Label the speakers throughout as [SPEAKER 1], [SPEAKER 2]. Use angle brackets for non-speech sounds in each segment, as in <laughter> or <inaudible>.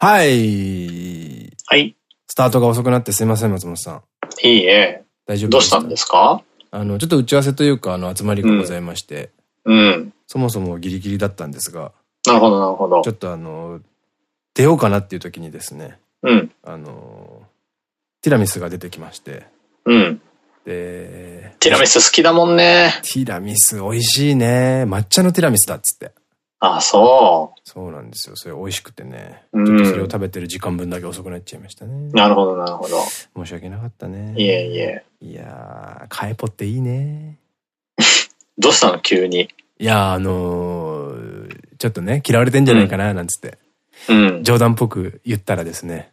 [SPEAKER 1] はい。
[SPEAKER 2] はい。
[SPEAKER 1] スタートが遅くなってすいません、松本さん。
[SPEAKER 2] いいえ。
[SPEAKER 1] 大丈夫
[SPEAKER 2] どうしたんですか？
[SPEAKER 1] あの、ちょっと打ち合わせというか、あの、集まりがございまして、
[SPEAKER 2] うん。
[SPEAKER 1] そもそもギリギリだったんですが、
[SPEAKER 2] なるほど、なるほど
[SPEAKER 1] ちょ。っとあの、出ようかなっていう時にですね、
[SPEAKER 2] うん。
[SPEAKER 1] あの、ティラミスが出てきまして、
[SPEAKER 2] うん。
[SPEAKER 1] で、
[SPEAKER 2] ティラミス好きだもんね。
[SPEAKER 1] ティラミス美味しいね。抹茶のティラミスだっつって。
[SPEAKER 2] あ、そ
[SPEAKER 1] そうなんですよ。それ美味しくてね。
[SPEAKER 2] うん
[SPEAKER 1] ちょっとそれを食べてる時間分だけ遅くなっちゃいましたね
[SPEAKER 2] う。。なるほど、なるほど。
[SPEAKER 1] 申し訳なかったね。
[SPEAKER 2] いえいえ。
[SPEAKER 1] いやー、カエポっていいね。<laughs>
[SPEAKER 2] どうしたの？急に。
[SPEAKER 1] いやー、あのー、ちょっとね、嫌われてんじゃないかな、なんつって、
[SPEAKER 2] うん。
[SPEAKER 1] 冗談っぽく言ったらですね。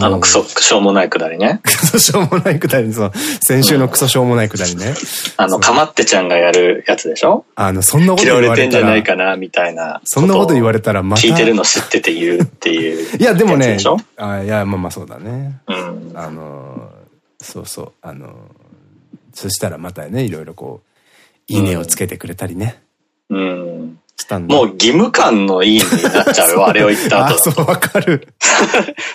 [SPEAKER 2] あの、クソ、しょうもないくだりね。<laughs>
[SPEAKER 1] クソしょうもないくだり、そう、先週のクソしょうもないくだりね。
[SPEAKER 2] あの、かまってちゃんがやるやつでしょ？
[SPEAKER 1] あの、そんなこと言われたら
[SPEAKER 2] れてんじゃない、かな、みたいな。
[SPEAKER 1] そんなこと言われたらまた。
[SPEAKER 2] 聞いてるの知ってて言うっていう。<laughs>
[SPEAKER 1] いや、でもねあいや、まあまあそうだね。
[SPEAKER 2] うん。
[SPEAKER 1] あのー、そうそう、あのー、そしたらまたね、いろいろこう、いいねをつけてくれたりね。
[SPEAKER 2] うん。
[SPEAKER 1] したんだ。
[SPEAKER 2] もう義務感のいいねになっちゃうよ、<laughs> あれを言った
[SPEAKER 1] あ、
[SPEAKER 2] 後だ
[SPEAKER 1] そう、わかる。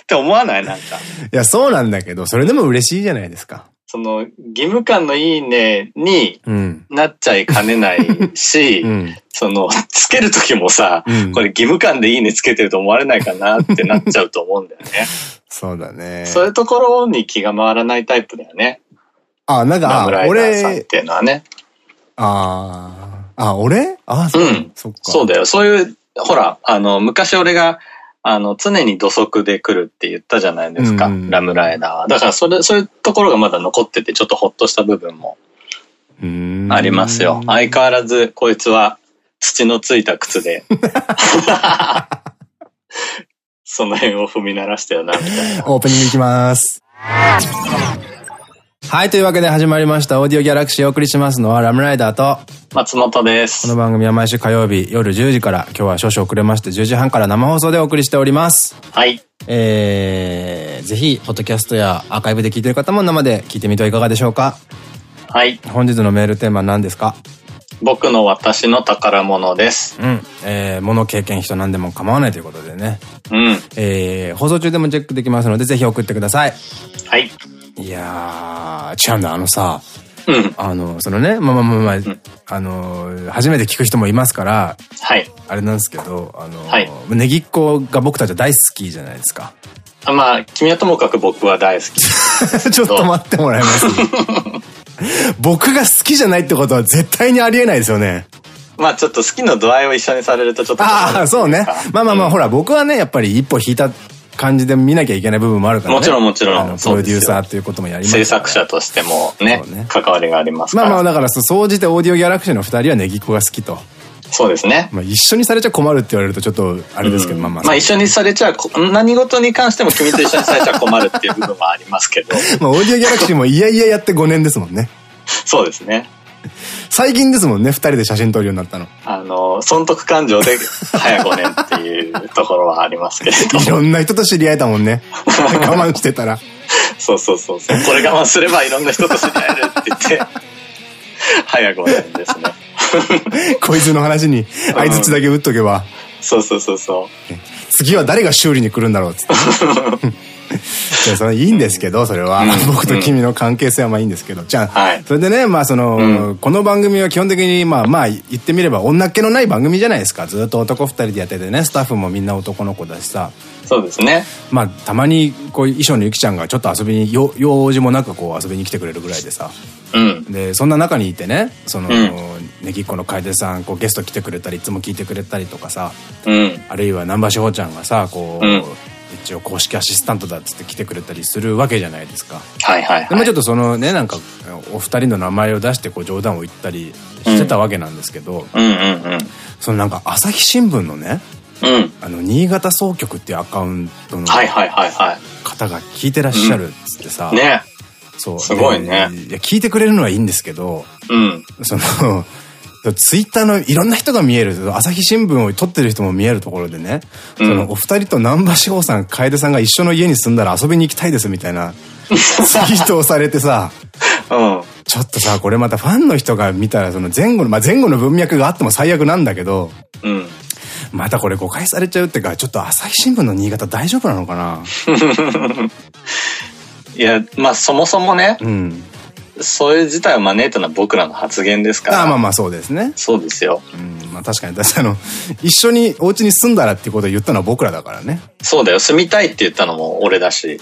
[SPEAKER 2] って思わないなんか。
[SPEAKER 1] いや、そうなんだけど、それでも嬉しいじゃないですか。
[SPEAKER 2] その、義務感のいいねに
[SPEAKER 1] うん。
[SPEAKER 2] なっちゃいかねないし、<laughs>
[SPEAKER 1] うん。
[SPEAKER 2] その、つけるときもさ、
[SPEAKER 1] うん
[SPEAKER 2] これ義務感でいいねつけてると思われないかなってなっちゃうと思うんだよね。<laughs>
[SPEAKER 1] そうだね。
[SPEAKER 2] そういうところに気が回らないタイプだよね。
[SPEAKER 1] あ、なんか、
[SPEAKER 2] ラムラ
[SPEAKER 1] あ
[SPEAKER 2] イダーさんっ
[SPEAKER 1] 俺、
[SPEAKER 2] ていうのはね。
[SPEAKER 1] ああ、あ、俺？あ、そう、
[SPEAKER 2] うん
[SPEAKER 1] そっか。
[SPEAKER 2] そうだよ。そういう、ほら、あの、昔俺が、あの、常に土足で来るって言ったじゃないですか。
[SPEAKER 1] うん
[SPEAKER 2] ラムライダーは。だから、それ、そういうところがまだ残ってて、ちょっとほっとした部分もありますよ。相変わらず、こいつは土のついた靴で。<laughs> その辺を踏み鳴らしたよな、みたいな。
[SPEAKER 1] オープニングいきます。はい、というわけで始まりました。オーディオギャラクシーをお送りしますのはラムライダーと、
[SPEAKER 2] 松本です
[SPEAKER 1] この。番組は毎週火曜日夜10時から、今日は少々遅れまして10時半から生放送でお送りしております。
[SPEAKER 2] はい。
[SPEAKER 1] えー、ぜひ、ポッドキャストやアーカイブで聞いてる方も生で聞いてみてはいかがでしょうか？
[SPEAKER 2] はい。
[SPEAKER 1] 本日のメールテーマは何ですか？
[SPEAKER 2] 僕の私の宝物です。
[SPEAKER 1] うん。えー、物経験人何でも構わないということでね。
[SPEAKER 2] うん。
[SPEAKER 1] えー、放送中でもチェックできますので、ぜひ送ってください。
[SPEAKER 2] はい。
[SPEAKER 1] いやー、違うんだ、あのさ、
[SPEAKER 2] うん。
[SPEAKER 1] あの、そのね、まあまあまあまあ、あの、初めて聞く人もいますから、
[SPEAKER 2] はい。
[SPEAKER 1] あれなんですけど、あの、
[SPEAKER 2] はい
[SPEAKER 1] ネギっ子が僕たちは大好きじゃないですか。
[SPEAKER 2] あまあ、君はともかく僕は大好き。<laughs>
[SPEAKER 1] ちょっと待ってもらえます <laughs> 僕が好きじゃないってことは絶対にありえないですよね。
[SPEAKER 2] まあ、ちょっと好きの度合いを一緒にされるとちょっと。
[SPEAKER 1] ああ、そうね。まあまあまあ、ほら、僕はね、やっぱり一歩引いた感じで見なきゃいけない部分もあるからね。
[SPEAKER 2] もちろんもちろん
[SPEAKER 1] プロデューサーっていうこともやります
[SPEAKER 2] 制作者としてもね
[SPEAKER 1] ね
[SPEAKER 2] 関わりがありますから。
[SPEAKER 1] まあまあ、だから、そう総じてオーディオギャラクシーの二人はネギっ子が好きと。
[SPEAKER 2] そうですね。
[SPEAKER 1] まあ一緒にされちゃ困るって言われるとちょっとあれですけど、まあまあ。
[SPEAKER 2] まあ一緒にされちゃこ何事に関しても君と一緒にされちゃ困るっていう部分はありますけど。<laughs>
[SPEAKER 1] まあ、オーディオギャラクシーもいやいややって5年ですもんね。
[SPEAKER 2] そうですね。<laughs>
[SPEAKER 1] 最近ですもんね、二人で写真撮るようになったの。
[SPEAKER 2] あの、損得感情で早5年っていうところはありますけれど
[SPEAKER 1] いろんな人と知り合えたもんね。<laughs> 我慢してたら。
[SPEAKER 2] そうそうそうそう。これ我慢すればいろんな人と知り合えるって言って、早5年ですね。<laughs>
[SPEAKER 1] こいつの話に相槌だけ打っとけば、
[SPEAKER 2] そうそうそうそう。
[SPEAKER 1] 次は誰が修理に来るんだろうっつって。じゃあそれいいんですけど、それは。<laughs> 僕と君の関係性はまあいいんですけど。じゃあ、
[SPEAKER 2] はい
[SPEAKER 1] それでね、まあその、この番組は基本的に、まあまあ言ってみれば女っ気のない番組じゃないですか。ずっと男二人でやっててね、スタッフもみんな男の子だしさ。
[SPEAKER 2] そうですね。
[SPEAKER 1] まあ、たまに、こう、衣装のゆきちゃんがちょっと遊びに、よ用事もなくこう遊びに来てくれるぐらいでさ。
[SPEAKER 2] うん。
[SPEAKER 1] で、そんな中にいてね、その、
[SPEAKER 2] うん
[SPEAKER 1] ネギっ子の楓さん、こうゲスト来てくれたり、いつも聞いてくれたりとかさ、
[SPEAKER 2] うん。
[SPEAKER 1] あるいは南波志保ちゃんがさ、こう、
[SPEAKER 2] うん
[SPEAKER 1] 一応公式アシスタントだっつって来てくれたりするわけじゃないですか。
[SPEAKER 2] はいはいはい。
[SPEAKER 1] でもちょっとそのね、なんか、お二人の名前を出してこう冗談を言ったりしてたわけなんですけど、
[SPEAKER 2] うんうん
[SPEAKER 1] そのなんか朝日新聞のね、
[SPEAKER 2] うん。うん。
[SPEAKER 1] あの、新潟総局っていうアカウントの方が聞いてらっしゃるっつってさ、
[SPEAKER 2] い。ね。
[SPEAKER 1] そう。
[SPEAKER 2] すごいね
[SPEAKER 1] でいや、聞いてくれるのはいいんですけど、
[SPEAKER 2] うん。
[SPEAKER 1] その、ツイッターのいろんな人が見える、朝日新聞を撮ってる人も見えるところでね、
[SPEAKER 2] うん
[SPEAKER 1] そのお二人と南波志保さん、楓さんが一緒の家に住んだら遊びに行きたいですみたいなツイートをされてさ、<laughs>
[SPEAKER 2] うん。
[SPEAKER 1] ちょっとさ、これまたファンの人が見たらその前後の、まあ前後の文脈があっても最悪なんだけど、
[SPEAKER 2] うん。
[SPEAKER 1] またこれ誤解されちゃうってか、ちょっと朝日新聞の新潟大丈夫なのかな？<laughs>
[SPEAKER 2] いや、まあそもそもね、
[SPEAKER 1] うん。
[SPEAKER 2] そういう事態を招いたのは僕らの発言ですから。
[SPEAKER 1] あまあまあそうですね。
[SPEAKER 2] そうですよ。
[SPEAKER 1] うん。まあ確かに、私あの、一緒にお家に住んだらっていうことを言ったのは僕らだからね。
[SPEAKER 2] そうだよ。住みたいって言ったのも俺だし。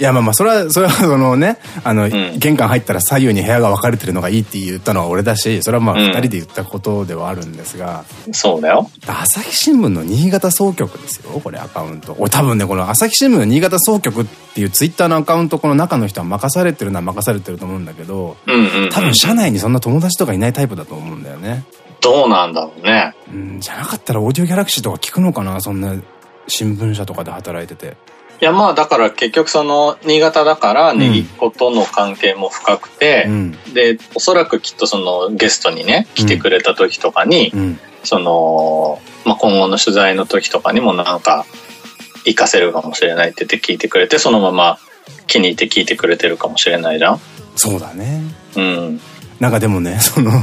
[SPEAKER 1] いやまあまあ、それは、それはそのね、あの、
[SPEAKER 2] ん
[SPEAKER 1] 玄関入ったら左右に部屋が分かれてるのがいいって言ったのは俺だし、それはまあ
[SPEAKER 2] うん
[SPEAKER 1] 二人で言ったことではあるんですが、
[SPEAKER 2] そうだよ。
[SPEAKER 1] 朝日新聞の新潟総局ですよ、これアカウント。俺多分ね、この朝日新聞の新潟総局っていうツイッターのアカウント、この中の人は任されてるのは任されてると思うんだけど、
[SPEAKER 2] うんうん、うん。
[SPEAKER 1] 多分社内にそんな友達とかいないタイプだと思うんだよね。
[SPEAKER 2] どうなんだろうね。
[SPEAKER 1] うん、じゃなかったらオーディオギャラクシーとか聞くのかなそんな新聞社とかで働いてて。
[SPEAKER 2] いやまあだから結局その新潟だからネギっ子との関係も深くて、
[SPEAKER 1] うん。
[SPEAKER 2] で、おそらくきっとそのゲストにね、来てくれた時とかに、
[SPEAKER 1] うん。
[SPEAKER 2] その、まあ、今後の取材の時とかにもなんか、活かせるかもしれないって言って聞いてくれて、そのまま気に入って聞いてくれてるかもしれないじゃん
[SPEAKER 1] そうだね。
[SPEAKER 2] うん。
[SPEAKER 1] なんかでもね、<laughs> その、ちょ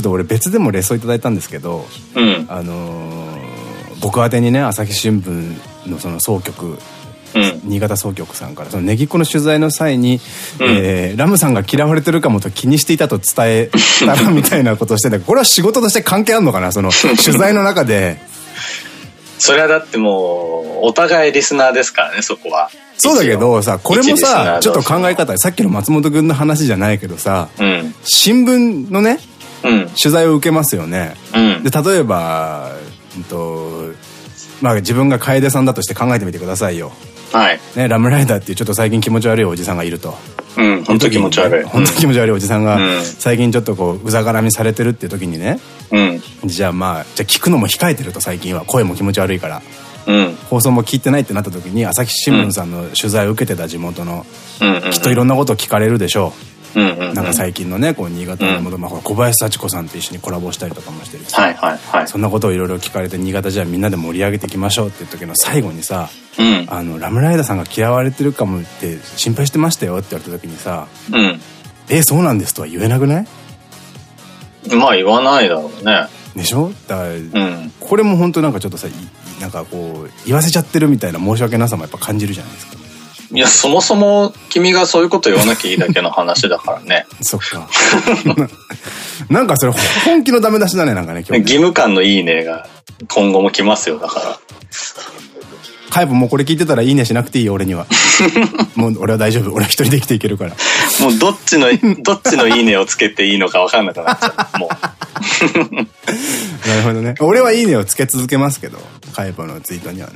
[SPEAKER 1] っと俺別でもレスをいただいたんですけど、
[SPEAKER 2] うん。
[SPEAKER 1] あのー僕宛てにね、朝日新聞のその総局、
[SPEAKER 2] うん。
[SPEAKER 1] 新潟総局さんから、そのネギっ子の取材の際に、
[SPEAKER 2] うん
[SPEAKER 1] えーラムさんが嫌われてるかもと気にしていたと伝え <laughs> たらみたいなことをしてた。これは仕事として関係あるのかなその <laughs> 取材の中で。
[SPEAKER 2] それはだってもう、お互いリスナーですからね、そこは。
[SPEAKER 1] そうだけどさ、これもさ
[SPEAKER 2] ー、
[SPEAKER 1] ちょっと考え方、さっきの松本くんの話じゃないけどさ、
[SPEAKER 2] うん。
[SPEAKER 1] 新聞のね、
[SPEAKER 2] うん。
[SPEAKER 1] 取材を受けますよね。
[SPEAKER 2] うん。
[SPEAKER 1] で、例えば、うんと、まあ自分が楓さんだとして考えてみてくださいよ。
[SPEAKER 2] はい。
[SPEAKER 1] ね、ラムライダーっていうちょっと最近気持ち悪いおじさんがいると。
[SPEAKER 2] うん。本当気持ち悪い。
[SPEAKER 1] 本当気持ち悪いおじさんが
[SPEAKER 2] うん
[SPEAKER 1] 最近ちょっとこう、うざがらみされてるっていう時にね、
[SPEAKER 2] うん。
[SPEAKER 1] じゃあまあ、じゃあ聞くのも控えてると最近は。声も気持ち悪いから。
[SPEAKER 2] うん。
[SPEAKER 1] 放送も聞いてないってなった時に、朝日新聞さんの取材を受けてた地元の。きっといろんなことを聞かれるでしょ。
[SPEAKER 2] う。
[SPEAKER 1] なんか最近のね、こう、新潟の元、まあ小林幸子さんと一緒にコラボしたりとかもしてるし
[SPEAKER 2] はいはいはい。
[SPEAKER 1] そんなことをいろいろ聞かれて、新潟じゃあみんなで盛り上げていきましょうっていう時の最後にさ、
[SPEAKER 2] うん。
[SPEAKER 1] あの、ラムライダーさんが嫌われてるかもって心配してましたよって言われた時にさ、
[SPEAKER 2] うん。
[SPEAKER 1] え、そうなんですとは言えなくない？
[SPEAKER 2] まあ言わないだろうね。
[SPEAKER 1] でしょ？だから、
[SPEAKER 2] うん。
[SPEAKER 1] これも本当なんかちょっとさ、いなんかこう、言わせちゃってるみたいな申し訳なさもやっぱ感じるじゃないですか。
[SPEAKER 2] いや、そもそも君がそういうこと言わなきゃいいだけの話だからね。<laughs>
[SPEAKER 1] そっか。<laughs> なんかそれ本気のダメ出しだね、なんかね、今日ね。
[SPEAKER 2] 義務感のいいねが今後も来ますよ、だから。
[SPEAKER 1] カイブもうこれ聞いてたらいいねしなくていいよ、俺には。<laughs> もう俺は大丈夫。俺は一人で生きていけるから。
[SPEAKER 2] もうどっちの、どっちのいいねをつけていいのか分かんなくなっちゃう。も
[SPEAKER 1] なるほどね。俺はいいねをつけ続けますけど、カイブのツイートにはね。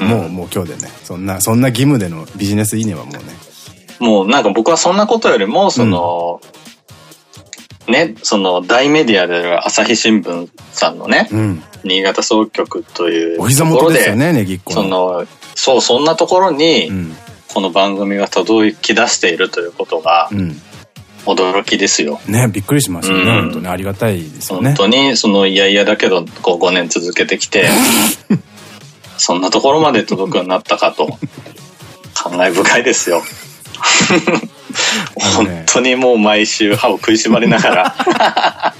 [SPEAKER 1] もう、もう今日でね。そんな、そんな義務でのビジネスいいねはもうね。
[SPEAKER 2] う。もうなんか僕はそんなことよりも、その、ね、その大メディアである朝日新聞さんのね、
[SPEAKER 1] うん。
[SPEAKER 2] 新潟総局という
[SPEAKER 1] お膝元ですよね、ネギっ子
[SPEAKER 2] その、そう、そんなところに
[SPEAKER 1] う、ん。
[SPEAKER 2] この番組が届き出しているということが
[SPEAKER 1] うん。
[SPEAKER 2] 驚きですよ。
[SPEAKER 1] ね、びっくりしますよね。
[SPEAKER 2] うん
[SPEAKER 1] 本当にありがたいですよね
[SPEAKER 2] 本。当に、その、いやいやだけど、こう5年続けてきて、<laughs> そんなところまで届くようになったかと、感慨深いですよ。本当にもう毎週歯を食いしばりながら、<laughs>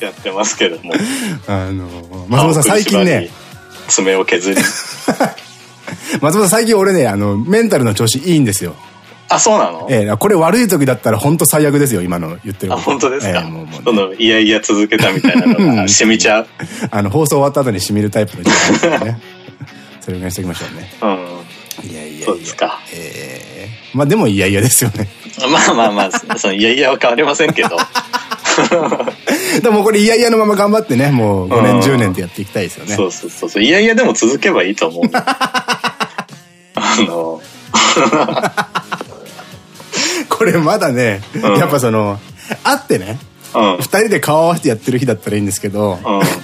[SPEAKER 2] やってますけども。
[SPEAKER 1] あの、松本さん最近ね、、
[SPEAKER 2] 爪を削り。<laughs>
[SPEAKER 1] 松本さん最近俺ね、あの、メンタルの調子いいんですよ。
[SPEAKER 2] あ、そうなの？
[SPEAKER 1] ええこれ悪い時だったら本当最悪ですよ、今の言ってる
[SPEAKER 2] あ。本当ですか、
[SPEAKER 1] ええもうもうね
[SPEAKER 2] その、いやいや続けたみたいなのが染みちゃう？
[SPEAKER 1] あの、放送終わった後に染みるタイプの人ね。<laughs> それぐらいにしておきましょうね。
[SPEAKER 2] うん。
[SPEAKER 1] いやいやいや。
[SPEAKER 2] そうですか。
[SPEAKER 1] ええまあでもいやいやですよね。
[SPEAKER 2] まあまあまあ、その、いやいやは変わりませんけど。<laughs>
[SPEAKER 1] でもこれいやいやのまま頑張ってね、もう5年
[SPEAKER 2] うん
[SPEAKER 1] 10年ってやっていきたいですよね。
[SPEAKER 2] そうそうそうそう。いやいやでも続けばいいと思う。<laughs> あの、
[SPEAKER 1] これまだね、
[SPEAKER 2] ん
[SPEAKER 1] やっぱその、会ってね、
[SPEAKER 2] うん
[SPEAKER 1] 二。人で顔合わせてやってる日だったらいいんですけど、
[SPEAKER 2] ん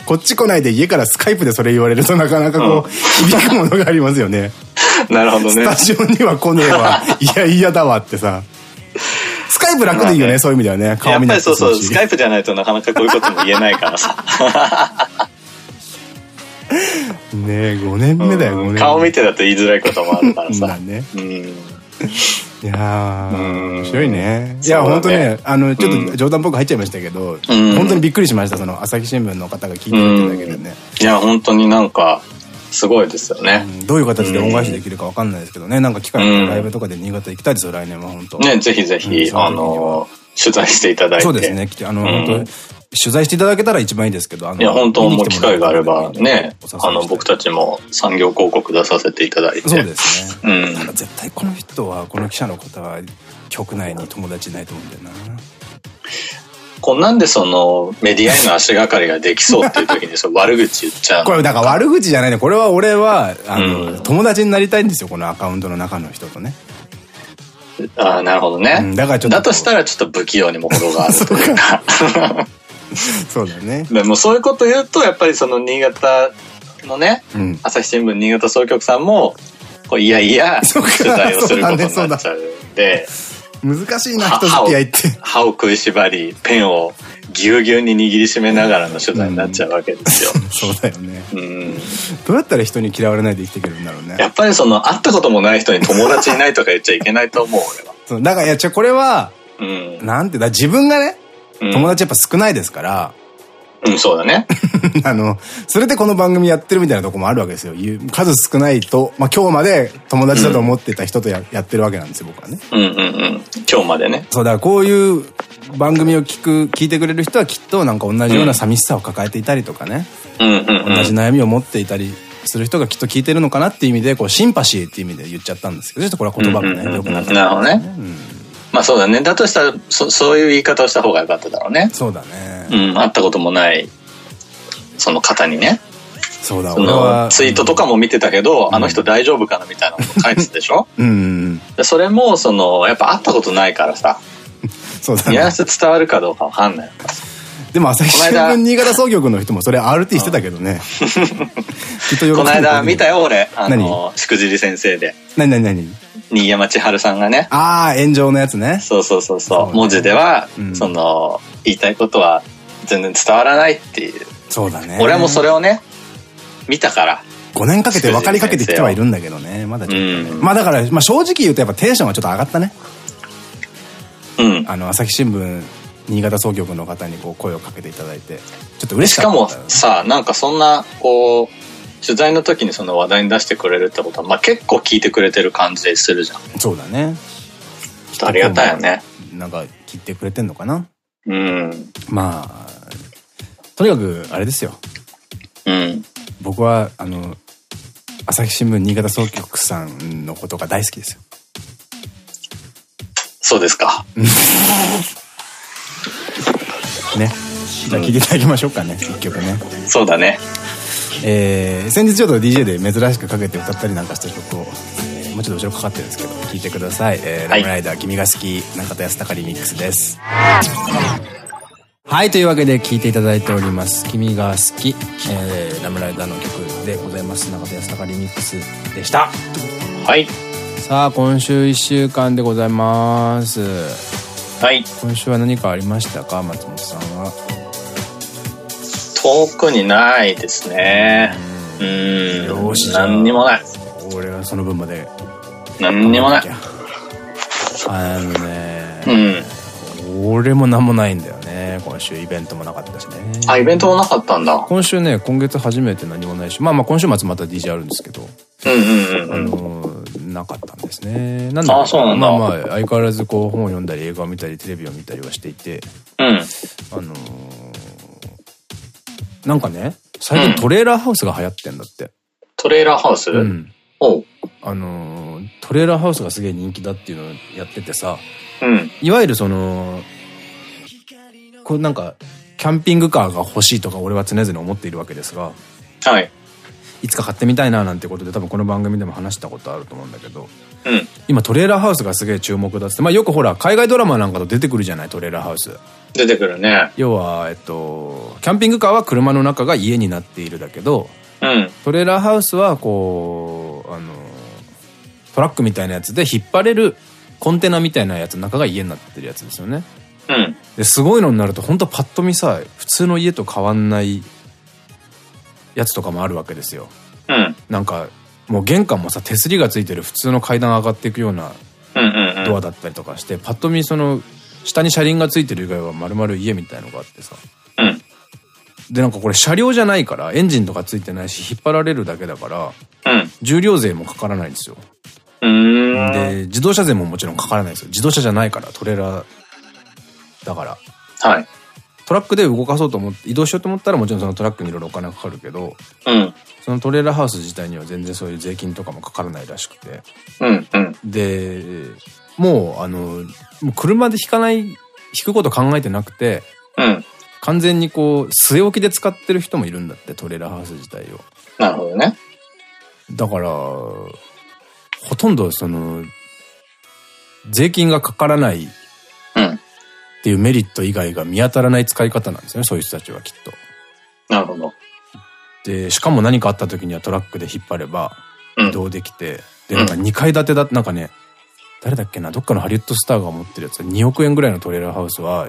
[SPEAKER 1] こっち来ないで家からスカイプでそれ言われるとなかなかこう、響くものがありますよね。
[SPEAKER 2] なるほどね
[SPEAKER 1] スタ。ジオには来ねえわ、いやいやだわってさ。スカイプ楽でいいよね、そういう意味ではね。
[SPEAKER 2] や
[SPEAKER 1] 顔見なくて
[SPEAKER 2] そうそう、スカイプじゃないとなかなかこういうことも言えないからさ。<laughs>
[SPEAKER 1] ねえ、5年目だよ、5年目。
[SPEAKER 2] 顔見てだと言いづらいこともあるからさ。<laughs>
[SPEAKER 1] だね。
[SPEAKER 2] うん。
[SPEAKER 1] いや面白いね。いや、本当ね、あの、ちょっと冗談っぽく入っちゃいましたけど、
[SPEAKER 2] うん。
[SPEAKER 1] 本当にびっくりしました、その、朝日新聞の方が聞いてるってだけでね。
[SPEAKER 2] いや、本当になんか、すごいですよね。
[SPEAKER 1] うん。どういう形で恩返しできるかわかんないですけどね、なんか機会のライブとかで新潟行きたいですよ、来年は本当。
[SPEAKER 2] ね、ぜひぜ
[SPEAKER 1] うん。
[SPEAKER 2] ひ、あの、取材していただいて。
[SPEAKER 1] そうですね、来て、あの、
[SPEAKER 2] うん。
[SPEAKER 1] 本当取材していただけたら一番いいですけど、あの
[SPEAKER 2] いや、本当もう機会があればねあの、僕たちも産業広告出させていただいて。
[SPEAKER 1] そうですね。
[SPEAKER 2] うん
[SPEAKER 1] ただ絶対この人は、この記者の方は、局内に友達いないと思うんだよな。
[SPEAKER 2] こうなんでそのメディアへの足がかりができそうっていう時に <laughs> そう悪口言っちゃうの
[SPEAKER 1] これだから悪口じゃないね。これは俺は、あの、
[SPEAKER 2] うん
[SPEAKER 1] 友達になりたいんですよ、このアカウントの中の人とね。
[SPEAKER 2] ああ、なるほどね。
[SPEAKER 1] うんだからちょっと
[SPEAKER 2] だとしたらちょっと不器用にも程があるというか。<laughs> <laughs>
[SPEAKER 1] そうだね。
[SPEAKER 2] でもそういうこと言うと、やっぱりその新潟のね、
[SPEAKER 1] うん。
[SPEAKER 2] 朝日新聞新潟総局さんも、こういやいや、取材をすることになっちゃうんで、
[SPEAKER 1] 難しいな、人付き合いって。
[SPEAKER 2] 歯を食いしばり、ペンをぎゅうぎゅうに握りしめながらの取材になっちゃうわけですよ。<laughs>
[SPEAKER 1] そうだよね。
[SPEAKER 2] うん、
[SPEAKER 1] どうやったら人に嫌われないで生きていけるんだろうね。
[SPEAKER 2] やっぱりその会ったこともない人に友達いないとか言っちゃいけないと思う、俺は。
[SPEAKER 1] そうだから、いや、ちょ、これは、
[SPEAKER 2] うん。
[SPEAKER 1] なんて、だ自分がね、
[SPEAKER 2] うん
[SPEAKER 1] 友達やっぱ少ないですから、
[SPEAKER 2] うん、そうだね。<laughs>
[SPEAKER 1] あの、それでこの番組やってるみたいなとこもあるわけですよ。数少ないと、まあ今日まで友達だと思ってた人とや,、やってるわけなんですよ、僕はね。
[SPEAKER 2] うんうんうん。今日までね。
[SPEAKER 1] そう、だからこういう番組を聞く、聞いてくれる人はきっとなんか同じような寂しさを抱えていたりとかね、
[SPEAKER 2] うんうんうん。
[SPEAKER 1] 同じ悩みを持っていたりする人がきっと聞いてるのかなっていう意味で、こう、シンパシーっていう意味で言っちゃったんですけど、ちょっとこれは言葉がね、
[SPEAKER 2] うんうんうん
[SPEAKER 1] 良くなかった、
[SPEAKER 2] なるほどね
[SPEAKER 1] うん
[SPEAKER 2] まあそうだね。だとしたら、そそういう言い方をした方が良かっただろうね。
[SPEAKER 1] そうだね。
[SPEAKER 2] うん、会ったこともない、その方にね。
[SPEAKER 1] そうだ、
[SPEAKER 2] そ
[SPEAKER 1] 俺
[SPEAKER 2] ツイートとかも見てたけど、あの人大丈夫かなみたいなこと書いてたでしょ？
[SPEAKER 1] うん
[SPEAKER 2] それも、その、やっぱ会ったことないからさ、<laughs>
[SPEAKER 1] そうだね。
[SPEAKER 2] ニュアンス伝わるかどうかわかんない。
[SPEAKER 1] でも朝日新聞新潟総局の人もそれ RT してたけどね。<laughs> きっと喜んで
[SPEAKER 2] この間見た
[SPEAKER 1] よ。
[SPEAKER 2] よ、俺。あの、しくじり先生で。
[SPEAKER 1] 何何何？
[SPEAKER 2] 新山千春さんがね。
[SPEAKER 1] ああ、炎上のやつね。
[SPEAKER 2] そうそうそうそう。
[SPEAKER 1] そうね
[SPEAKER 2] 文字では、
[SPEAKER 1] うん
[SPEAKER 2] その、言いたいことは全然伝わらないっていう。
[SPEAKER 1] そうだね。
[SPEAKER 2] 俺はもうそれをね、見たから。
[SPEAKER 1] 5年かけて分かりかけてきてはいるんだけどね。まだちょっとね。
[SPEAKER 2] うん
[SPEAKER 1] まあだから、まあ正直言うとやっぱテンションがちょっと上がったね。
[SPEAKER 2] うん。
[SPEAKER 1] あの、朝日新聞、新潟総局の方にこう声をかけていただいて、ちょっと嬉し
[SPEAKER 2] しか
[SPEAKER 1] かった。
[SPEAKER 2] もさ、なんかそんな、こう、取材の時にその話題に出してくれるってことは、まあ結構聞いてくれてる感じするじゃん。ちょ
[SPEAKER 1] そうだね。
[SPEAKER 2] っとありがたいよね。
[SPEAKER 1] なんか聞いてくれてんのかな？
[SPEAKER 2] うん。
[SPEAKER 1] まあ、とにかくあれですよ。
[SPEAKER 2] うん。
[SPEAKER 1] 僕は、あの、朝日新聞新潟総局さんのことが大好きですよ。
[SPEAKER 2] そうですか。
[SPEAKER 1] ね。じゃあ聞いていただきましょうかね、一曲ね。
[SPEAKER 2] そうだね。
[SPEAKER 1] えー、先日ちょっと DJ で珍しくかけて歌ったりなんかした曲を、えーもうちょっと後ろかかってるんですけど、聞いてください。えー、
[SPEAKER 2] はい
[SPEAKER 1] ラムライダー君が好き、中田康隆リミックスです。はい、というわけで聞いていただいております。君が好き、えー、ラムライダーの曲でございます。中田康隆リミックスでした。
[SPEAKER 2] はい。
[SPEAKER 1] さあ、今週1週間でございます。
[SPEAKER 2] はい。
[SPEAKER 1] 今週は何かありましたか松本さんは？
[SPEAKER 2] 遠くにないですね。うん。
[SPEAKER 1] よし
[SPEAKER 2] 何にもない。
[SPEAKER 1] 俺はその分まで。
[SPEAKER 2] 何にもない。
[SPEAKER 1] あのね、
[SPEAKER 2] うん。
[SPEAKER 1] 俺も何もないんだよね。今週イベントもなかったしね。
[SPEAKER 2] あ、イベントもなかったんだ。
[SPEAKER 1] 今週ね、今月初めて何もないし、まあまあ今週末また DJ あるんですけど、
[SPEAKER 2] うんうん
[SPEAKER 1] あ
[SPEAKER 2] うんうん。
[SPEAKER 1] なかったんですね。なんだろ
[SPEAKER 2] あそうなんだ
[SPEAKER 1] まあまあ、相変わらずこう本を読んだり映画を見たりテレビを見たりはしていて、
[SPEAKER 2] うん。
[SPEAKER 1] あのーなんかね、最近トレーラーハウスが流行ってんだって。
[SPEAKER 2] トレーラーハウス？
[SPEAKER 1] うん。
[SPEAKER 2] おう。
[SPEAKER 1] あのートレーラーハウスがすげえ人気だっていうのをやっててさ、
[SPEAKER 2] うん。
[SPEAKER 1] いわゆるその、こうなんか、キャンピングカーが欲しいとか俺は常々思っているわけですが、
[SPEAKER 2] はい。
[SPEAKER 1] いつか買ってみたいななんてことで多分この番組でも話したことあると思うんだけど、
[SPEAKER 2] うん。
[SPEAKER 1] 今トレーラーハウスがすげえ注目だって、まあよくほら、海外ドラマなんかと出てくるじゃない、トレーラーハウス。
[SPEAKER 2] 出てくるね。
[SPEAKER 1] 要は、えっと、キャンピングカーは車の中が家になっているだけど、
[SPEAKER 2] うん。
[SPEAKER 1] トレーラーハウスはこう、あの、トラックみたいなやつで引っ張れるコンテナみたいなやつの中が家になってるやつですよね。
[SPEAKER 2] うん。
[SPEAKER 1] ですごいのになると本当パッと見さ普通の家と変わんないやつとかもあるわけですよ
[SPEAKER 2] うん。
[SPEAKER 1] なんかもう玄関もさ手すりがついてる普通の階段上がっていくような
[SPEAKER 2] う
[SPEAKER 1] ドアだったりとかして、パッと見その、下に車輪がついてる以外は丸々家みたいのがあってさ。
[SPEAKER 2] うん。
[SPEAKER 1] で、なんかこれ車両じゃないから、エンジンとかついてないし、引っ張られるだけだから、
[SPEAKER 2] うん。
[SPEAKER 1] 重量税もかからないんですよ。で、自動車税ももちろんかからないですよ。自動車じゃないから、トレーラーだから。
[SPEAKER 2] はい。
[SPEAKER 1] トラックで動かそうと思って、移動しようと思ったらもちろんそのトラックにいろいろお金がかかるけど、
[SPEAKER 2] うん。
[SPEAKER 1] そのトレーラーハウス自体には全然そういう税金とかもかからないらしくて。
[SPEAKER 2] うん。うん。
[SPEAKER 1] で、もう、あの、車で引かない、引くこと考えてなくて、
[SPEAKER 2] うん。
[SPEAKER 1] 完全にこう、据え置きで使ってる人もいるんだって、トレーラーハウス自体を。
[SPEAKER 2] なるほどね。
[SPEAKER 1] だから、ほとんどその、税金がかからないっ
[SPEAKER 2] うん。
[SPEAKER 1] ていうメリット以外が見当たらない使い方なんですよね、そういう人たちはきっと。
[SPEAKER 2] なるほど。
[SPEAKER 1] で、しかも何かあった時にはトラックで引っ張れば
[SPEAKER 2] うん
[SPEAKER 1] 移動できて、で、なんか2階建てだ、なんかね、誰だっけな、どっかのハリウッドスターが持ってるやつ、2億円ぐらいのトレーラーハウスは、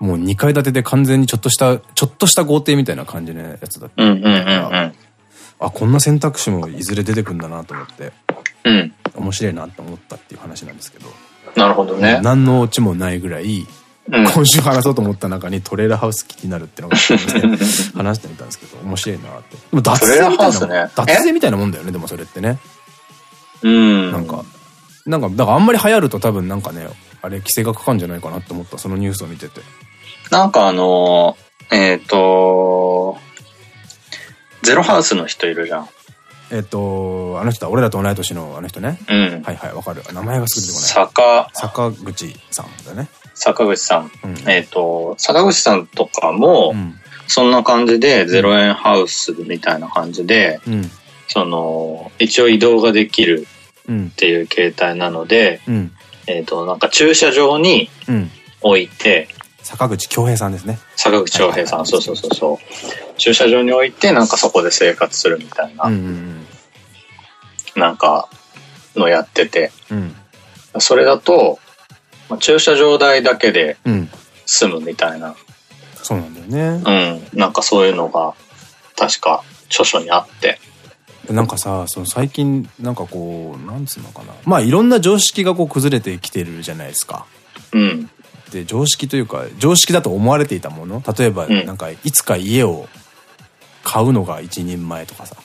[SPEAKER 1] もう2階建てで完全にちょっとした、ちょっとした豪邸みたいな感じのやつだったあ、こんな選択肢もいずれ出てくんだなと思って、
[SPEAKER 2] うん。うん。
[SPEAKER 1] 面白いなって思ったっていう話なんですけど、
[SPEAKER 2] なるほどね。
[SPEAKER 1] 何のオチもないぐらい、
[SPEAKER 2] うん。
[SPEAKER 1] 今週話そうと思った中にトレーラーハウス気になるってのが <laughs> 話してみたんですけど、面白いなって。でも脱税みたいな
[SPEAKER 2] ね
[SPEAKER 1] 脱税みたいなもんだよね、でもそれってね。
[SPEAKER 2] うん。
[SPEAKER 1] なんか、なんか、だからあんまり流行ると多分なんかね、あれ規制がかかるんじゃないかなって思った、そのニュースを見てて。
[SPEAKER 2] なんかあのー、えっ、とゼロハウスの人いるじゃん。
[SPEAKER 1] えっと、あの人だ、俺らと同い年のあの人ね。
[SPEAKER 2] うん。
[SPEAKER 1] はいはい、わかる。名前がすぐ出てこない。
[SPEAKER 2] 坂、
[SPEAKER 1] 坂口さんだね。
[SPEAKER 2] 坂口さん。
[SPEAKER 1] うん。
[SPEAKER 2] えっ、と、坂口さんとかも、
[SPEAKER 1] うん。
[SPEAKER 2] そんな感じで、ゼロ円ハウスみたいな感じで、
[SPEAKER 1] うん。
[SPEAKER 2] その、一応移動ができる
[SPEAKER 1] うん
[SPEAKER 2] っ。ていう形態なので、
[SPEAKER 1] うん。
[SPEAKER 2] えっ、と、なんか駐車場に
[SPEAKER 1] うん。
[SPEAKER 2] 置いて、
[SPEAKER 1] 坂口京平さんですね。
[SPEAKER 2] 坂口翔平さん、そうそうそうそう。駐車場に置いて、なんかそこで生活するみたいな、
[SPEAKER 1] うんうん
[SPEAKER 2] なんか、のやってて、
[SPEAKER 1] うん。うん。
[SPEAKER 2] それだと、まあ駐車場代だけで
[SPEAKER 1] うん。
[SPEAKER 2] 済むみたいな、
[SPEAKER 1] そうなんだよね。
[SPEAKER 2] うん、なんかそういうのが、確か著書にあって、
[SPEAKER 1] なんかさ、その最近、なんかこう、なんつうのかな。まあいろんな常識がこう崩れてきてるじゃないですか。
[SPEAKER 2] うん、
[SPEAKER 1] で、常識というか、常識だと思われていたもの。例えば、
[SPEAKER 2] うん
[SPEAKER 1] なんか、いつか家を買うのが一人前とかさ。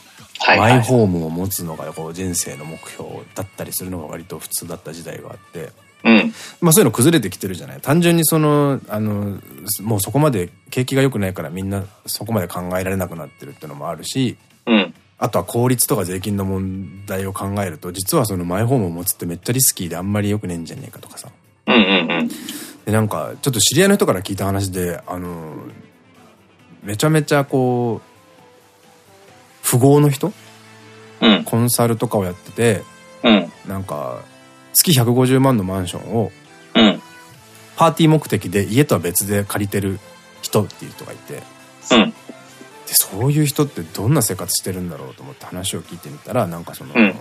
[SPEAKER 1] マイホームを持つのがこう人生の目標だったりするのが割と普通だった時代があって。
[SPEAKER 2] うん、
[SPEAKER 1] まあそういうの崩れてきてるじゃない。単純にその、あの、もうそこまで景気が良くないからみんなそこまで考えられなくなってるっていうのもあるし、
[SPEAKER 2] うん、
[SPEAKER 1] あとは効率とか税金の問題を考えると、実はそのマイホームを持つってめっちゃリスキーであんまり良くねえんじゃねえかとかさ。
[SPEAKER 2] うん、うん、うん。
[SPEAKER 1] で、なんか、ちょっと知り合いの人から聞いた話で、あの、めちゃめちゃこう、富豪の人？
[SPEAKER 2] うん、
[SPEAKER 1] コンサルとかをやってて、
[SPEAKER 2] うん、
[SPEAKER 1] なんか、月150万のマンションを、
[SPEAKER 2] うん、
[SPEAKER 1] パーティー目的で家とは別で借りてる人っていう人がいて、
[SPEAKER 2] うん、
[SPEAKER 1] で、そういう人ってどんな生活してるんだろうと思って話を聞いてみたら、なんかその、
[SPEAKER 2] うん。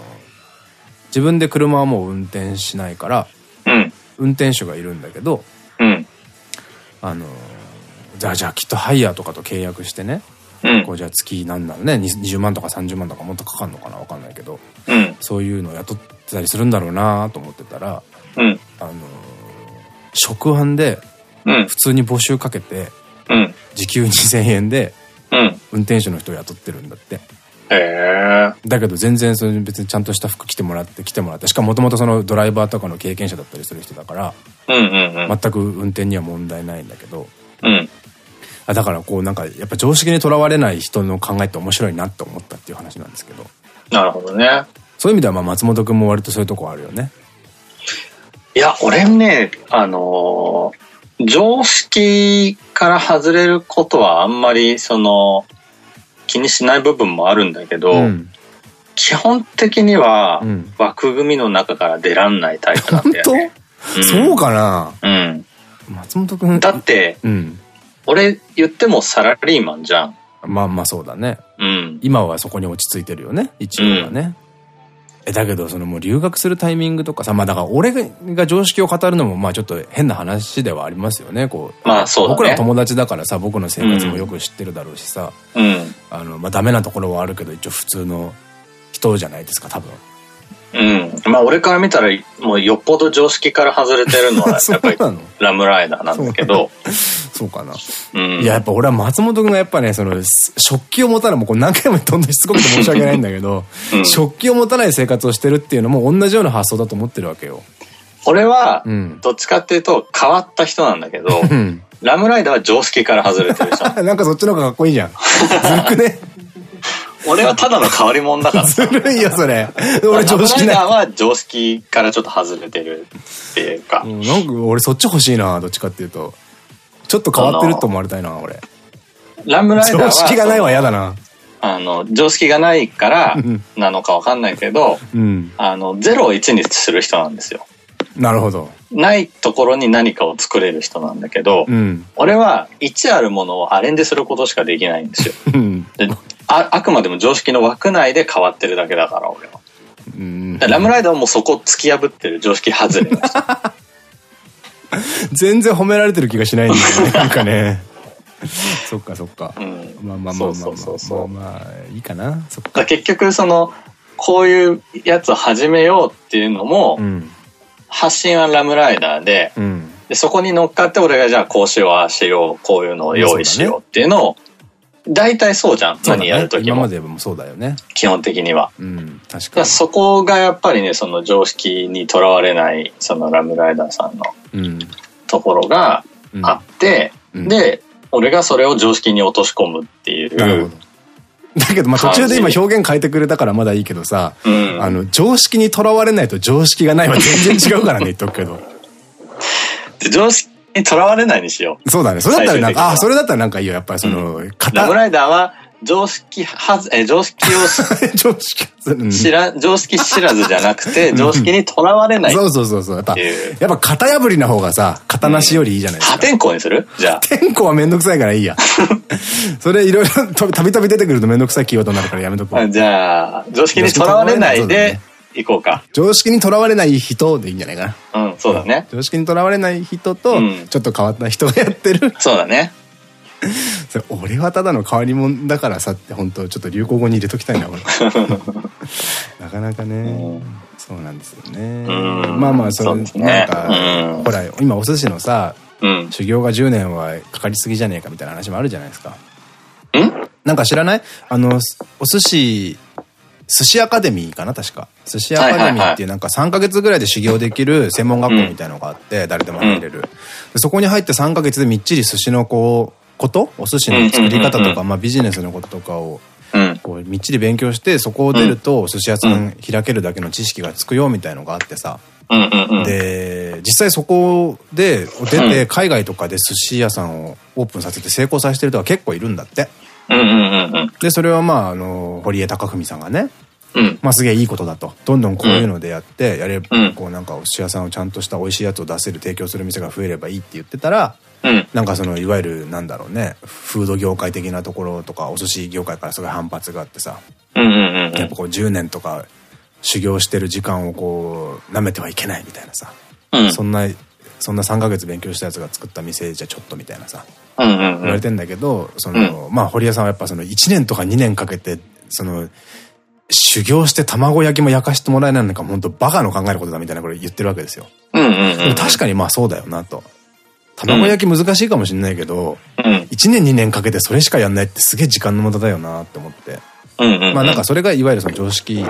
[SPEAKER 1] 自分で車はもう運転しないから、
[SPEAKER 2] うん、
[SPEAKER 1] 運転手がいるんだけど、
[SPEAKER 2] うん、
[SPEAKER 1] あの、じゃあじゃあきっとハイヤーとかと契約してね、
[SPEAKER 2] うん。
[SPEAKER 1] こうじゃあ月なんだろうね、20万とか30万とかもっとかかんのかなわかんないけど、
[SPEAKER 2] うん、
[SPEAKER 1] そういうのを雇ってたりするんだろうなと思ってたら、
[SPEAKER 2] うん、
[SPEAKER 1] あの、食販で
[SPEAKER 2] うん、
[SPEAKER 1] 普通に募集かけて、
[SPEAKER 2] うん、
[SPEAKER 1] 時給2000円で
[SPEAKER 2] うん。
[SPEAKER 1] 運転手の人を雇ってるんだって。
[SPEAKER 2] へえ。
[SPEAKER 1] だけど全然それ別にちゃんとした服着てもらって来てもらって、しかももともとそのドライバーとかの経験者だったりする人だから、
[SPEAKER 2] うんうんうん。
[SPEAKER 1] 全く運転には問題ないんだけど、
[SPEAKER 2] うん。
[SPEAKER 1] あだからこうなんかやっぱ常識にとらわれない人の考えって面白いなって思ったっていう話なんですけど、
[SPEAKER 2] なるほどね。
[SPEAKER 1] そういう意味ではまあ松本くんも割とそういうとこあるよね。
[SPEAKER 2] いや、俺ね、あのー常識から外れることはあんまり、その、気にしない部分もあるんだけど、
[SPEAKER 1] うん。
[SPEAKER 2] 基本的には
[SPEAKER 1] うん
[SPEAKER 2] 枠組みの中から出らんないタイプなんだよね。うん
[SPEAKER 1] そうかな？
[SPEAKER 2] うん。
[SPEAKER 1] 松本くん。
[SPEAKER 2] だって、
[SPEAKER 1] うん。
[SPEAKER 2] 俺言ってもサラリーマンじゃん。
[SPEAKER 1] まあまあそうだね。
[SPEAKER 2] うん。
[SPEAKER 1] 今はそこに落ち着いてるよね。一応はね。え、だけど、そのもう留学するタイミングとかさ、まあだから俺が常識を語るのもまあちょっと変な話ではありますよね、こう。
[SPEAKER 2] まあそうだね
[SPEAKER 1] 僕らは友達だからさ、僕の生活もよく知ってるだろうしさ、
[SPEAKER 2] うん。
[SPEAKER 1] あの、まあダメなところはあるけど、一応普通の人じゃないですか、多分。
[SPEAKER 2] うん。まあ俺から見たら、もうよっぽど常識から外れてるのは、<laughs> やっぱりラムライダーなんだけど。<laughs>
[SPEAKER 1] そうかな。うん、いや、やっぱ俺は松本君がやっぱね、その、食器を持たない、もう何回もどんどんしつこくて申し訳ないんだけど、<laughs> うん、食器を持たない生活をしてるっていうのも同じような発想だと思ってるわけよ。
[SPEAKER 2] 俺は、どっちかっていうと変わった人なんだけど、ラムライダーは常識から外れてる人。
[SPEAKER 1] なんかそっちの方がかっこいいじゃん。ずるくね？
[SPEAKER 2] 俺はただの変わり者だから
[SPEAKER 1] ずるいよ、それ。
[SPEAKER 2] 俺常識ない。は常識からちょっと外れてるっていうか。
[SPEAKER 1] うん、なんか俺そっち欲しいな、どっちかっていうと。ちょっと変わってると思われたいな、俺。
[SPEAKER 2] ラムライダーは。
[SPEAKER 1] 常識がないは嫌だな。
[SPEAKER 2] あの、常識がないからなのかわかんないけど、うん、あの、0を1にする人なんですよ。
[SPEAKER 1] なるほど。
[SPEAKER 2] ないところに何かを作れる人なんだけど、うん、俺は1あるものをアレンジすることしかできないんですよ。<laughs> でああくまでも常識の枠内で変わってるだけだから俺は。うんラムライダーはもうそこ突き破ってる常識外れ <laughs>
[SPEAKER 1] 全然褒められてる気がしないんだよね。<laughs> なんかね。そっかそっか。うん、まあまあまあまあまあまあいいかな。そっか。
[SPEAKER 2] 結局その、こういうやつを始めようっていうのも、うん、発信はラムライダーで、うん、でそこに乗っかって俺がじゃあこうしよう、ああしよう、こういうのを用意しようっていうのを大体そうじゃん。何やるときも。
[SPEAKER 1] 今までもそうだよね。
[SPEAKER 2] 基本的には。
[SPEAKER 1] うん、確かに。
[SPEAKER 2] そこがやっぱりね、その常識にとらわれない、そのラムライダーさんのところがあって、うん、で、俺がそれを常識に落とし込むっていう。
[SPEAKER 1] だけど、まあ途中で今表現変えてくれたからまだいいけどさ、うん、あの、常識にとらわれないと常識がないは全然違うからね、言っとくけど。<laughs>
[SPEAKER 2] 常識にとらわれないにしよ
[SPEAKER 1] う。そうだね。それだったらなんか、あ、それだったらなんかいいよ。やっぱりその、
[SPEAKER 2] ラムライダーは、常識はず、え、常識を、<laughs> 常識、知ら、常識知らずじゃなくて、常識にとらわれない。
[SPEAKER 1] そうそうそうそう。やっぱ、やっぱ型破りな方がさ、型なしよりいいじゃないですか。
[SPEAKER 2] 破天荒にする？じゃあ。
[SPEAKER 1] 破天荒はめんどくさいからいいや。<laughs> それいろいろたびたび出てくるとめんどくさいキーワードになるからやめとこう。
[SPEAKER 2] じゃあ、常識にとらわれないで、行こうか。
[SPEAKER 1] 常識にとらわれない人でいいんじゃないか
[SPEAKER 2] な。うん、そうだね。
[SPEAKER 1] 常識にとらわれない人と、ちょっと変わった人がやってる。
[SPEAKER 2] そうだね。<laughs>
[SPEAKER 1] それ俺はただの変わり者だからさって本当ちょっと流行語に入れときたいな <laughs> なかなかね、そうなんですよね。まあまあそれそ、ね、なんか、ほら今お寿司のさ、うん、修行が10年はかかりすぎじゃねえかみたいな話もあるじゃないですか。ん？なんか知らない？あのお寿司寿司アカデミーかな確か。寿司アカデミーっていうなんか3ヶ月ぐらいで修行できる専門学校みたいのがあって、誰でも入れる。そこに入って3ヶ月でみっちり寿司のこう、ことお寿司の作り方とか、まあビジネスのこととかを、こうみっちり勉強して、そこを出ると寿司屋さん開けるだけの知識がつくよみたいのがあってさ。で、実際そこで出て海外とかで寿司屋さんをオープンさせて成功させてる人が結構いるんだって。で、それはまあ、あの、堀江貴文さんがね、うん、まあすげえいいことだと。どんどんこういうのでやって、やれば、こうなんかお寿司屋さんをちゃんとした美味しいやつを出せる、提供する店が増えればいいって言ってたら、うん、なんかその、いわゆるなんだろうね、フード業界的なところとか、お寿司業界からすごい反発があってさ、やっぱこう10年とか修行してる時間をこう、舐めてはいけないみたいなさ、うん、そんな、そんな3ヶ月勉強したやつが作った店じゃちょっとみたいなさ、言われてんだけど、その、まあ、堀江さんはやっぱその1年とか2年かけて、その、修行して卵焼きも焼かしてもらえないのか、本当バカの考えることだみたいなこれ言ってるわけですよ。確かにまあそうだよなと。卵焼き難しいかもしれないけど、うん、1年2年かけてそれしかやんないってすげえ時間の無駄だよなって思って。まあなんかそれがいわゆるその常識に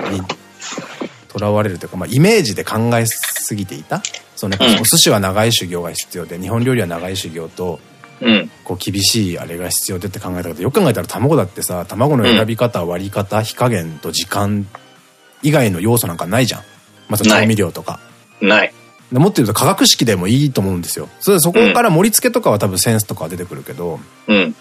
[SPEAKER 1] とらわれるというか、まあイメージで考えすぎていた。そのお寿司は長い修行が必要で、日本料理は長い修行と、うん、こう厳しいあれが必要でって考えたけどよく考えたら卵だってさ卵の選び方、割り方火加減と時間以外の要素なんかないじゃん。まず調味料とか。
[SPEAKER 2] ない
[SPEAKER 1] もっと言うと化学式でもいいと思うんですよ。それそこから盛り付けとかは多分センスとかは出てくるけど、うん、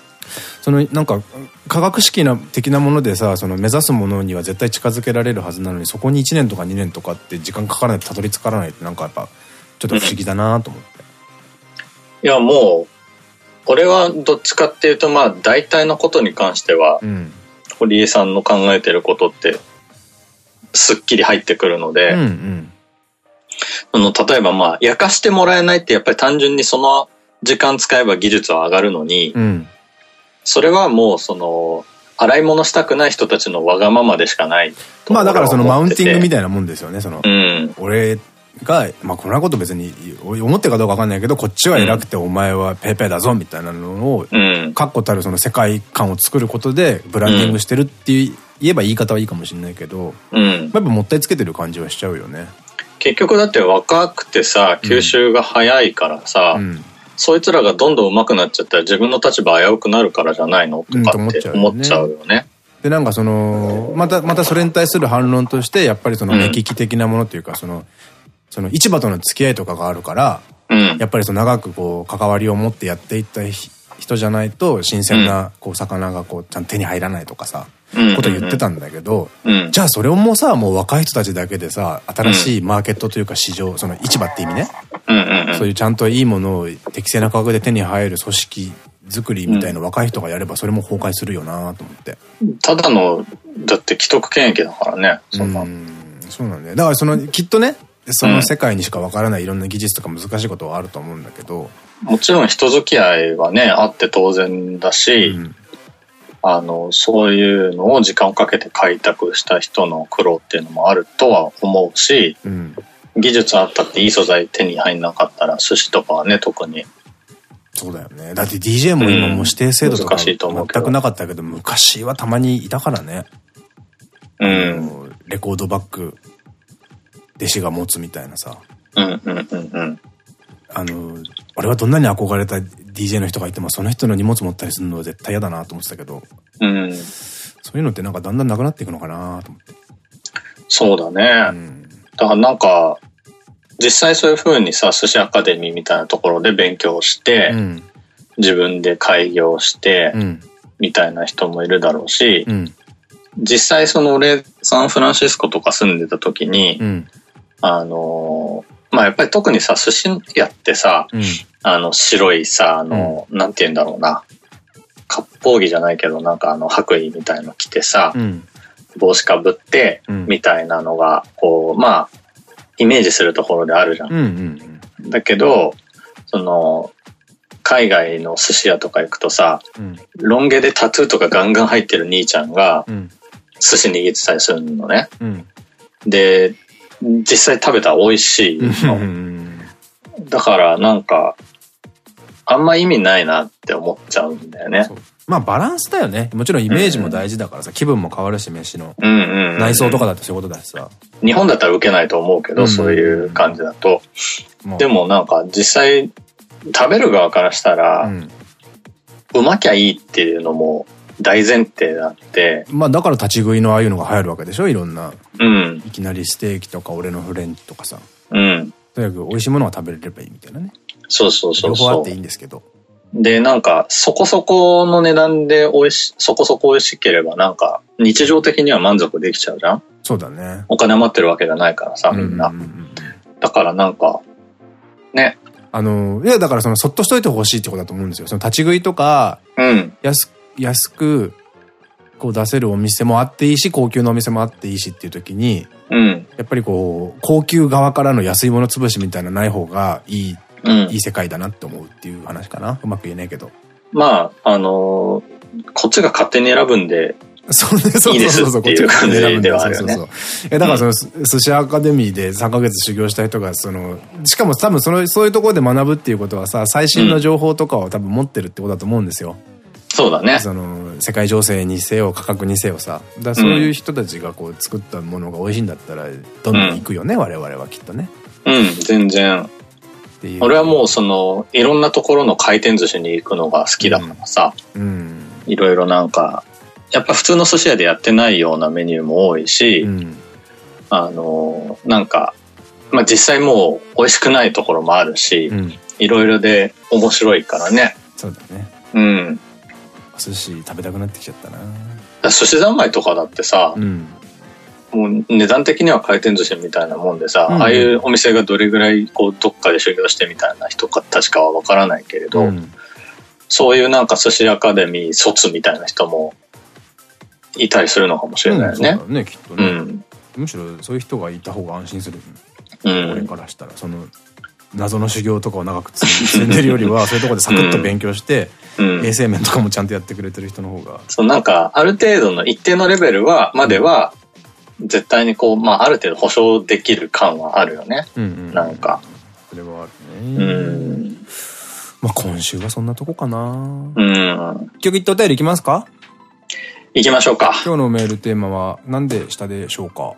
[SPEAKER 1] そのなんか化学式な的なものでさその目指すものには絶対近づけられるはずなのにそこに1年とか2年とかって時間かからないとたどり着かないってなんかやっぱちょっと不思議だなと思って、
[SPEAKER 2] いやもう俺はどっちかっていうとまあ大体のことに関しては、うん、堀江さんの考えてることってすっきり入ってくるので、うんうんその例えばまあ焼かしてもらえないってやっぱり単純にその時間使えば技術は上がるのに、うん、それはもうその洗い物したくない人たちのわがままでしかない
[SPEAKER 1] まあだからそのマウンティングみたいなもんですよね、その、
[SPEAKER 2] うん、
[SPEAKER 1] 俺が、まあこんなこと別に思ってるかどうかわかんないけど、こっちは偉くてお前はペーペーだぞみたいなのを、確固たるその世界観を作ることでブランディングしてるっていう、言えば言い方はいいかもしれないけど、うん、やっぱもったいつけてる感じはしちゃうよね。
[SPEAKER 2] 結局だって若くてさ、吸収が早いからさ、うん。そいつらがどんどん上手くなっちゃったら自分の立場危うくなるからじゃないの？とかって思っちゃうよね。
[SPEAKER 1] で、なんかその、また、またそれに対する反論として、やっぱりその目利き的なものというか、その、その市場との付き合いとかがあるから、うん、やっぱりその長くこう、関わりを持ってやっていった人じゃないと、新鮮なこう、魚がこう、ちゃんと手に入らないとかさ、こと言ってたんだけど、じゃあそれをもうさ、もう若い人たちだけでさ、新しいマーケットというか市場、その市場って意味ね。そういうちゃんといいものを適正な価格で手に入る組織作りみたいな若い人がやればそれも崩壊するよなと思って。
[SPEAKER 2] ただの、だって既得権益だからね、そんな。
[SPEAKER 1] そうなんだよ。だからその、きっとね、その世界にしかわからないいろんな技術とか難しいことはあると思うんだけど。
[SPEAKER 2] もちろん人付き合いはね、あって当然だし、うん、あの、そういうのを時間をかけて開拓した人の苦労っていうのもあるとは思うし、うん、技術あったっていい素材手に入んなかったら寿司とかはね、特に。
[SPEAKER 1] そうだよね。だって DJ も今も指定制度とか全くなかったけど、昔はたまにいたからね。
[SPEAKER 2] うん。
[SPEAKER 1] レコードバッグ、弟子が持つみたいなさ。
[SPEAKER 2] うんうんうんうん。
[SPEAKER 1] あの、俺はどんなに憧れた DJ の人がいても、その人の荷物持ったりするのは絶対嫌だなと思ってたけど。
[SPEAKER 2] うん。
[SPEAKER 1] そういうのってなんかだんだんなくなっていくのかなと思って。
[SPEAKER 2] そうだね。うん、だからなんか、実際そういう風にさ、寿司アカデミーみたいなところで勉強して、うん、自分で開業して、うん、みたいな人もいるだろうし、うん、実際その俺、サンフランシスコとか住んでた時に、あのまあやっぱり特にさ、寿司屋ってさ、あの白いさ、あの、なんて言うんだろうな、割烹着じゃないけど、なんかあの白衣みたいの着てさ、帽子かぶって、みたいなのが、こう、まあ、イメージするところであるじゃん。だけど、その、海外の寿司屋とか行くとさ、うん、ロン毛でタトゥーとかガンガン入ってる兄ちゃんが、寿司握ってたりするのね。うん、で、実際食べたら美味しいの。だからなんか、あんま意味ないなって思っちゃうんだよね。
[SPEAKER 1] まあバランスだよね。もちろんイメージも大事だからさ、気分も変わるし、飯の。内装とかだってそういうことだしさ。
[SPEAKER 2] 日本だったら受けないと思うけど、そういう感じだと。でもなんか実際、食べる側からしたら、うまきゃいいっていうのも大前提であって。
[SPEAKER 1] まあだから立ち食いのああいうのが流行るわけでしょいろんな。
[SPEAKER 2] うん。
[SPEAKER 1] いきなりステーキとか俺のフレンチとかさ。
[SPEAKER 2] うん。
[SPEAKER 1] とにかく美味しいものは食べれればいいみたいなね。
[SPEAKER 2] そうそうそう
[SPEAKER 1] そう。両方あっていいんですけど。
[SPEAKER 2] で、なんか、そこそこの値段で美味し、そこそこ美味しければ、なんか、日常的には満足できちゃうじゃん？
[SPEAKER 1] そうだね。
[SPEAKER 2] お金余ってるわけじゃないからさ、みんな。だからなんか、ね。
[SPEAKER 1] あの、いや、だからその、そっとしといてほしいってことだと思うんですよ。その立ち食いとか、
[SPEAKER 2] うん。
[SPEAKER 1] 安、安く、こう出せるお店もあっていいし、高級なお店もあっていいしっていう時に、
[SPEAKER 2] うん。
[SPEAKER 1] やっぱりこう、高級側からの安いもの潰しみたいなない方がいいうん、いい世界だなって思うっていう話かな。うまく言えないけど。
[SPEAKER 2] まあ、あのー、こっちが勝手に選ぶんで、
[SPEAKER 1] そうね、そうそうそう、こっちが感じではあるよね。そうそうそう。だからその、寿司アカデミーで3ヶ月修行した人が、その、しかも多分その、そういうところで学ぶっていうことはさ、最新の情報とかを多分持ってるってことだと思うんですよ。
[SPEAKER 2] そうだね。
[SPEAKER 1] その、世界情勢にせよ、価格にせよさ。だそういう人たちがこう作ったものが美味しいんだったら、どんどん行くよね、我々はきっとね。
[SPEAKER 2] うん、全然。俺はもうその、いろんなところの回転寿司に行くのが好きだからさ、いろいろなんか、やっぱ普通の寿司屋でやってないようなメニューも多いし、うん、あの、なんか、まあ実際もう美味しくないところもあるし、いろいろで面白いからね。
[SPEAKER 1] そうだね。
[SPEAKER 2] うん。
[SPEAKER 1] お寿司食べたくなってきちゃったな。
[SPEAKER 2] 寿司三昧とかだってさ、うん、もう値段的には回転寿司みたいなもんでさ、うん、ああいうお店がどれぐらいこうどっかで修行してみたいな人か確かはわからないけれど、うん、そういうなんか寿司アカデミー卒みたいな人もいたりするのかもしれないよね。
[SPEAKER 1] うん、ね、きっとね、むしろそういう人がいた方が安心する。俺からしたら、その謎の修行とかを長く積んでるよりは、そういうところでサクッと勉強して、衛生面とかもちゃんとやってくれてる人の方が。
[SPEAKER 2] そう、なんか、ある程度の一定のレベルは、までは、絶対にこう、まあ、ある程度保証できる感はあるよね。うんうん、なんか。
[SPEAKER 1] それはあるね。うん。まあ、今週はそんなとこかな。
[SPEAKER 2] うん。
[SPEAKER 1] 曲一答お便りいきますか？
[SPEAKER 2] 行きましょうか。
[SPEAKER 1] 今日のメールテーマは何でしたでしょうか？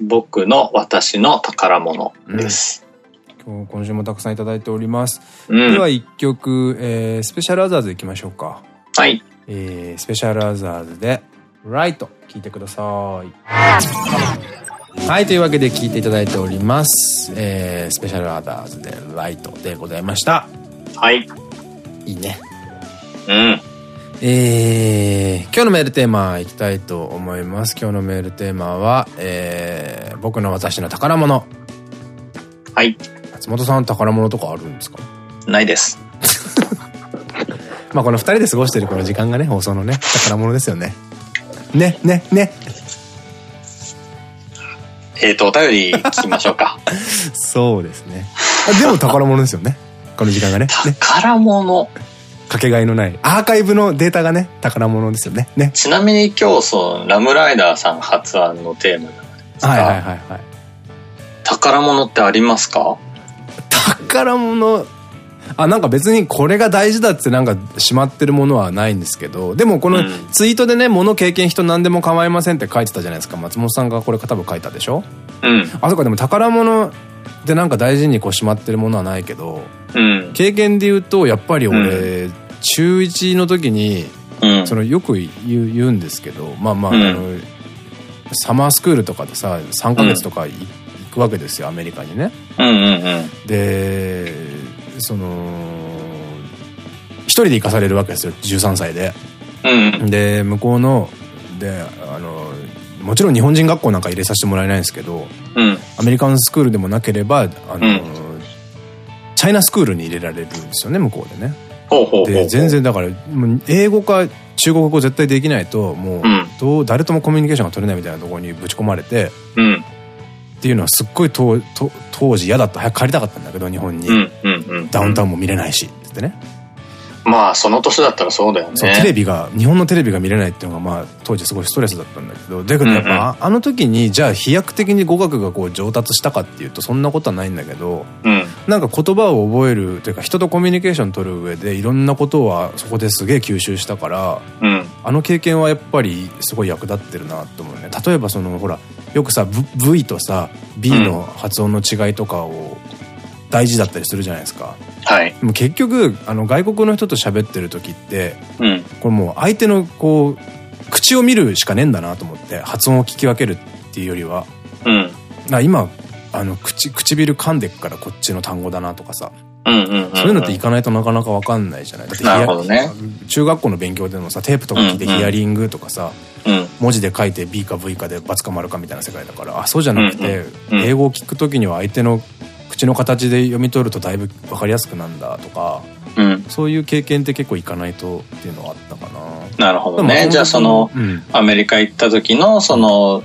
[SPEAKER 2] 僕の私の宝物です。
[SPEAKER 1] うん、今日今週もたくさんいただいております。うん、では一曲、えー、スペシャルアザーズいきましょうか。
[SPEAKER 2] はい。
[SPEAKER 1] えー、スペシャルアザーズで、ライト、聞いてください。はい、というわけで聞いていただいております。えー、スペシャルアザーズで、ライトでございました。
[SPEAKER 2] はい。
[SPEAKER 1] いいね。
[SPEAKER 2] うん。
[SPEAKER 1] えー、今日のメールテーマいきたいと思います。今日のメールテーマは、えー、僕の私の宝物。
[SPEAKER 2] はい。
[SPEAKER 1] 松本さん宝物とかあるんですか？
[SPEAKER 2] ないです。
[SPEAKER 1] まあこの二人で過ごしてるこの時間がね、放送のね、宝物ですよね。ね、ね、ね。
[SPEAKER 2] えっと、お便り聞きましょうか。<laughs>
[SPEAKER 1] そうですね。でも宝物ですよね。この時間がね。
[SPEAKER 2] 宝物。
[SPEAKER 1] かけがえのないアーカイブのデータがね宝物ですよねね
[SPEAKER 2] ちなみに今日そうラムライダーさん発案のテーマじゃないですかはいはいはいはい宝物ってありますか？
[SPEAKER 1] 宝物。あ、なんか別にこれが大事だってなんかしまってるものはないんですけど、でもこのツイートでね、もの経験人何でも構いませんって書いてたじゃないですか。松本さんがこれ多分書いたでしょ？
[SPEAKER 2] うん。
[SPEAKER 1] あ、そっかでも宝物でなんか大事にこうしまってるものはないけど、
[SPEAKER 2] うん、
[SPEAKER 1] 経験で言うとやっぱり俺、うん、中1の時に、うん、そのよく言う言うんですけどまあまあ,、あのサマースクールとかでさ3ヶ月とか行くわけですよアメリカにね。でその一人で行かされるわけですよ13歳で。で向こうのであのもちろん日本人学校なんか入れさせてもらえないんですけど、
[SPEAKER 2] うん、
[SPEAKER 1] アメリカンスクールでもなければ、あの、うん、チャイナスクールに入れられるんですよね、向こうでね。で、全然だから、英語か中国語絶対できないと、もう、どう、誰ともコミュニケーションが取れないみたいなところにぶち込まれて、
[SPEAKER 2] うん、っ
[SPEAKER 1] ていうのはすっごい当時嫌だった。早く帰りたかったんだけど、日本に。ダウンタウンも見れないし、ってね。
[SPEAKER 2] まあ、その年だったらそうだよね。
[SPEAKER 1] テレビが、日本のテレビが見れないっていうのが、まあ、当時すごいストレスだったんだけど、だけどやっぱ、うんうん、あの時に、じゃあ飛躍的に語学がこう上達したかっていうと、そんなことはないんだけど、
[SPEAKER 2] うん、
[SPEAKER 1] なんか言葉を覚えるというか、人とコミュニケーション取る上で、いろんなことはそこですげえ吸収したから、
[SPEAKER 2] うん、
[SPEAKER 1] あの経験はやっぱりすごい役立ってるなと思うね。例えばその、ほら、よくさ、V とさ、B の発音の違いとかを大事だったりするじゃないですか。
[SPEAKER 2] はい。
[SPEAKER 1] も結局、あの、外国の人と喋ってる時って、
[SPEAKER 2] うん、
[SPEAKER 1] これもう相手のこう、口を見るしかねえんだなと思って、発音を聞き分けるっていうよりは。
[SPEAKER 2] うん。
[SPEAKER 1] 今、あの、口、唇噛んでっからこっちの単語だなとかさ。
[SPEAKER 2] そういう
[SPEAKER 1] のって行かないとなかなかわかんないじゃない。だってな
[SPEAKER 2] るほどね。
[SPEAKER 1] 中学校の勉強でもさ、テープとか聞いてヒアリングとかさ、
[SPEAKER 2] うん、
[SPEAKER 1] 文字で書いて B か V かで×か丸かみたいな世界だから、あ、そうじゃなくて、英語を聞くときには相手の口の形で読み取るとだいぶ分かりやすくなんだとか、
[SPEAKER 2] うん、
[SPEAKER 1] そういう経験って結構いかないとっていうのはあったか
[SPEAKER 2] な。なるほどね。じゃあその、うん、アメリカ行った時のその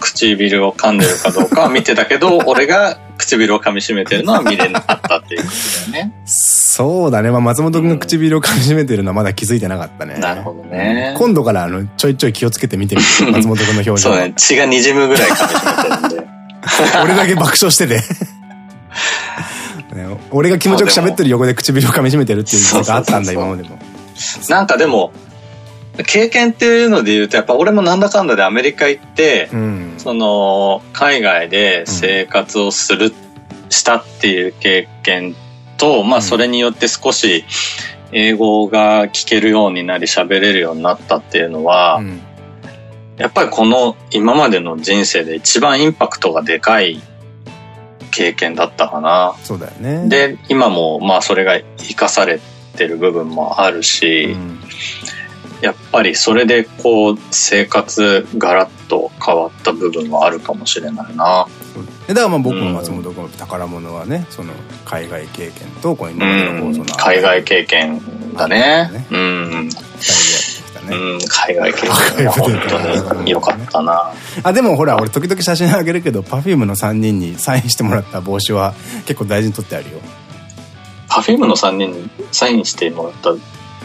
[SPEAKER 2] 唇を噛んでるかどうかは見てたけど、<laughs> 俺が唇を噛み締めてるのは見れなかったっていうことだよね。
[SPEAKER 1] そうだね。まあ、松本君が唇を噛み締めてるのはまだ気づいてなかったね。
[SPEAKER 2] なるほどね。
[SPEAKER 1] 今度からあの、ちょいちょい気をつけて見てみて、松本君の表情。
[SPEAKER 2] そうね。血が滲むぐらい噛み締めてるんで。<laughs>
[SPEAKER 1] 俺だけ爆笑してて俺が気持ちよく喋ってる横で唇を噛み締めてるっていうことがあったんだ、今までも。
[SPEAKER 2] なんかでも、経験っていうので言うと、やっぱ俺もなんだかんだでアメリカ行って、
[SPEAKER 1] うん、
[SPEAKER 2] その、海外で生活をする、うん、したっていう経験と、まあそれによって少し英語が聞けるようになり喋れるようになったっていうのは、うん、やっぱりこの今までの人生で一番インパクトがでかい経験だったかな。
[SPEAKER 1] そうだよね。
[SPEAKER 2] で、今もまあそれが生かされてる部分もあるし、うん、やっぱりそれでこう生活ガラッと変わった部分はあるかもしれないな。
[SPEAKER 1] だからまあ僕も松本君の宝物はね、その海外経験とこう今までの放送の、
[SPEAKER 2] 海外経験だね。うん。ね。うん、海外経験は本当に良かったな。
[SPEAKER 1] あ、でもほら、俺時々写真あげるけど、Perfume の3人にサインしてもらった帽子は結構大事に取ってあるよ。
[SPEAKER 2] Perfume の3人にサインしてもらった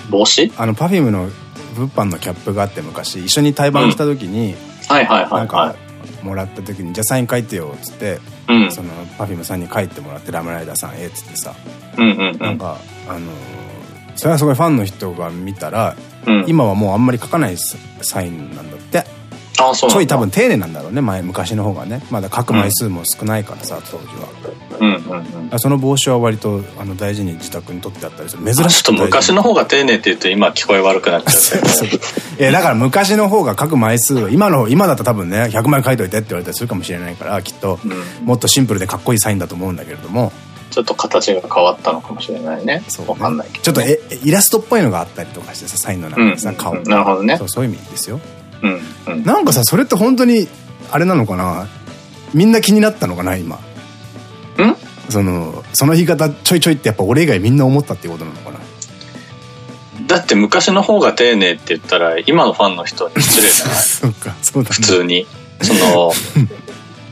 [SPEAKER 2] 帽子？
[SPEAKER 1] あの、パフュームの物販のキャップがあって昔、一緒に対バンした時に、
[SPEAKER 2] はいはいはい、
[SPEAKER 1] なんか、もらった時に、じゃあサイン書いてよ、っつって、うん、その、パフュームさんに書いてもらって、ラムライダーさん、えっつってさ、うんうんうん、なんか、あのそれはすごいファンの人が見たら、うん、今はもうあんまり書かないサインなんだって。あそうちょい多分丁寧なんだろうね、前、昔の方がね。まだ書く枚数も少ないからさ、当時は。うんうんうん、その帽子は割とあの大事に自宅に取ってあったりする。珍し
[SPEAKER 2] くちょっと昔の方が丁寧って言うと今聞こえ悪くなっちゃう。
[SPEAKER 1] え、だから昔の方が書く枚数、今の、今だと多分ね、100枚書いといてって言われたりするかもしれないから、きっと、もっとシンプルでかっこいいサインだと思うんだけれども。
[SPEAKER 2] ちょっと形が変わったのかもしれないね。そう、ね。わかんないけど。
[SPEAKER 1] ちょっとえ、イラストっぽいのがあったりとかしてさ、サインの中でさ、顔。
[SPEAKER 2] なるほどね。
[SPEAKER 1] そう、そういう意味ですよ。うん。なんかさ、それって本当に、あれなのかな？みんな気になったのかな、今？ん？その、その言い方ちょいちょいってやっぱ俺以外みんな思ったっていうことなのかな？
[SPEAKER 2] だって昔の方が丁寧って言ったら、今のファンの人に失礼じゃない <laughs> そうか、そうだ、ね、普通に。その、<laughs>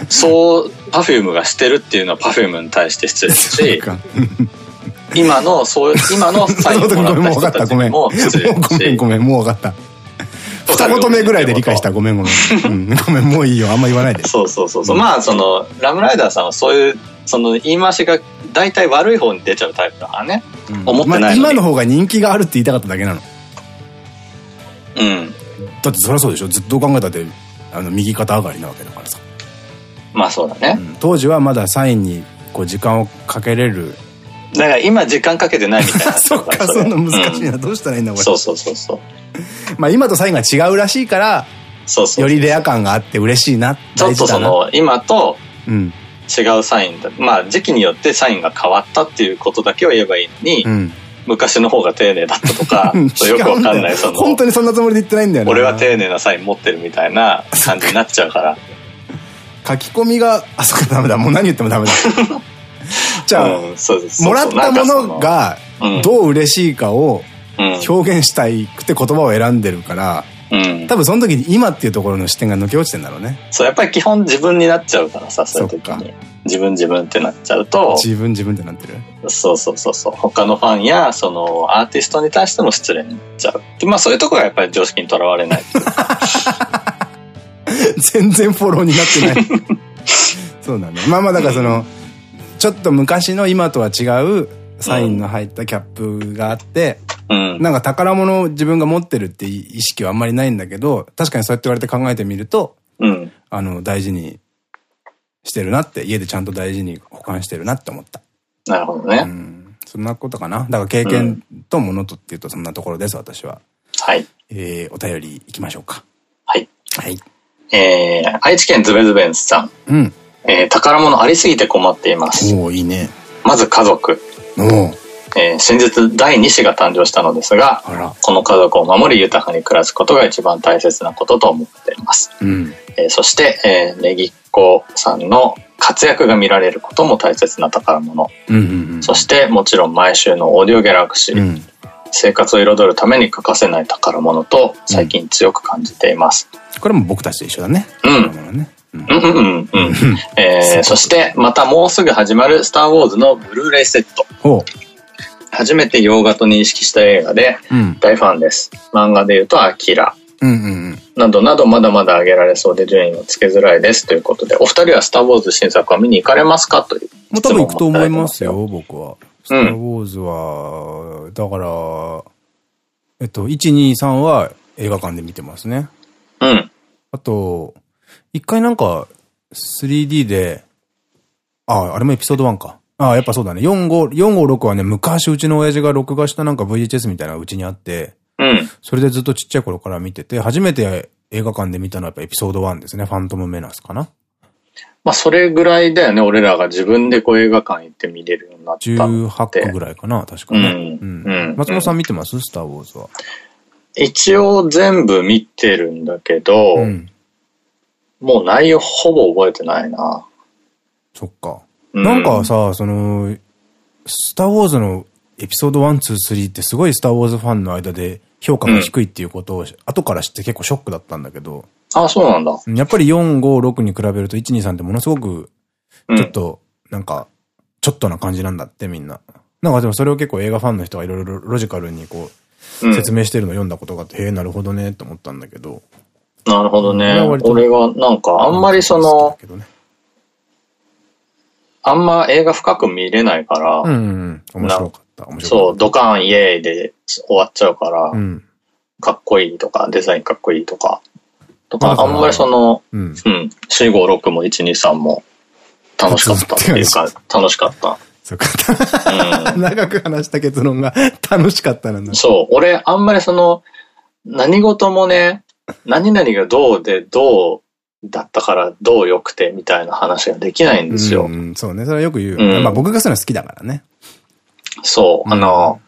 [SPEAKER 2] そう、 Perfume がしてるっていうのは Perfume に対して失礼だし、今の、そう、今のサインをもらった人たちも <laughs> 失礼だし。
[SPEAKER 1] ごめん、ごめん、もう分かった。二言目ぐらいで理解した。ごめんごめん。ごめん、もういいよ。あんま言わないで。
[SPEAKER 2] そうそうそう。まあ、その、 RAM RIDER さんはそういう、その言い回しが大体悪い方に出ちゃうタイプだからね。思ってない
[SPEAKER 1] 今の方が人気があるって言いたかっただけなの。うん。だってそりゃそうでしょ。ずっと考えたって、あの、右肩上がりなわけだからさ。
[SPEAKER 2] まあそうだね。
[SPEAKER 1] 当時はまだサインにこう時間をかけれる。
[SPEAKER 2] だから今時間かけてないみたいな。<laughs>
[SPEAKER 1] そっか、そんな難しいな。どうしたらいいんだ、これ。
[SPEAKER 2] そうそうそうそう。
[SPEAKER 1] まあ今とサインが違うらしいから、そうそうよりレア感があって嬉しいな。
[SPEAKER 2] ちょっとその、今と、違うサインだ。まあ時期によってサインが変わったっていうことだけを言えばいいのに、うん、昔の方が丁寧だったとか、よくわかんないその。
[SPEAKER 1] 本当にそんなつもりで言ってないんだよね。
[SPEAKER 2] 俺は丁寧なサイン持ってるみたいな感じになっちゃうから。
[SPEAKER 1] 書き込みが、あ、そこダメだ。もう何言ってもダメだ。<laughs> じゃあ、うん、もらったものがどう嬉しいかを表現したいくて言葉を選んでるから、うん、多分その時に今っていうところの視点が抜け落ちてんだろうね。
[SPEAKER 2] そう、やっぱり基本自分になっちゃうからさ、そういう時に。自分自分ってなっちゃうと。
[SPEAKER 1] 自分自分ってなってる
[SPEAKER 2] そうそうそうそう。他のファンや、その、アーティストに対しても失礼になっちゃう。まあそういうところがやっぱり常識にとらわれない。<laughs> <laughs>
[SPEAKER 1] 全然フォローになってない。<laughs> そうだ。まあまあだからその、ちょっと昔の今とは違うサインの入ったキャップがあって、うん、なんか宝物を自分が持ってるって意識はあんまりないんだけど、確かにそうやって言われて考えてみると、うん、あの、大事にしてるなって、家でちゃんと大事に保管してるなって思った。
[SPEAKER 2] なるほどね。う
[SPEAKER 1] ん。そんなことかな。だから経験と物とっていうとそんなところです、私は。はい。えー、お便り行きましょうか。
[SPEAKER 2] はい。はい。えー、愛知県ズベズベンスさん。うん。えー、宝物ありすぎて困っています。
[SPEAKER 1] おおいいね。
[SPEAKER 2] まず家族。おえー、先日第2子が誕生したのですが、この家族を守り豊かに暮らすことが一番大切なことと思っています。うん、えー、そして、えー、ネギっ子さんの活躍が見られることも大切な宝物。そしてもちろん毎週のオーディオギャラクシー。うん生活を彩るために欠かせない宝物と最近強く感じています。
[SPEAKER 1] うん、これも僕たちと一緒だね。
[SPEAKER 2] うん。ね、うんうんうんうん。えー、そしてまたもうすぐ始まるスターウォーズのブルーレイセット。初めて洋画と認識した映画で大ファンです。漫画で言うとアキラ。などなどまだまだ上げられそうで順位をつけづらいですということで、お二人はスターウォーズ新作は見に行かれますか？という
[SPEAKER 1] もう多分行くと思いますよ、僕は。スターウォーズは、だから、えっと、1、2、3は映画館で見てますね。うん。あと、一回なんか、3D で、あ、あれもエピソード1か。ああ、やっぱそうだね。4、5、4、5、6はね、昔うちの親父が録画したなんか VHS みたいなうちにあって、うん。それでずっとちっちゃい頃から見てて、初めて映画館で見たのはやっぱエピソード1ですね。ファントムメナスかな。
[SPEAKER 2] まあ、それぐらいだよね。俺らが自分でこう映画館行って見れるようになった18
[SPEAKER 1] 個ぐらいかな、確かね。うん。うん。松本さん見てます？スターウォーズは。
[SPEAKER 2] 一応全部見てるんだけど、うん、もう内容ほぼ覚えてないな。
[SPEAKER 1] そっか。なんかさ、その、スターウォーズのエピソード1、2、3ってすごいスターウォーズファンの間で評価が低いっていうことを、後から知って結構ショックだったんだけど。
[SPEAKER 2] ああ、そうなんだ。
[SPEAKER 1] やっぱり4、5、6に比べると1、2、3ってものすごく、ちょっと、なんか、ちょっとな感じなんだってみんな。なんかでもそれを結構映画ファンの人がいろいろロジカルにこう、説明してるの読んだことがあって、へえ、なるほどね、と思ったんだけど。
[SPEAKER 2] なるほどね。俺はなんかあんまりその、あんま映画深く見れないから、
[SPEAKER 1] うん、面白かった。
[SPEAKER 2] 面白かった。そう、ドカンイエーイで終わっちゃうから、うん、かっこいいとか、デザインかっこいいとか、とか、あんまりその、うん、うん、4、5、6も1、2、3も楽しかったっていうか、<laughs> 楽しかった。
[SPEAKER 1] そうか。<laughs> 長く話した結論が楽しかったなんだ。
[SPEAKER 2] そう。俺、あんまりその、何事もね、何々がどうでどうだったからどう良くてみたいな話ができないんですよ。う
[SPEAKER 1] ん、そうね。それはよく言う。うん、まあ僕がそういうの好きだからね。
[SPEAKER 2] そう。あの、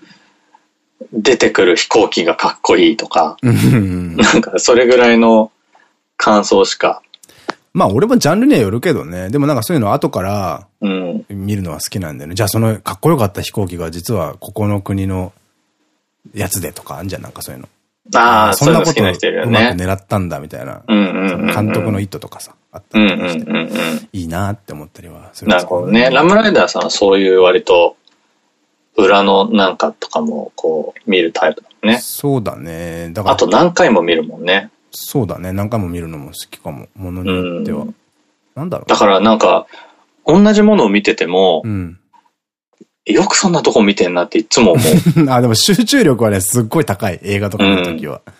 [SPEAKER 2] 出てくる飛行機がかっこいいとか、なんかそれぐらいの感想しか。
[SPEAKER 1] まあ俺もジャンルにはよるけどね。でもなんかそういうの後から見るのは好きなんだよね。じゃあそのかっこよかった飛行機が実はここの国のやつでとかあんじゃん、なんかそういうの。
[SPEAKER 2] ああ、そんなことをうまく
[SPEAKER 1] 狙ったんだみたいな。監督の意図とかさ、あったりして。いいなって思ったりは
[SPEAKER 2] する。なるほどね。ラムライダーさんはそういう割と裏のなんかとかもこう見るタイプだもんね。
[SPEAKER 1] そうだね。
[SPEAKER 2] だから。あと何回も見るもんね。
[SPEAKER 1] そうだね。何回も見るのも好きかも。ものによっては。なんだろう。
[SPEAKER 2] だからなんか、同じものを見てても、うん、よくそんなとこ見てんなっていつも思う。<laughs>
[SPEAKER 1] あ、でも集中力はね、すっごい高い。映画とかの時は。うん、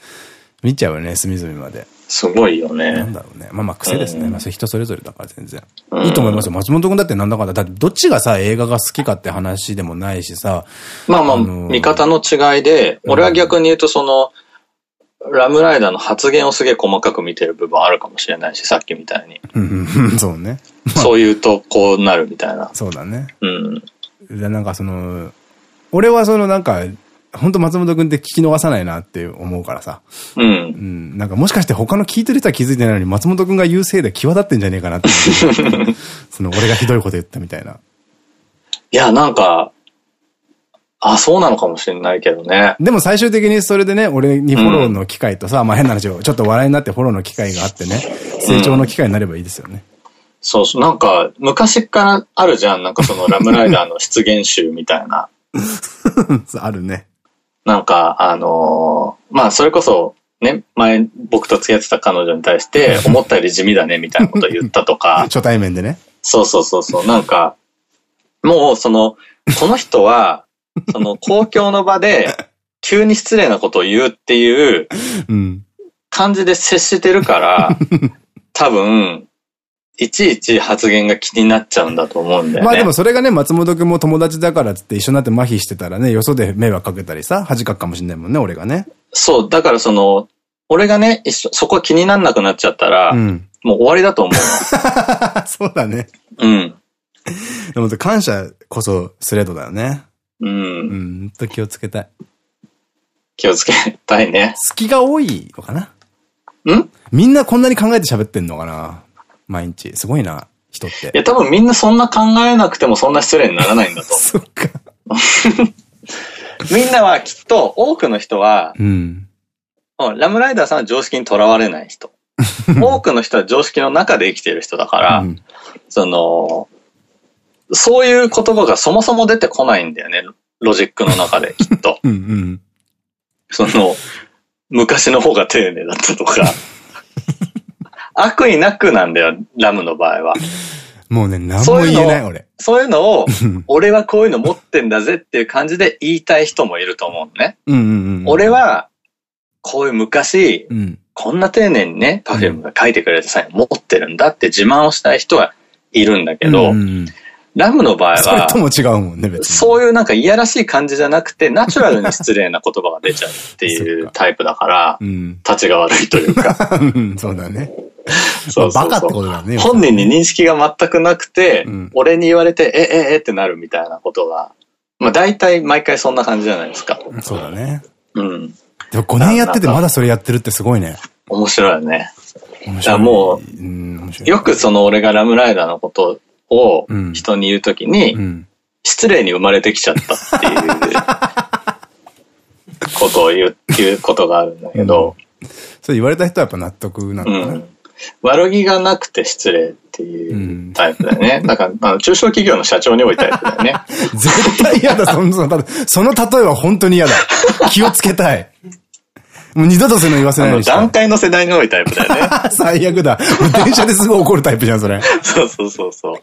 [SPEAKER 1] 見ちゃうよね、隅々まで。
[SPEAKER 2] すごいよね。
[SPEAKER 1] なんだろうね。まあまあ癖ですね。うん、まあそれ人それぞれだから全然。うん、いいと思いますよ。松本君だってなんだかんだ。だってどっちがさ、映画が好きかって話でもないしさ。
[SPEAKER 2] まあまあ、あのー、見方の違いで、俺は逆に言うとその、ラムライダーの発言をすげえ細かく見てる部分あるかもしれないし、さっきみたいに。<laughs>
[SPEAKER 1] そうね。
[SPEAKER 2] そういうとこうなるみたいな。
[SPEAKER 1] そうだね。
[SPEAKER 2] うん。
[SPEAKER 1] で、なんかその、俺はそのなんか、本当松本くんって聞き逃さないなって思うからさ。
[SPEAKER 2] うん。うん。
[SPEAKER 1] なんかもしかして他の聞いてる人は気づいてないのに松本くんが言うせいで際立ってんじゃねえかなって。<laughs> その俺がひどいこと言ったみたいな。
[SPEAKER 2] いや、なんか、あ、そうなのかもしれないけどね。
[SPEAKER 1] でも最終的にそれでね、俺にフォローの機会とさ、うん、まあ変な話を、ちょっと笑いになってフォローの機会があってね、成長の機会になればいいですよね。うん、
[SPEAKER 2] そうそう、なんか、昔からあるじゃん、なんかそのラムライダーの出現集みたいな。<laughs>
[SPEAKER 1] あるね。
[SPEAKER 2] なんか、あのー、まあ、それこそ、ね、前僕と付き合ってた彼女に対して、<laughs> 思ったより地味だね、みたいなことを言ったとか。<laughs>
[SPEAKER 1] 初対面でね。
[SPEAKER 2] そうそうそうそう。なんか、もう、その、この人は、<laughs> その、公共の場で、急に失礼なことを言うっていう、感じで接してるから、多分、いちいち発言が気になっちゃうんだと思うんだよね。
[SPEAKER 1] まあでもそれがね、松本くんも友達だからって一緒になって麻痺してたらね、よそで迷惑かけたりさ、恥かくかもしんないもんね、俺がね。
[SPEAKER 2] そう、だからその、俺がね、一緒、そこ気になんなくなっちゃったら、うん、もう終わりだと思う <laughs>
[SPEAKER 1] そうだね。
[SPEAKER 2] うん。
[SPEAKER 1] でも感謝こそスレッドだよね。
[SPEAKER 2] うん。う
[SPEAKER 1] ん、と気をつけたい。
[SPEAKER 2] 気をつけたいね。
[SPEAKER 1] 隙が多いのかな？
[SPEAKER 2] ん？
[SPEAKER 1] みんなこんなに考えて喋ってんのかな？毎日。すごいな、人って。い
[SPEAKER 2] や、多分みんなそんな考えなくてもそんな失礼にならないんだと。<laughs>
[SPEAKER 1] そっか。<laughs>
[SPEAKER 2] みんなはきっと多くの人は、
[SPEAKER 1] うん、
[SPEAKER 2] ラムライダーさんは常識にとらわれない人。<laughs> 多くの人は常識の中で生きている人だから、うん、その、そういう言葉がそもそも出てこないんだよね。ロジックの中で、きっと。<laughs>
[SPEAKER 1] うんうん、
[SPEAKER 2] その、昔の方が丁寧だったとか、<laughs> 悪意なくなんだよ、ラムの場合は。
[SPEAKER 1] もうね、何も言えない、俺。
[SPEAKER 2] そういうのを、俺はこういうの持ってんだぜっていう感じで言いたい人もいると思うのね。俺は、こういう昔、うん、こんな丁寧にね、パフュームが書いてくれた際に持ってるんだって自慢をしたい人はいるんだけど、ラムの場合は、それ
[SPEAKER 1] とも違うもんね、別
[SPEAKER 2] に。そういうなんかいやらしい感じじゃなくて、ナチュラルに失礼な言葉が出ちゃうっていうタイプだから、うん、立ちが悪いというか。<laughs>
[SPEAKER 1] そうだね。そうバカってことだね。
[SPEAKER 2] 本人に認識が全くなくて、うん、俺に言われて、え、え、えってなるみたいなことが、まあ大体毎回そんな感じじゃないですか。
[SPEAKER 1] そうだね。
[SPEAKER 2] うん。
[SPEAKER 1] でも5年やっててまだそれやってるってすごいね。
[SPEAKER 2] 面白いよね。面白い。もう、うん、よくその俺がラムライダーのことを人に言うときに、失礼に生まれてきちゃったっていう <laughs> ことを言う、言うことがあるんだけど、
[SPEAKER 1] そう言われた人はやっぱ納得なのかな、うん、
[SPEAKER 2] 悪気がなくて失礼っていうタイプだよね。<laughs> だから、あの、中小企業の社長に多いタイプだよね。
[SPEAKER 1] 絶対嫌だ、その、その、その例えは本当に嫌だ。気をつけたい。もう二度とそういうの言わせないように
[SPEAKER 2] 段階の世代に多いタイプだよね。<laughs>
[SPEAKER 1] 最悪だ。電車ですぐ怒るタイプじゃん、それ。
[SPEAKER 2] そうそうそうそう。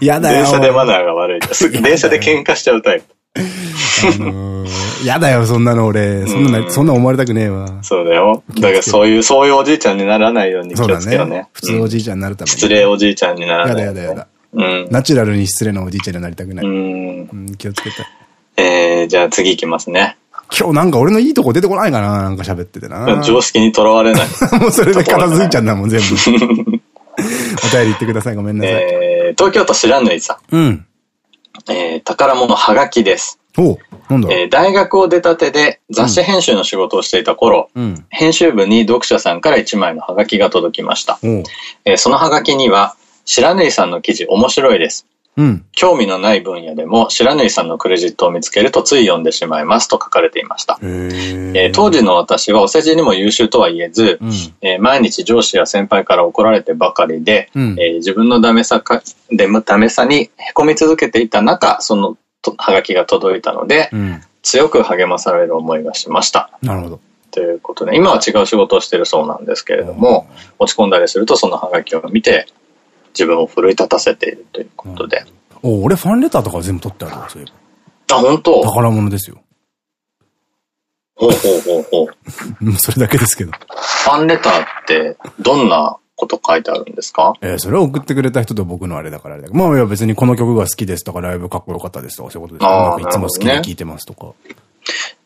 [SPEAKER 1] 嫌だ
[SPEAKER 2] よ。電車でマナーが悪い。電車で喧嘩しちゃうタイプ。
[SPEAKER 1] 嫌だよ、そんなの俺。そんな、そんな思われたくねえわ。
[SPEAKER 2] そうだよ。だからそういう、そういうおじいちゃんにならないように気をつけようね。
[SPEAKER 1] 普通おじいちゃんになるために。
[SPEAKER 2] 失礼おじいちゃんにならない。
[SPEAKER 1] やだやだやだ。うん。ナチュラルに失礼なおじいちゃんになりたくない。うん。気をつけたい。
[SPEAKER 2] えー、じゃあ次行きますね。
[SPEAKER 1] 今日なんか俺のいいとこ出てこないかななんか喋っててな。
[SPEAKER 2] 常識にとらわれない。<laughs>
[SPEAKER 1] もうそれで片付いちゃうんだもん、全部。<laughs> お便り言ってください。ごめんなさい。
[SPEAKER 2] えー、東京都白縫さん。うん。えー、宝物はがきです。おなんだえー、大学を出たてで雑誌編集の仕事をしていた頃、うん、編集部に読者さんから1枚のハガキが届きました。えー、そのハガキには、白縫さんの記事面白いです。うん、興味のない分野でも白縫さんのクレジットを見つけるとつい読んでしまいますと書かれていました。えー、当時の私はお世辞にも優秀とは言えず、うん、えー、毎日上司や先輩から怒られてばかりで、うん、えー、自分のダメさかでダメさに凹み続けていた中、そのハガキが届いたので、うん、強く励まされる思いがしました。
[SPEAKER 1] なるほど。
[SPEAKER 2] ということで、今は違う仕事をしているそうなんですけれども、落ち込んだりするとそのハガキを見て、自分を奮い立たせているということで。
[SPEAKER 1] うん、お俺ファンレターとか全部取ってあるわ、そういえ
[SPEAKER 2] ば。あ、本当？
[SPEAKER 1] 宝物ですよ。
[SPEAKER 2] ほうほうほうほう。<laughs>
[SPEAKER 1] それだけですけど。
[SPEAKER 2] ファンレターって、どんなこと書いてあるんですか？
[SPEAKER 1] えー、それを送ってくれた人と僕のあれだからあれだまあ、いや別にこの曲が好きですとか、ライブかっこよかったですとか、そういうことです。いつも好きで聴いてますとか。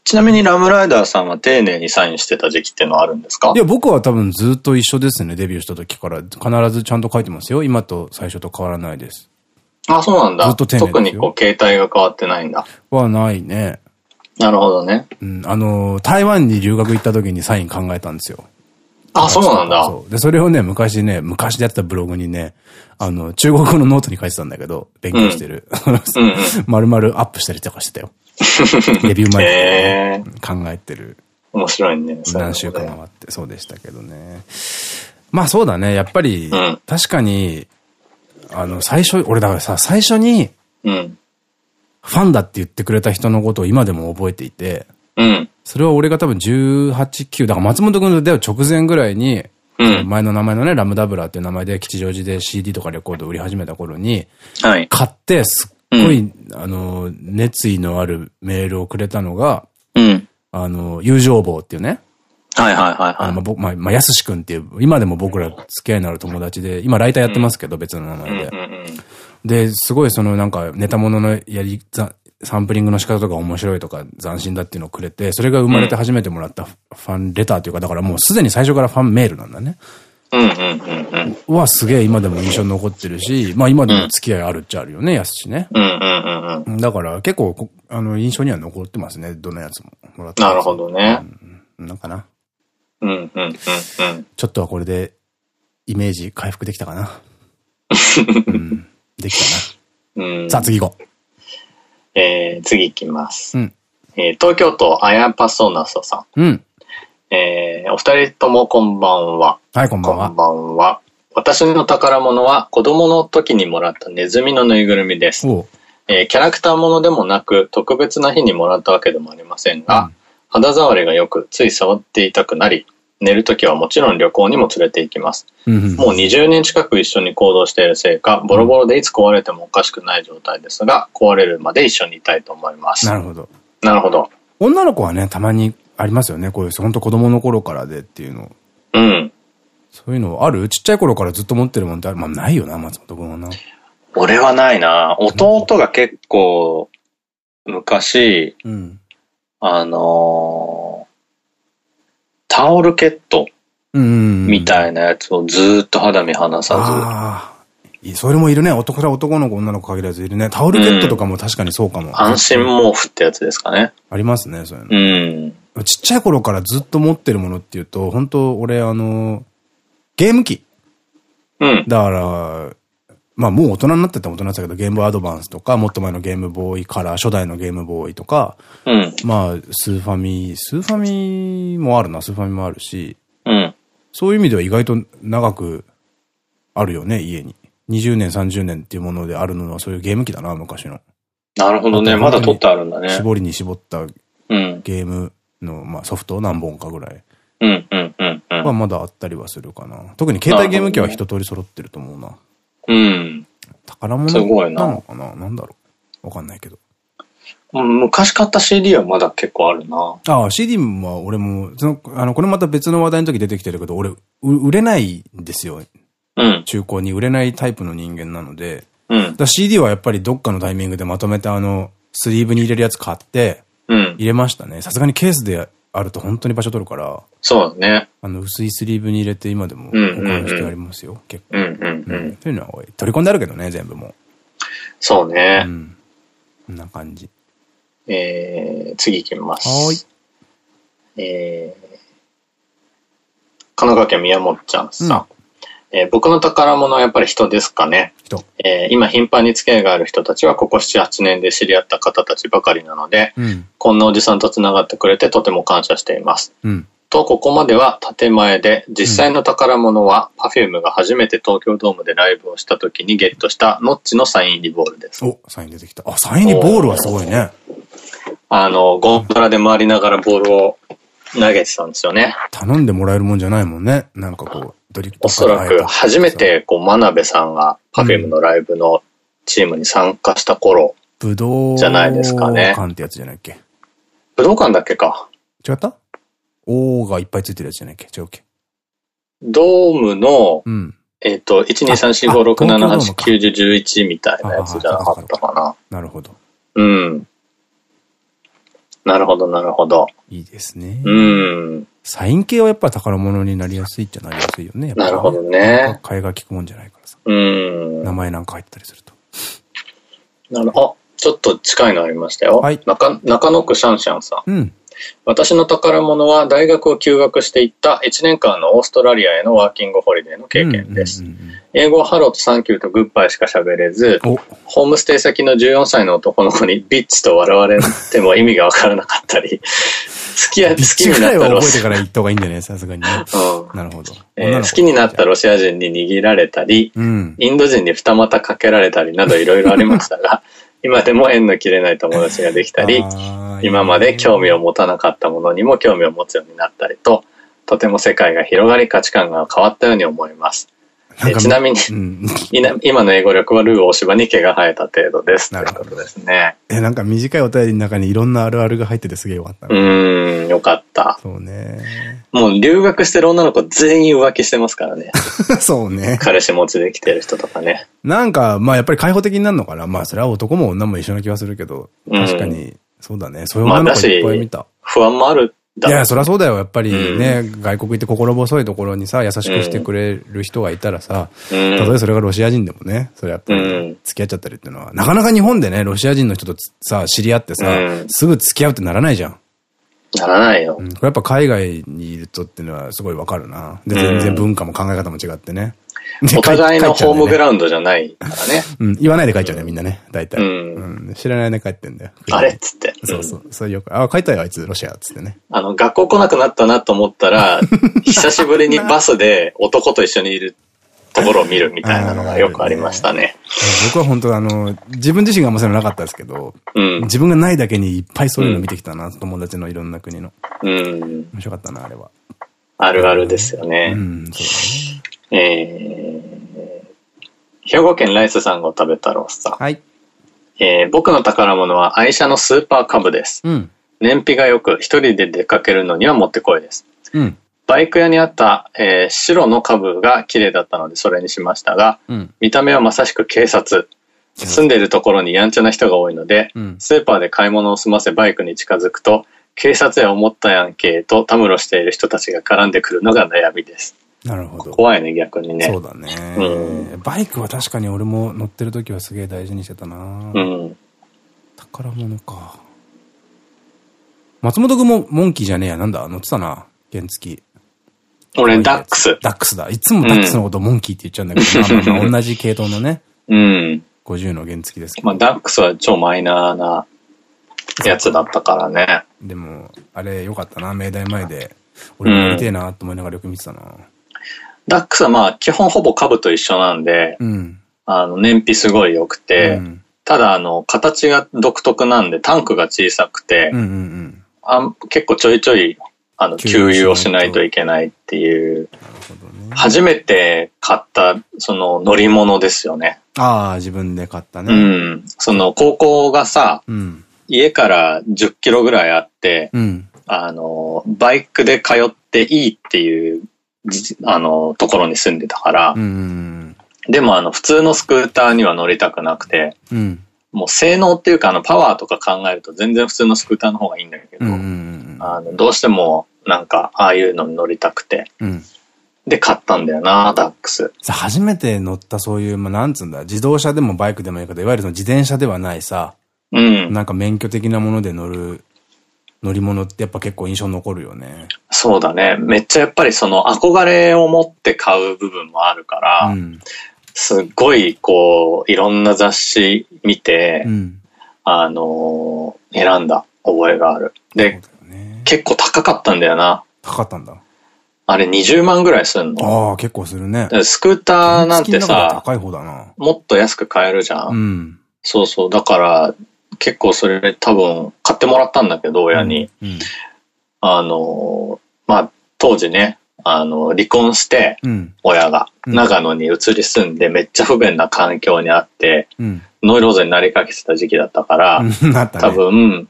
[SPEAKER 2] ちなみにラムライダーさんは丁寧にサインしてた時期っていうのはあるんですか？
[SPEAKER 1] いや、僕は多分ずっと一緒ですね。デビューした時から。必ずちゃんと書いてますよ。今と最初と変わらないです。
[SPEAKER 2] あ、そうなんだ。ずっと丁寧特にこう、携帯が変わってないんだ。
[SPEAKER 1] はないね。
[SPEAKER 2] なるほどね。
[SPEAKER 1] うん。あの、台湾に留学行った時にサイン考えたんですよ。
[SPEAKER 2] あ、そうなんだ。そ
[SPEAKER 1] う。で、それをね、昔ね、昔でやってたブログにね、あの、中国語のノートに書いてたんだけど、勉強してる。まるまるアップしたりとかしてたよ。<laughs> デビュー前に考えてる。
[SPEAKER 2] 面白いね。
[SPEAKER 1] 何週間回ってそうでしたけどね。まあそうだね。やっぱり、うん、確かに、あの、最初、俺だからさ、最初に、うん、ファンだって言ってくれた人のことを今でも覚えていて、うん、それは俺が多分18、9、だから松本くんの出会う直前ぐらいに、うん、前の名前のね、ラムダブラっていう名前で吉祥寺で CD とかレコード売り始めた頃に、はい、買ってすっごい、うん、あの、熱意のあるメールをくれたのが、うん、あの、友情棒っていうね。
[SPEAKER 2] はいはいはいはい。
[SPEAKER 1] あまあ、僕、まあ、まあ、やすし君っていう、今でも僕ら付き合いのある友達で、今ライターやってますけど、別の名前で。で、すごいそのなんか、ネタもののやり、サンプリングの仕方とか面白いとか斬新だっていうのをくれて、それが生まれて初めてもらったファンレターというか、だからもうすでに最初からファンメールなんだね。はすげえ今でも印象に残ってるし、まあ今でも付き合いあるっちゃあるよね、やすしね。だから結構、あの、印象には残ってますね、どのやつもも
[SPEAKER 2] らって。なるほどね。
[SPEAKER 1] うん、なんかな。うんうんうんうん。ちょっとはこれで、イメージ回復できたかな。<laughs> うん、できたな。うん、さあ次行こう。
[SPEAKER 2] えー、次行きます。うん、えー、東京都あやぱそなそさん。うん。えー、お二人ともこんばんは。
[SPEAKER 1] はい、こんばんは。
[SPEAKER 2] こんばんは。私の宝物は子供の時にもらったネズミのぬいぐるみです。えー、キャラクターものでもなく、特別な日にもらったわけでもありませんが、うん、肌触りが良く、つい触っていたくなり、寝るときはもちろん旅行にも連れて行きます。もう20年近く一緒に行動しているせいか、ボロボロでいつ壊れてもおかしくない状態ですが、壊れるまで一緒にいたいと思います。
[SPEAKER 1] なるほど。
[SPEAKER 2] なるほど。
[SPEAKER 1] 女の子はね、たまにありますよね。こういう、本当子供の頃からでっていうの。
[SPEAKER 2] うん。
[SPEAKER 1] そういうのある？ちっちゃい頃からずっと持ってるもんってある？まあないよな、松本君はな。
[SPEAKER 2] 俺はないな。弟が結構、昔、うん、あのータオルケットみたいなやつをずっと肌身離さ
[SPEAKER 1] ず。それもいるね。男ら男の子、女の子限らずいるね。タオルケットとかも確かにそうかも。うん、
[SPEAKER 2] 安心毛布ってやつですかね。
[SPEAKER 1] ありますね、そういうの。うん。ちっちゃい頃からずっと持ってるものっていうと、本当俺あの、ゲーム機。うん。だから、まあもう大人になってた大人だったけど、ゲームアドバンスとか、もっと前のゲームボーイから、初代のゲームボーイとか、うん、まあ、スーファミ、スーファミもあるな、スーファミもあるし、うん、そういう意味では意外と長くあるよね、家に。20年、30年っていうものであるのはそういうゲーム機だな、昔の。
[SPEAKER 2] なるほどね。まだ取ってあるんだね。
[SPEAKER 1] 絞りに絞ったゲームの、まあ、ソフト何本かぐらい。うんうんうんうん。はまだあったりはするかな。特に携帯ゲーム機は一通り揃ってると思うな。
[SPEAKER 2] うん。
[SPEAKER 1] 宝物なのかな？なんだろう？わかんないけど。
[SPEAKER 2] 昔買った CD はまだ結構あるな。
[SPEAKER 1] ああ、CD は俺も、その、あの、これまた別の話題の時出てきてるけど、俺、売れないんですよ。うん。中古に売れないタイプの人間なので。うん。だ CD はやっぱりどっかのタイミングでまとめてあの、スリーブに入れるやつ買って、うん。入れましたね。さすがにケースであると本当に場所取るから。
[SPEAKER 2] そうだね。
[SPEAKER 1] あの、薄いスリーブに入れて今でも保管してありますよ。結構。うんうんうん。というのは取り込んであるけどね、全部も
[SPEAKER 2] そうね。うん。
[SPEAKER 1] こんな感じ。
[SPEAKER 2] えー、次行きます。はい。えー、神奈川県宮本ちゃんさん。うんえー、僕の宝物はやっぱり人ですかね。人。えー、今頻繁に付き合いがある人たちはここ7、8年で知り合った方たちばかりなので、うん、こんなおじさんと繋がってくれてとても感謝しています。うん、と、ここまでは建前で、実際の宝物は、Perfume が初めて東京ドームでライブをした時にゲットしたノッチのサイン入りボールです。
[SPEAKER 1] お、サイン出てきた。あ、サイン入りボールはすごいね。
[SPEAKER 2] あの、ゴンドラで回りながらボールを投げてたんですよね。
[SPEAKER 1] 頼んでもらえるもんじゃないもんね。なんかこう、
[SPEAKER 2] ドリおそらく初めてこう、真鍋さんが Perfume のライブのチームに参加した頃、
[SPEAKER 1] 武道
[SPEAKER 2] じゃないですかね。
[SPEAKER 1] 館ってやつじゃないっけ？
[SPEAKER 2] 武道館だっけか。
[SPEAKER 1] 違った ?O がいっぱいついてるやつじゃないっけ？違うっけ？
[SPEAKER 2] ドームの、うん、えっと、1,2,3,4,5,6,7,8,9,10,11みたいなやつじゃなかったかな。
[SPEAKER 1] なるほど。
[SPEAKER 2] うん。なるほど、なるほど。
[SPEAKER 1] いいですね。うん。サイン系はやっぱ宝物になりやすいっちゃなりやすいよね。ね
[SPEAKER 2] なるほどね。
[SPEAKER 1] 替えが利くもんじゃないからさ。うん。名前なんか入ったりすると。
[SPEAKER 2] なるほど。あ、ちょっと近いのありましたよ。はい。中、中野区シャンシャンさん。うん。私の宝物は大学を休学していった1年間のオーストラリアへのワーキングホリデーの経験です。英語はハローとサンキューとグッバイしか喋れず、ホームステイ先の14歳の男の子にビッチと笑われても意味がわからなかったり、<laughs> 好きや、好きになった
[SPEAKER 1] ら。覚えてから言った方がいいんだね、さすがにね。うん。なるほど。
[SPEAKER 2] えー、好きになったロシア人に握られたり、うん、インド人に二股かけられたりなどいろいろありましたが、<laughs> 今でも縁の切れない友達ができたり、今まで興味を持たなかったものにも興味を持つようになったりと、とても世界が広がり価値観が変わったように思います。ちなみに、うん、今の英語力はルー大芝に毛が生えた程度です。なるほどですね。
[SPEAKER 1] え、なんか短いお便りの中にいろんなあるあるが入っててすげえよかった。
[SPEAKER 2] うん、よかった。
[SPEAKER 1] そうね。
[SPEAKER 2] もう留学してる女の子全員浮気してますからね。<laughs>
[SPEAKER 1] そうね。
[SPEAKER 2] 彼氏持ちできてる人とかね。
[SPEAKER 1] なんか、まあやっぱり開放的になるのかな。まあそれは男も女も一緒な気がするけど、確かに、そうだね。そういう女の子いっぱい見た。
[SPEAKER 2] 不安もある
[SPEAKER 1] いや、そりゃそうだよ。やっぱりね、うん、外国行って心細いところにさ、優しくしてくれる人がいたらさ、うん、たとえそれがロシア人でもね、それやっぱり付き合っちゃったりっていうのは、なかなか日本でね、ロシア人の人とさ、知り合ってさ、うん、すぐ付き合うってならないじゃん。
[SPEAKER 2] ならないよ。これ
[SPEAKER 1] やっぱ海外にいるとっていうのはすごいわかるな。で、全然文化も考え方も違ってね。
[SPEAKER 2] お互いのホームグラウンドじゃないからね。
[SPEAKER 1] うん、言わないで帰っちゃうね、みんなね、大体。うん。知らないで帰ってんだよ。
[SPEAKER 2] あれっつって。
[SPEAKER 1] そうそう。そうよく、あ、帰ったよ、あいつ、ロシア、っつってね。
[SPEAKER 2] あの、学校来なくなったなと思ったら、<laughs> 久しぶりにバスで男と一緒にいるところを見るみたいなのがよくありましたね。
[SPEAKER 1] 僕は本当あの、自分自身がもちろんなかったですけど、うん、自分がないだけにいっぱいそういうの見てきたな、友達のいろんな国の。うん。面白かったな、あれは。
[SPEAKER 2] あるあるですよね。うん、そうだね。えー、兵庫県ライスさんが食べたロースター。はい。えー、僕の宝物は愛車のスーパーカブです。うん。燃費が良く、一人で出かけるのにはもってこいです。うん。バイク屋にあった、えー、白の株が綺麗だったのでそれにしましたが、うん、見た目はまさしく警察。住んでいるところにやんちゃな人が多いので、うん、スーパーで買い物を済ませバイクに近づくと、警察や思ったやんけとたむろしている人たちが絡んでくるのが悩みです。
[SPEAKER 1] なるほど。
[SPEAKER 2] 怖いね、逆にね。
[SPEAKER 1] そうだね。うん、バイクは確かに俺も乗ってる時はすげえ大事にしてたなうん。宝物か。松本君もモンキーじゃねえや。なんだ？乗ってたな。原付。
[SPEAKER 2] 俺、ダックス。
[SPEAKER 1] ダックスだ。いつもダックスのことモンキーって言っちゃうんだけど、<laughs> まあ、同じ系統のね。うん。50の原付ですけ
[SPEAKER 2] ど。まあ、ダックスは超マイナーなやつだったからね。
[SPEAKER 1] でも、あれよかったな、明大前で。俺も見てえなと思いながらよく見てたな。
[SPEAKER 2] ダックスはまあ基本ほぼ株と一緒なんで、うん、あの燃費すごい良くて、うん、ただあの形が独特なんでタンクが小さくて、あ結構ちょいちょいあの給油をしないといけないっていう、初めて買ったその乗り物ですよね。
[SPEAKER 1] ああ、自分で買ったね。
[SPEAKER 2] うん。その高校がさ、うん、家から10キロぐらいあって、うん、あの、バイクで通っていいっていうあの、ところに住んでたから、でもあの、普通のスクーターには乗りたくなくて、うん、もう性能っていうかあの、パワーとか考えると全然普通のスクーターの方がいいんだけど、あの、どうしてもなんか、ああいうのに乗りたくて、うん、で、買ったんだよな、ダックス。
[SPEAKER 1] さ、初めて乗ったそういう、まあ、なんつうんだ、自動車でもバイクでもいいけど、いわゆるその自転車ではないさ、うん。なんか免許的なもので乗る乗り物ってやっぱ結構印象残るよね。
[SPEAKER 2] そうだね。めっちゃやっぱりその憧れを持って買う部分もあるから、うん、すっごいこう、いろんな雑誌見て、うん、あのー、選んだ覚えがある。で、ね、結構高かったんだよな。
[SPEAKER 1] 高かったんだ。
[SPEAKER 2] あれ20万ぐらいすんの
[SPEAKER 1] ああ、結構するね。
[SPEAKER 2] スクーターなんてさ、
[SPEAKER 1] 高い方だな。
[SPEAKER 2] もっと安く買えるじゃん。うん、そうそう。だから、結構それ多分買ってもらったんだけど、親に。うん。うん、あの、まあ、当時ね、あの、離婚して、親が、長野に移り住んで、めっちゃ不便な環境にあって、ノイローゼになりかけてた時期だったから、<laughs> 多分、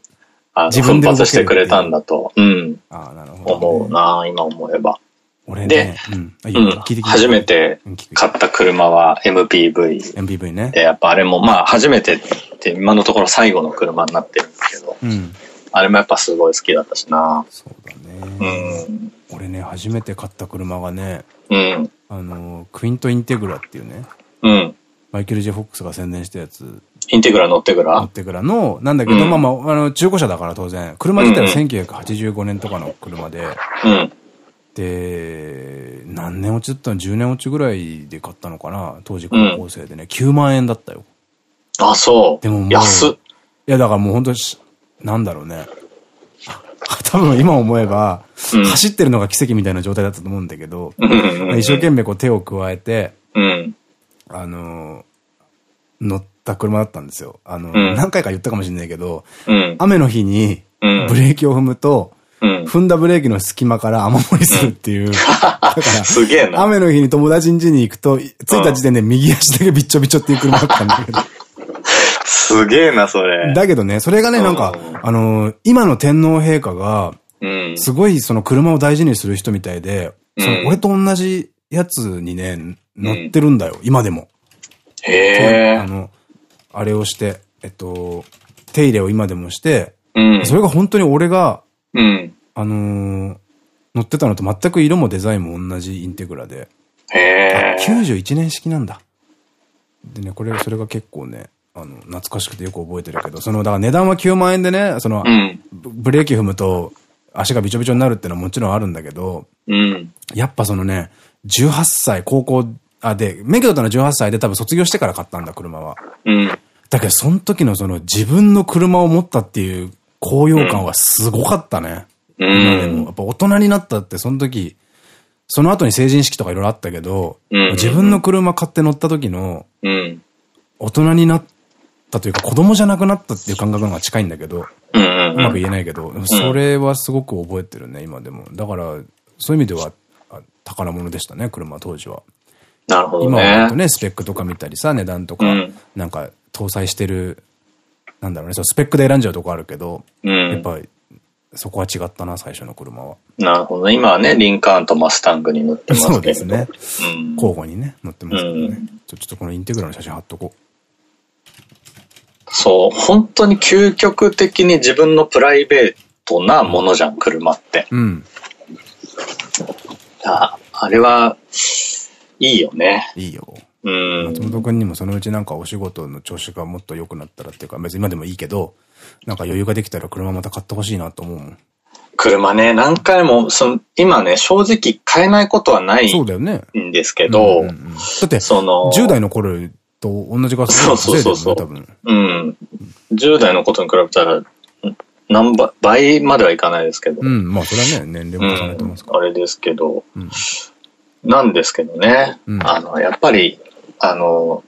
[SPEAKER 2] あの奮発してくれたんだと、う。ん、思うな、今思えば。俺で、初めて買った車は MPV。
[SPEAKER 1] MPV ね。
[SPEAKER 2] で、やっぱあれも、まあ初めてって今のところ最後の車になってるんだけど、うん、あれもやっぱすごい好きだったしな。
[SPEAKER 1] そうだね。うん、俺ね、初めて買った車がね、うん、あの、クイントインテグラっていうね、うん、マイケル・ジェ・フォックスが宣伝したやつ。
[SPEAKER 2] インテグラ乗ってグラ？
[SPEAKER 1] 乗ってグラの、なんだけど、まあまあ、あの、中古車だから当然、車自体は1985年とかの車で、うん。で、何年落ちだったの ?10 年落ちぐらいで買ったのかな？当時高校生でね、うん、9万円だったよ。
[SPEAKER 2] あ、そう。でももう。安っ。い
[SPEAKER 1] や、だからもう本当なんだろうね。<laughs> 多分今思えば、うん、走ってるのが奇跡みたいな状態だったと思うんだけど、一生懸命こう手を加えて、うん、あの、乗った車だったんですよ。あの、うん、何回か言ったかもしれないけど、雨の日にブレーキを踏むと、踏んだブレーキの隙間から雨漏りするっていう。だ
[SPEAKER 2] から、<laughs> すげえな。
[SPEAKER 1] 雨の日に友達ん家に行くと、着いた時点で右足だけびっちょびちょっていう車だったんだけど。<laughs>
[SPEAKER 2] すげえな、それ。
[SPEAKER 1] だけどね、それがね、なんか、あの今の天皇陛下が、すごいその車を大事にする人みたいで、その俺と同じやつにね、乗ってるんだよ、今でも。
[SPEAKER 2] へえ。
[SPEAKER 1] あの、あれをして、えっと、手入れを今でもして、それが本当に俺が、うん。あのー、乗ってたのと全く色もデザインも同じインテグラで。
[SPEAKER 2] へえ。
[SPEAKER 1] 91年式なんだ。でね、これ、それが結構ね、あの、懐かしくてよく覚えてるけど、その、だから値段は9万円でね、その、うん、ブレーキ踏むと足がびちょびちょになるっていうのはもちろんあるんだけど、うん、やっぱそのね、18歳、高校、あ、で、免許取ったのは18歳で多分卒業してから買ったんだ、車は。うん、だけど、その時のその自分の車を持ったっていう高揚感はすごかったね。うん、でも、やっぱ大人になったってその時、その後に成人式とかいろいろあったけど、自分の車買って乗った時の、大人になったというか子供じゃなくなったっていう感覚の方が近いんだけど、うまく言えないけど、それはすごく覚えてるね、今でも。だから、そういう意味では宝物でしたね、車当時は。
[SPEAKER 2] なるほど
[SPEAKER 1] ね。今はね、スペックとか見たりさ、値段とか、なんか搭載してるなんだろうね、そのスペックで選んじゃうとこあるけど、うん、やっぱり、そこは違ったな、最初の車は。
[SPEAKER 2] なるほどね。今はね、リンカーンとマスタングに乗ってますけど
[SPEAKER 1] そうですね。うん、交互にね、乗ってますけどね。うん、ちょっとこのインテグラの写真貼っとこう。
[SPEAKER 2] そう、本当に究極的に自分のプライベートなものじゃん、車って。うん。ああれは、いいよね。
[SPEAKER 1] いいよ。松本くんにもそのうちなんかお仕事の調子がもっと良くなったらっていうか、別に今でもいいけど、なんか余裕ができたら車また買ってほしいなと思うもん。
[SPEAKER 2] 車ね、何回も、その、今ね、正直買えないことはない
[SPEAKER 1] そうだよね。
[SPEAKER 2] んですけど、だ
[SPEAKER 1] って、その、10代の頃と同じガス
[SPEAKER 2] そうそうそうそう。多分。うん。10代のことに比べたら、何倍、倍まではいかないですけど。う
[SPEAKER 1] ん、まあそれはね、年齢も重ねてますから。
[SPEAKER 2] うん、あれですけど、うん、なんですけどね、うん、あの、やっぱり、あの、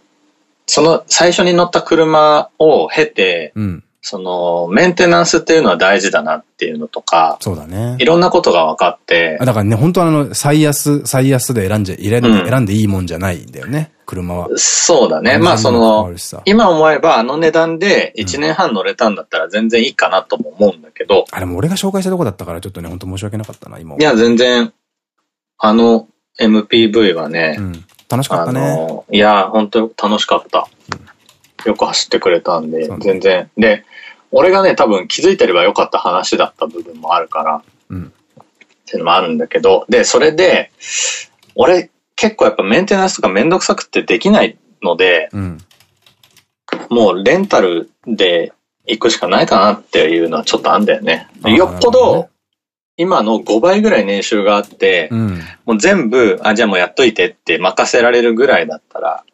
[SPEAKER 2] その最初に乗った車を経て、うん、その、メンテナンスっていうのは大事だなっていうのとか、
[SPEAKER 1] そうだね。
[SPEAKER 2] いろんなことが分かって。
[SPEAKER 1] だからね、本当はあの、最安、最安で選んじゃ、選んで、うん、選んでいいもんじゃないんだよね、車は。
[SPEAKER 2] そうだね。まあその、今思えばあの値段で1年半乗れたんだったら全然いいかなとも思うんだけど。
[SPEAKER 1] あれも俺が紹介したとこだったからちょっとね、本当申し訳なかったな、今。
[SPEAKER 2] いや、全然、あの MPV はね、うん、
[SPEAKER 1] 楽しかったね。
[SPEAKER 2] いや、本当楽しかった。よく走ってくれたんで、全然。で、俺がね、多分気づいてればよかった話だった部分もあるから、うん、っていうのもあるんだけど、で、それで、俺結構やっぱメンテナンスとかめんどくさくてできないので、うん、もうレンタルで行くしかないかなっていうのはちょっとあんだよね。よっぽど、今の5倍ぐらい年収があって、うん、もう全部、あ、じゃあもうやっといてって任せられるぐらいだったら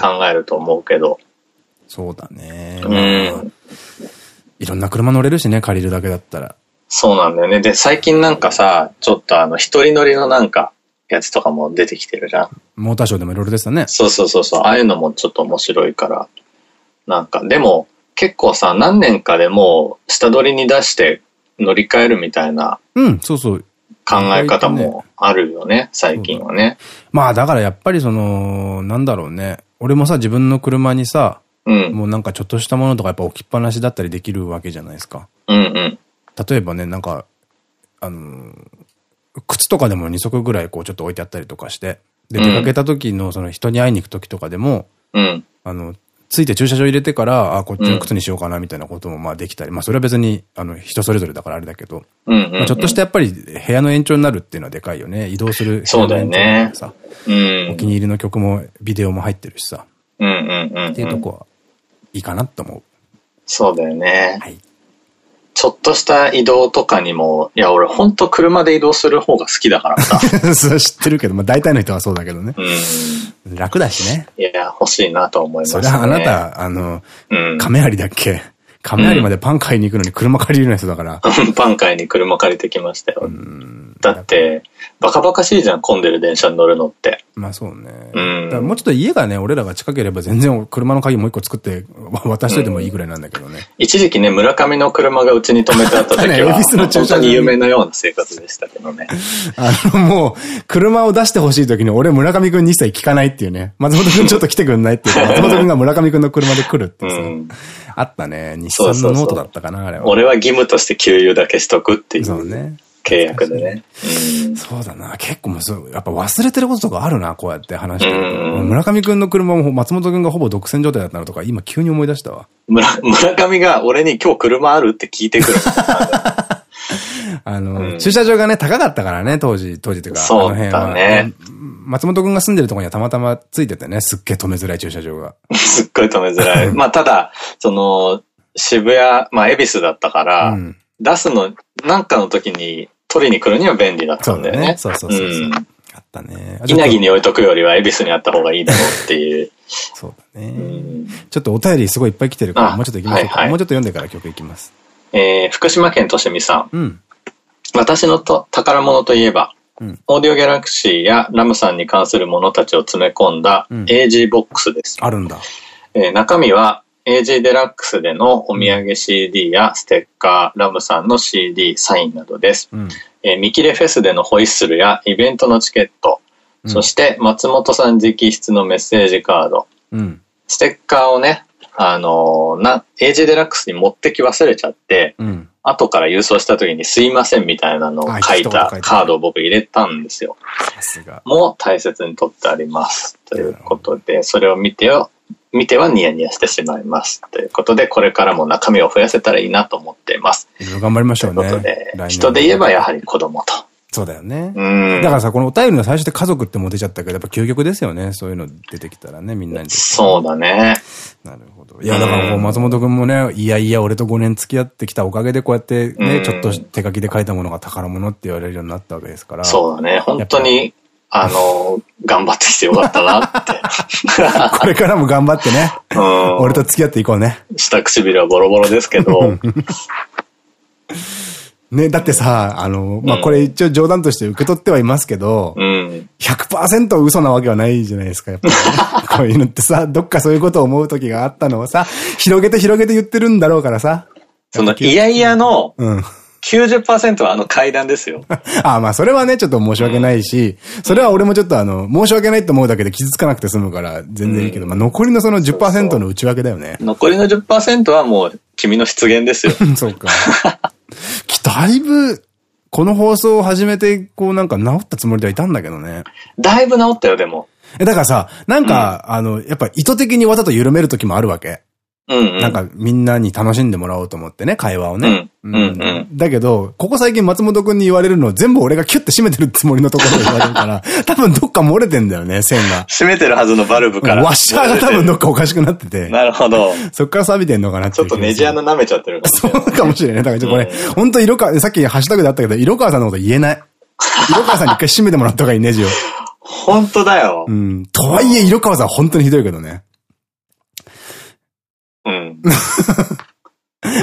[SPEAKER 2] 考えると思うけど。
[SPEAKER 1] そうだね。うん。いろんな車乗れるしね、借りるだけだったら。
[SPEAKER 2] そうなんだよね。で、最近なんかさ、ちょっとあの、一人乗りのなんか、やつとかも出てきてるじゃん。
[SPEAKER 1] モーターショーでもいろいろですよね。
[SPEAKER 2] そうそうそうそう。ああいうのもちょっと面白いから。なんか、でも、結構さ、何年かでもう、下取りに出して乗り換えるみたいな。
[SPEAKER 1] うん、そうそう。
[SPEAKER 2] 考え方もあるよね、最近はね。
[SPEAKER 1] まあだからやっぱりその、なんだろうね。俺もさ、自分の車にさ、うん、もうなんかちょっとしたものとかやっぱ置きっぱなしだったりできるわけじゃないですか。うんうん。例えばね、なんか、あの靴とかでも2足ぐらいこうちょっと置いてあったりとかして、で、出かけた時のその人に会いに行く時とかでも、うん、あの、ついて駐車場入れてから、あ、こっちの靴にしようかなみたいなこともまあできたり、まあそれは別に、あの、人それぞれだからあれだけど、ちょっとしたやっぱり部屋の延長になるっていうのはでかいよね。移動する
[SPEAKER 2] そうだよね。
[SPEAKER 1] さ、うん、お気に入りの曲もビデオも入ってるしさ、っていうとこはいいかなと思う。
[SPEAKER 2] そうだよね。はい。ちょっとした移動とかにも、いや、俺ほんと車で移動する方が好きだからさ。<laughs>
[SPEAKER 1] そう知ってるけど、まあ大体の人はそうだけどね。うん。楽だしね。
[SPEAKER 2] いや、欲しいなと思います、
[SPEAKER 1] ね。それはあなた、あの、うん、亀有だっけ？亀有までパン買いに行くのに車借りるような人だから。<laughs>
[SPEAKER 2] パン買いに車借りてきましたよ。だって、バカバカしいじゃん、混んでる電車に乗るのって。
[SPEAKER 1] まあそうね。うん。もうちょっと家がね、俺らが近ければ全然車の鍵もう一個作って <laughs> 渡しといてもいいぐらいなんだけどね。
[SPEAKER 2] 一時期ね、村上の車がうちに止めてあった時は、<laughs> 本当に夢のような生活でしたけどね。
[SPEAKER 1] あの、もう、車を出してほしい時に俺村上くんに一切聞かないっていうね。松本くんちょっと来てくんないっていう松本くんが村上くんの車で来るってさ。あったね。日産のノートだったかな、あれは。
[SPEAKER 2] 俺は義務として給油だけしとくっていう。そうね。契約でね。
[SPEAKER 1] そうだな。結構もう、やっぱ忘れてることとかあるな、こうやって話してると。村上くんの車も松本くんがほぼ独占状態だったのとか、今急に思い出したわ。
[SPEAKER 2] 村、村上が俺に今日車あるって聞いてくる。<laughs>
[SPEAKER 1] あの、駐車場がね、高かったからね、当時、当時というか、
[SPEAKER 2] そうだね。
[SPEAKER 1] 松本くんが住んでるところにはたまたまついててね、すっげえ止めづらい駐車場が。<laughs>
[SPEAKER 2] すっごい止めづらい。まあ、ただ、その、渋谷、まあ、恵比寿だったから、うん、出すの、なんかの時に取りに来るには便利だったんだよね。
[SPEAKER 1] そうそうそうそう。あったね。
[SPEAKER 2] 稲城に置いとくよりは恵比寿にあった方がいいだろうっていう。
[SPEAKER 1] そうだね。ちょっとお便りすごいいっぱい来てるから、もうちょっと行きましょうか。もうちょっと読んでから曲いきます。
[SPEAKER 2] えー、福島県としみさん。うん。私のと宝物といえば、うん、オーディオギャラクシーやラムさんに関するものたちを詰め込んだ AG ボックスです。
[SPEAKER 1] あるんだ。
[SPEAKER 2] えー、中身は AG デラックスでのお土産 CD やステッカー、ラムさんの CD、サインなどです。うん、えー、見切れフェスでのホイッスルやイベントのチケット、うん、そして松本さん直筆のメッセージカード、うん、ステッカーをね、あのー、な、AG デラックスに持ってき忘れちゃって、うん、後から郵送した時にすいませんみたいなのを書いたカードを僕入れたんですよ。も大切に取ってあります。ということで、それを見てよ、見てはニヤニヤしてしまいます。ということで、これからも中身を増やせたらいいなと思っています。
[SPEAKER 1] 頑張りましょうね。
[SPEAKER 2] ということで、人で言えばやはり子供と。
[SPEAKER 1] そうだよね。うん。だからさ、このお便りの最初で家族っても出ちゃったけど、やっぱ究極ですよね。そういうの出てきたらね、みんなに。
[SPEAKER 2] そうだね。
[SPEAKER 1] なるほど。いや、だからこう、松本くんもね、いやいや、俺と5年付き合ってきたおかげで、こうやってね、ちょっと手書きで書いたものが宝物って言われるようになったわけですから。
[SPEAKER 2] そうだね。本当に、あの、頑張ってきてよかったなって。<laughs>
[SPEAKER 1] これからも頑張ってね。うん。俺と付き合っていこうね。
[SPEAKER 2] 下唇はボロボロですけど。<laughs>
[SPEAKER 1] ね、だってさ、あの、まあ、これ一応冗談として受け取ってはいますけど、うん、100%嘘なわけはないじゃないですか、やっぱり、ね。<laughs> こういうのってさ、どっかそういうことを思う時があったのをさ、広げて広げて言ってるんだろうからさ。
[SPEAKER 2] その、いやいやの、うん。90%はあの階段ですよ。<laughs>
[SPEAKER 1] ああ、まあそれはね、ちょっと申し訳ないし、それは俺もちょっとあの、申し訳ないと思うだけで傷つかなくて済むから全然いいけど、まあ残りのその10%の内訳だよね。
[SPEAKER 2] 残りの10%はもう君の出現ですよ。<laughs>
[SPEAKER 1] そうか。だいぶ、この放送を始めて、こうなんか治ったつもりではいたんだけどね。
[SPEAKER 2] だいぶ治ったよ、でも。
[SPEAKER 1] え、だからさ、なんか、うん、あの、やっぱ意図的にわざと緩める時もあるわけ。なんかみんなに楽しんでもらおうと思ってね、会話をね。だけど、ここ最近松本くんに言われるの全部俺がキュッて閉めてるつもりのところで言われるから、<laughs> 多分どっか漏れてんだよね、線が。
[SPEAKER 2] 閉めてるはずのバルブから。
[SPEAKER 1] ワッシャーが多分どっかおかしくなってて。
[SPEAKER 2] なるほど。<laughs>
[SPEAKER 1] そっから錆びてんのかな
[SPEAKER 2] ってちょっとネジ穴舐めちゃってる。
[SPEAKER 1] そうかもしれない。だからこれ、本当色川、さっきハッシュタグであったけど、色川さんのこと言えない。色川さんに一回閉めてもらった方がいい、ネジを。<laughs>
[SPEAKER 2] 本当だよ。
[SPEAKER 1] うん。とはいえ、色川さん本当にひどいけどね。うん。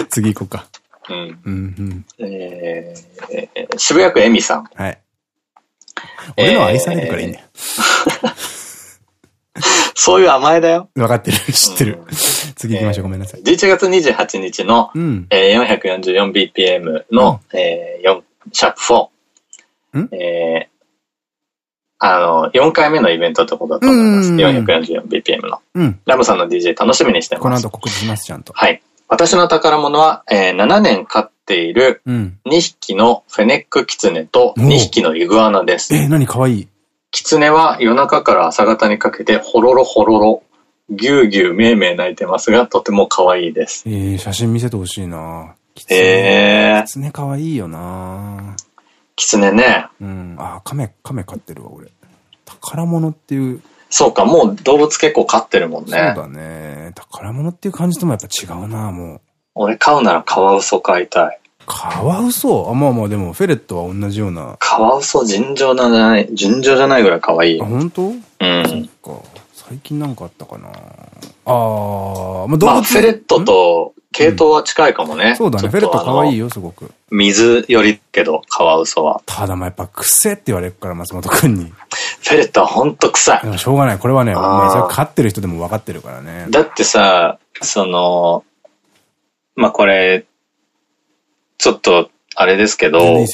[SPEAKER 1] 次行こうか。うん。うんうん。
[SPEAKER 2] えー、渋谷区恵美さん。
[SPEAKER 1] はい。俺の愛されるからいいんだよ。<laughs>
[SPEAKER 2] そういう甘えだよ。
[SPEAKER 1] 分かってる。知ってる。次行きましょう。ごめんなさい。
[SPEAKER 2] 11月28日の、うん、えー、444bpm の、うん、えー、4、シャープ4。えー、あの、4回目のイベントってことだと思います。444bpm の。うん。ラムさんの DJ 楽しみにしてます。
[SPEAKER 1] この後告知します、ちゃんと。
[SPEAKER 2] はい。私の宝物は、えー、7年飼っている2匹のフェネックキツネと2匹のイグアナです。
[SPEAKER 1] えー、何かわいい。
[SPEAKER 2] キツネは夜中から朝方にかけてほろろほろろ、ぎゅうぎゅうめいめい泣いてますが、とても可愛いです。
[SPEAKER 1] えー、写真見せてほしいなえー。キツネ可愛いよな
[SPEAKER 2] キツネね。
[SPEAKER 1] うん。あ、カメ、カメ飼ってるわ、俺。宝物っていう。
[SPEAKER 2] そうか、もう動物結構飼ってるもんね。
[SPEAKER 1] そうだね。宝物っていう感じともやっぱ違うな、もう。
[SPEAKER 2] 俺飼うならカワウソ飼いたい。
[SPEAKER 1] カワウソ？あ、まあまあでも、フェレットは同じような。
[SPEAKER 2] カワウソ尋常じゃない、尋常じゃないぐらい可愛い。
[SPEAKER 1] あ、本当？うん。そっか。最近なんかあったかな。ああ、まあ動物。まあ、
[SPEAKER 2] フェレットと系統は近いかもね。
[SPEAKER 1] そうだね。フェレット可愛いよ、すごく。
[SPEAKER 2] 水よりけど、カワウソは。
[SPEAKER 1] ただまあやっぱ癖って言われるから、松本くんに。フ
[SPEAKER 2] ェレットはほんと臭い。
[SPEAKER 1] でもしょうがない。これはね、飼ってる人でも分かってるからね。
[SPEAKER 2] だってさ、その、まあこれ、ちょっと、あれですけど、いい。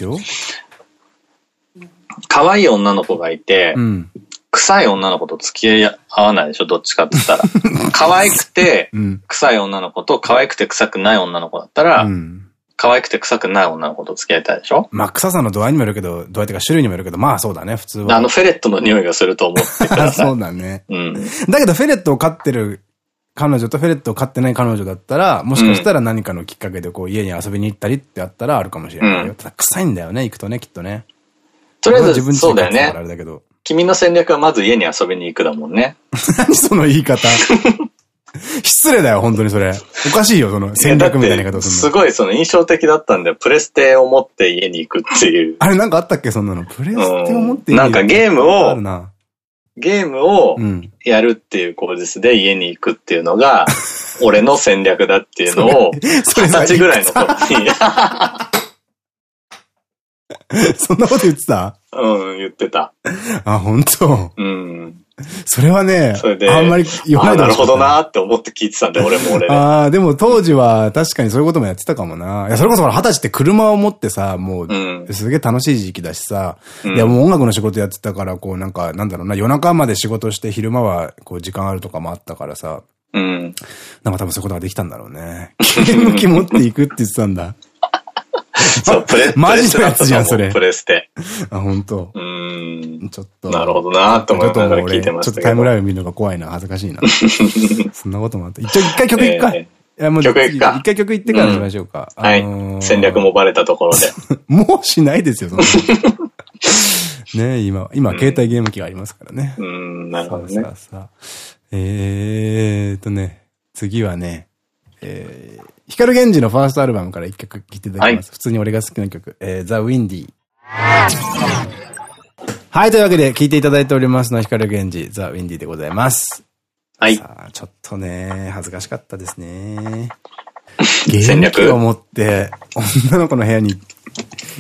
[SPEAKER 2] 可愛い女の子がいて、うん、臭い女の子と付き合わないでしょどっちかって言ったら。<laughs> 可愛くて、臭い女の子と可愛くて臭くない女の子だったら、うん、可愛くて臭くない女の子と付き合いたいでしょ？
[SPEAKER 1] まあ臭さの度合いにもよるけど、度合いというか種類にもよるけど、まあそうだね、普通は。
[SPEAKER 2] あのフェレットの匂いがすると思ってくださ
[SPEAKER 1] い。<laughs> そうだね。うん。だけどフェレットを飼ってる彼女とフェレットを飼ってない彼女だったら、もしかしたら何かのきっかけでこう家に遊びに行ったりってあったらあるかもしれないよ。うん、ただ臭いんだよね、行くとね、きっとね。
[SPEAKER 2] とりあえず、自分そうだよね。あれだけど。君の戦略はまず家に遊びに行くだもんね。<laughs>
[SPEAKER 1] 何その言い方 <laughs> 失礼だよ、本当にそれ。おかしいよ、その戦略みたいな言い方す。
[SPEAKER 2] すごい、その印象的だったんだよ。プレステを持って家に行くっていう。<laughs>
[SPEAKER 1] あれなんかあったっけ、そんなの。プレステを持って
[SPEAKER 2] 家に行く。なんかゲームを、ゲームをやるっていう口実で家に行くっていうのが、俺の戦略だっていうのを、二十歳ぐらいの頃に。<laughs>
[SPEAKER 1] そんなこと言ってた？
[SPEAKER 2] うん、言ってた。
[SPEAKER 1] あ、本当？うん。それはね、あんまり
[SPEAKER 2] 言わないなるほどなって思って聞いてたんで、俺も俺で。
[SPEAKER 1] ああ、でも当時は確かにそういうこともやってたかもな。いや、それこそ二十歳って車を持ってさ、もう、すげえ楽しい時期だしさ、うん、いや、もう音楽の仕事やってたから、こうなんか、なんだろうな、夜中まで仕事して昼間は、こう時間あるとかもあったからさ、うん。なんか多分そういうことができたんだろうね。ゲーム機持っていくって言ってたんだ。
[SPEAKER 2] そう、プレ、<laughs>
[SPEAKER 1] マジのやつじゃん、それ。
[SPEAKER 2] プレステ。
[SPEAKER 1] あ、本当。うん。ちょっと。
[SPEAKER 2] なるほどなと思いながら聞いてま
[SPEAKER 1] したちょっとタイムライン見るのが怖いな、恥ずかしいな。<laughs> そんなこともあった。一回曲いくか。<laughs> い
[SPEAKER 2] や、もう、曲いくか。
[SPEAKER 1] 一回曲いってからしましょうか。
[SPEAKER 2] はい。戦略もバレたところで。
[SPEAKER 1] もうしないですよ、そんな。ね今、今、携帯ゲーム機がありますからね。
[SPEAKER 2] うん、なるほどね。さあさあ。
[SPEAKER 1] えーとね、次はね、えー、光源氏のファーストアルバムから一曲聴いていただきます。はい、普通に俺が好きな曲、えー、ザ・ウィンディ。はい、というわけで聴いていただいておりますのは光源氏、ザ・ウィンディでございます。はい。さあ、ちょっとね、恥ずかしかったですね。ゲーム機を持って、女の子の部屋に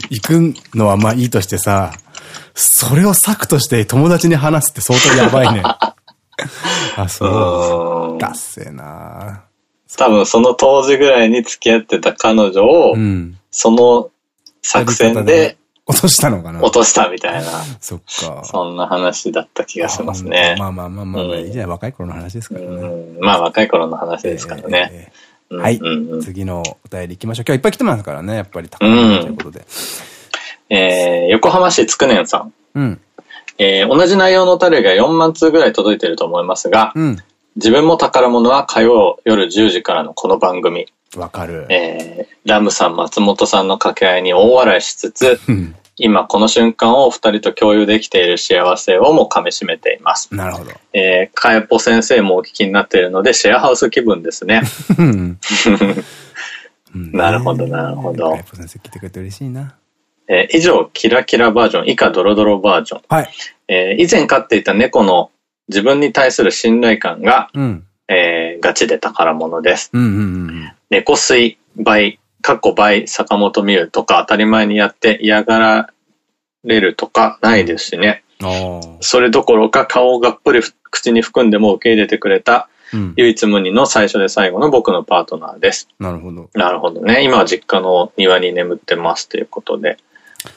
[SPEAKER 1] 行くのはまあいいとしてさ、それを策として友達に話すって相当やばいね。<laughs> あ、そう。だっせーな
[SPEAKER 2] 多分その当時ぐらいに付き合ってた彼女を、うん、その作戦で
[SPEAKER 1] 落としたのかな？
[SPEAKER 2] 落としたみたいな。
[SPEAKER 1] そっか。
[SPEAKER 2] そんな話だった気がしますね。
[SPEAKER 1] まあまあまあまあ、まあ、いいじゃ若い頃の話ですからね。
[SPEAKER 2] まあ若い頃の話ですからね。
[SPEAKER 1] はい。次のお便り行きましょう。今日いっぱい来てますからね、やっぱり高いということで。
[SPEAKER 2] えー、横浜市つくねんさん。うん。えー、同じ内容のタレが4万通ぐらい届いてると思いますが、うん、自分も宝物は火曜夜10時からのこの番組。
[SPEAKER 1] わかる。
[SPEAKER 2] えー、ラムさん、松本さんの掛け合いに大笑いしつつ、<laughs> 今この瞬間を二人と共有できている幸せをも噛み締めています。
[SPEAKER 1] なるほど。
[SPEAKER 2] えー、かえぽ先生もお聞きになっているので、シェアハウス気分ですね。<laughs> なるほど、なるほど。かえぽ
[SPEAKER 1] 先生来てくれて嬉しいな。
[SPEAKER 2] えー、以上、キラキラバージョン、以下ドロドロバージョン。
[SPEAKER 1] はい。
[SPEAKER 2] えー、以前飼っていた猫の自分に対する信頼感が、うん、えー、ガチで宝物です。猫吸倍、かっこ倍、坂本美優とか当たり前にやって嫌がられるとかないですしね。それどころか顔をがっぷり口に含んでも受け入れてくれた、唯一無二の最初で最後の僕のパートナーです。
[SPEAKER 1] なるほど。
[SPEAKER 2] なるほどね。今は実家の庭に眠ってますということで。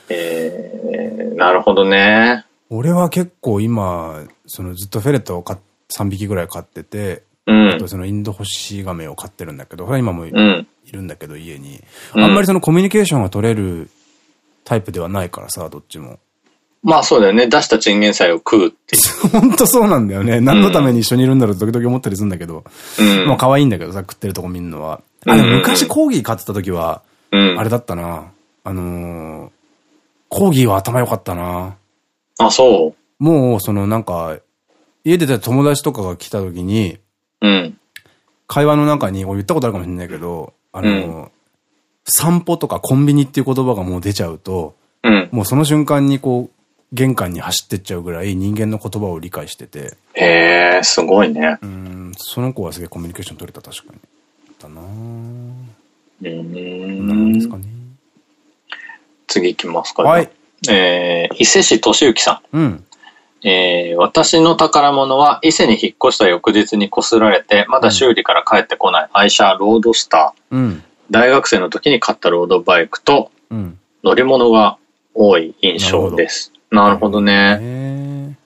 [SPEAKER 2] えー、なるほどね。
[SPEAKER 1] 俺は結構今、そのずっとフェレットを3匹ぐらい飼ってて、うん、あとそのインドホシガメを飼ってるんだけど、それは今もいるんだけど、家に。あんまりそのコミュニケーションが取れるタイプではないからさ、どっちも。
[SPEAKER 2] まあそうだよね。出したチンゲン菜を食うってい
[SPEAKER 1] う。<laughs> 本当そうなんだよね。何のために一緒にいるんだろうと時々思ったりするんだけど。うん、まあ可愛いんだけどさ、食ってるとこ見るのは。あ、でも昔コーギー飼ってた時は、あれだったな。あのー、コーギーは頭良かったな。
[SPEAKER 2] あ、そ
[SPEAKER 1] うもう、そのなんか、家出て友達とかが来た時に、うん。会話の中に、俺言ったことあるかもしれないけど、あの、うん、散歩とかコンビニっていう言葉がもう出ちゃうと、うん、もうその瞬間にこう、玄関に走ってっちゃうぐらい人間の言葉を理解してて。
[SPEAKER 2] へえ、すごいね。
[SPEAKER 1] うん、その子はすげえコミュニケーション取れた確かに。だなうん。なんですかね。
[SPEAKER 2] 次行きますか、ね、はい。えー、伊勢市敏之さん。うん。えー、私の宝物は伊勢に引っ越した翌日にこすられて、まだ修理から帰ってこない愛車ロードスター。うん、大学生の時に買ったロードバイクと、乗り物が多い印象です。なるほどね。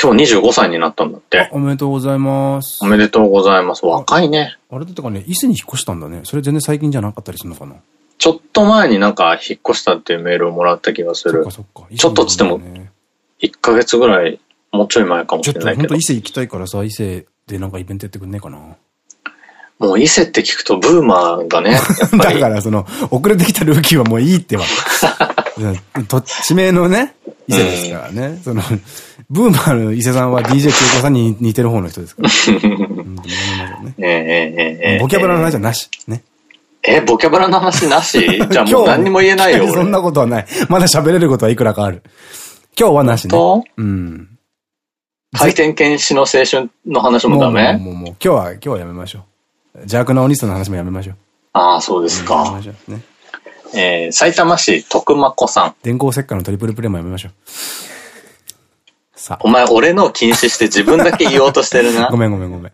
[SPEAKER 2] 今日25歳になったんだって。
[SPEAKER 1] おめでとうございます。
[SPEAKER 2] おめでとうございます。若いね。
[SPEAKER 1] あれだったかね、伊勢に引っ越したんだね。それ全然最近じゃなかったりするのかな。
[SPEAKER 2] ちょっと前になんか引っ越したっていうメールをもらった気がする。ちょっとつっても、1ヶ月ぐらい、もうちょい前かもしれないけど。ちょっと
[SPEAKER 1] 本当伊勢行きたいからさ、伊勢でなんかイベントやってくんねえかな。
[SPEAKER 2] もう伊勢って聞くとブーマーがね。<laughs>
[SPEAKER 1] だからその、遅れてきたルーキーはもういいってば。<laughs> と地名のね、伊勢ですからね。うん、その、ブーマーの伊勢さんは DJ 清子さんに似てる方の人ですから。<laughs> ボキャブラの話はなし。ね。
[SPEAKER 2] え、ボキャブラの話なし？じゃあもう何にも言えないよ。
[SPEAKER 1] そんなことはない。まだ喋れることはいくらかある。今日はなしね。うん。
[SPEAKER 2] 回転検視の青春の話もダメ？
[SPEAKER 1] もうもうもう今日は、今日はやめましょう。邪悪なお兄さんの話もやめましょう。
[SPEAKER 2] ああ、そうですか。ね、えー、埼玉市徳間子さん。
[SPEAKER 1] 電光石火のトリプルプレイもやめましょう。
[SPEAKER 2] さあ。お前、俺の禁止して自分だけ言おうとしてるな。<laughs>
[SPEAKER 1] ごめんごめんごめん。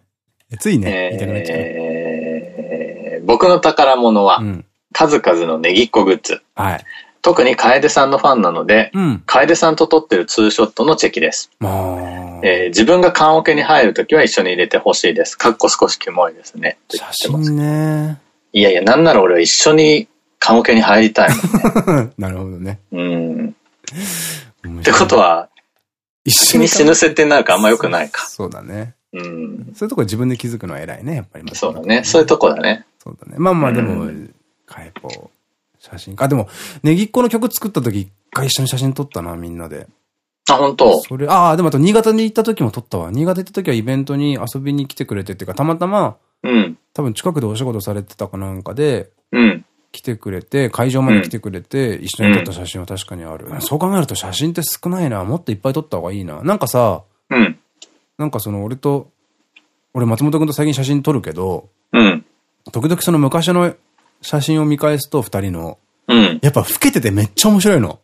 [SPEAKER 1] ついね、えいたくなっちゃう。
[SPEAKER 2] えー、僕の宝物は、うん、数々のネギっ子グッズ。
[SPEAKER 1] はい。
[SPEAKER 2] 特に楓さんのファンなので、うん、楓さんと撮ってるツーショットのチェキです。えー、自分が棺桶に入るときは一緒に入れてほしいです。かっこ少しキモいですね。
[SPEAKER 1] 写真ね。
[SPEAKER 2] いやいや、なんなら俺は一緒に棺桶に入りたい
[SPEAKER 1] もんね。<laughs> なるほどね。
[SPEAKER 2] うん。ってことは、一緒に死ぬ設定になるかあんま良くないか。
[SPEAKER 1] そうだね。うん。そういうとこ自分で気づくのは偉いね、やっぱり。
[SPEAKER 2] そうだね。そういうとこだね。
[SPEAKER 1] そうだね。まあまあでも、かえぽ写真か。でも、ネギっ子の曲作った時一回一緒に写真撮ったな、みんなで。
[SPEAKER 2] あ、本当？
[SPEAKER 1] それ、ああ、でもあと新潟に行った時も撮ったわ。新潟行った時はイベントに遊びに来てくれてっていうか、たまたま、うん。多分近くでお仕事されてたかなんかで、うん。来てくれて、会場まで来てくれて、一緒に撮った写真は確かにある。うん、そう考えると写真って少ないな。もっといっぱい撮った方がいいな。なんかさ、うん。なんかその俺と、俺松本くんと最近写真撮るけど、うん。時々その昔の写真を見返すと二人の、うん。ややっぱ老けててめっちゃ面白いの。老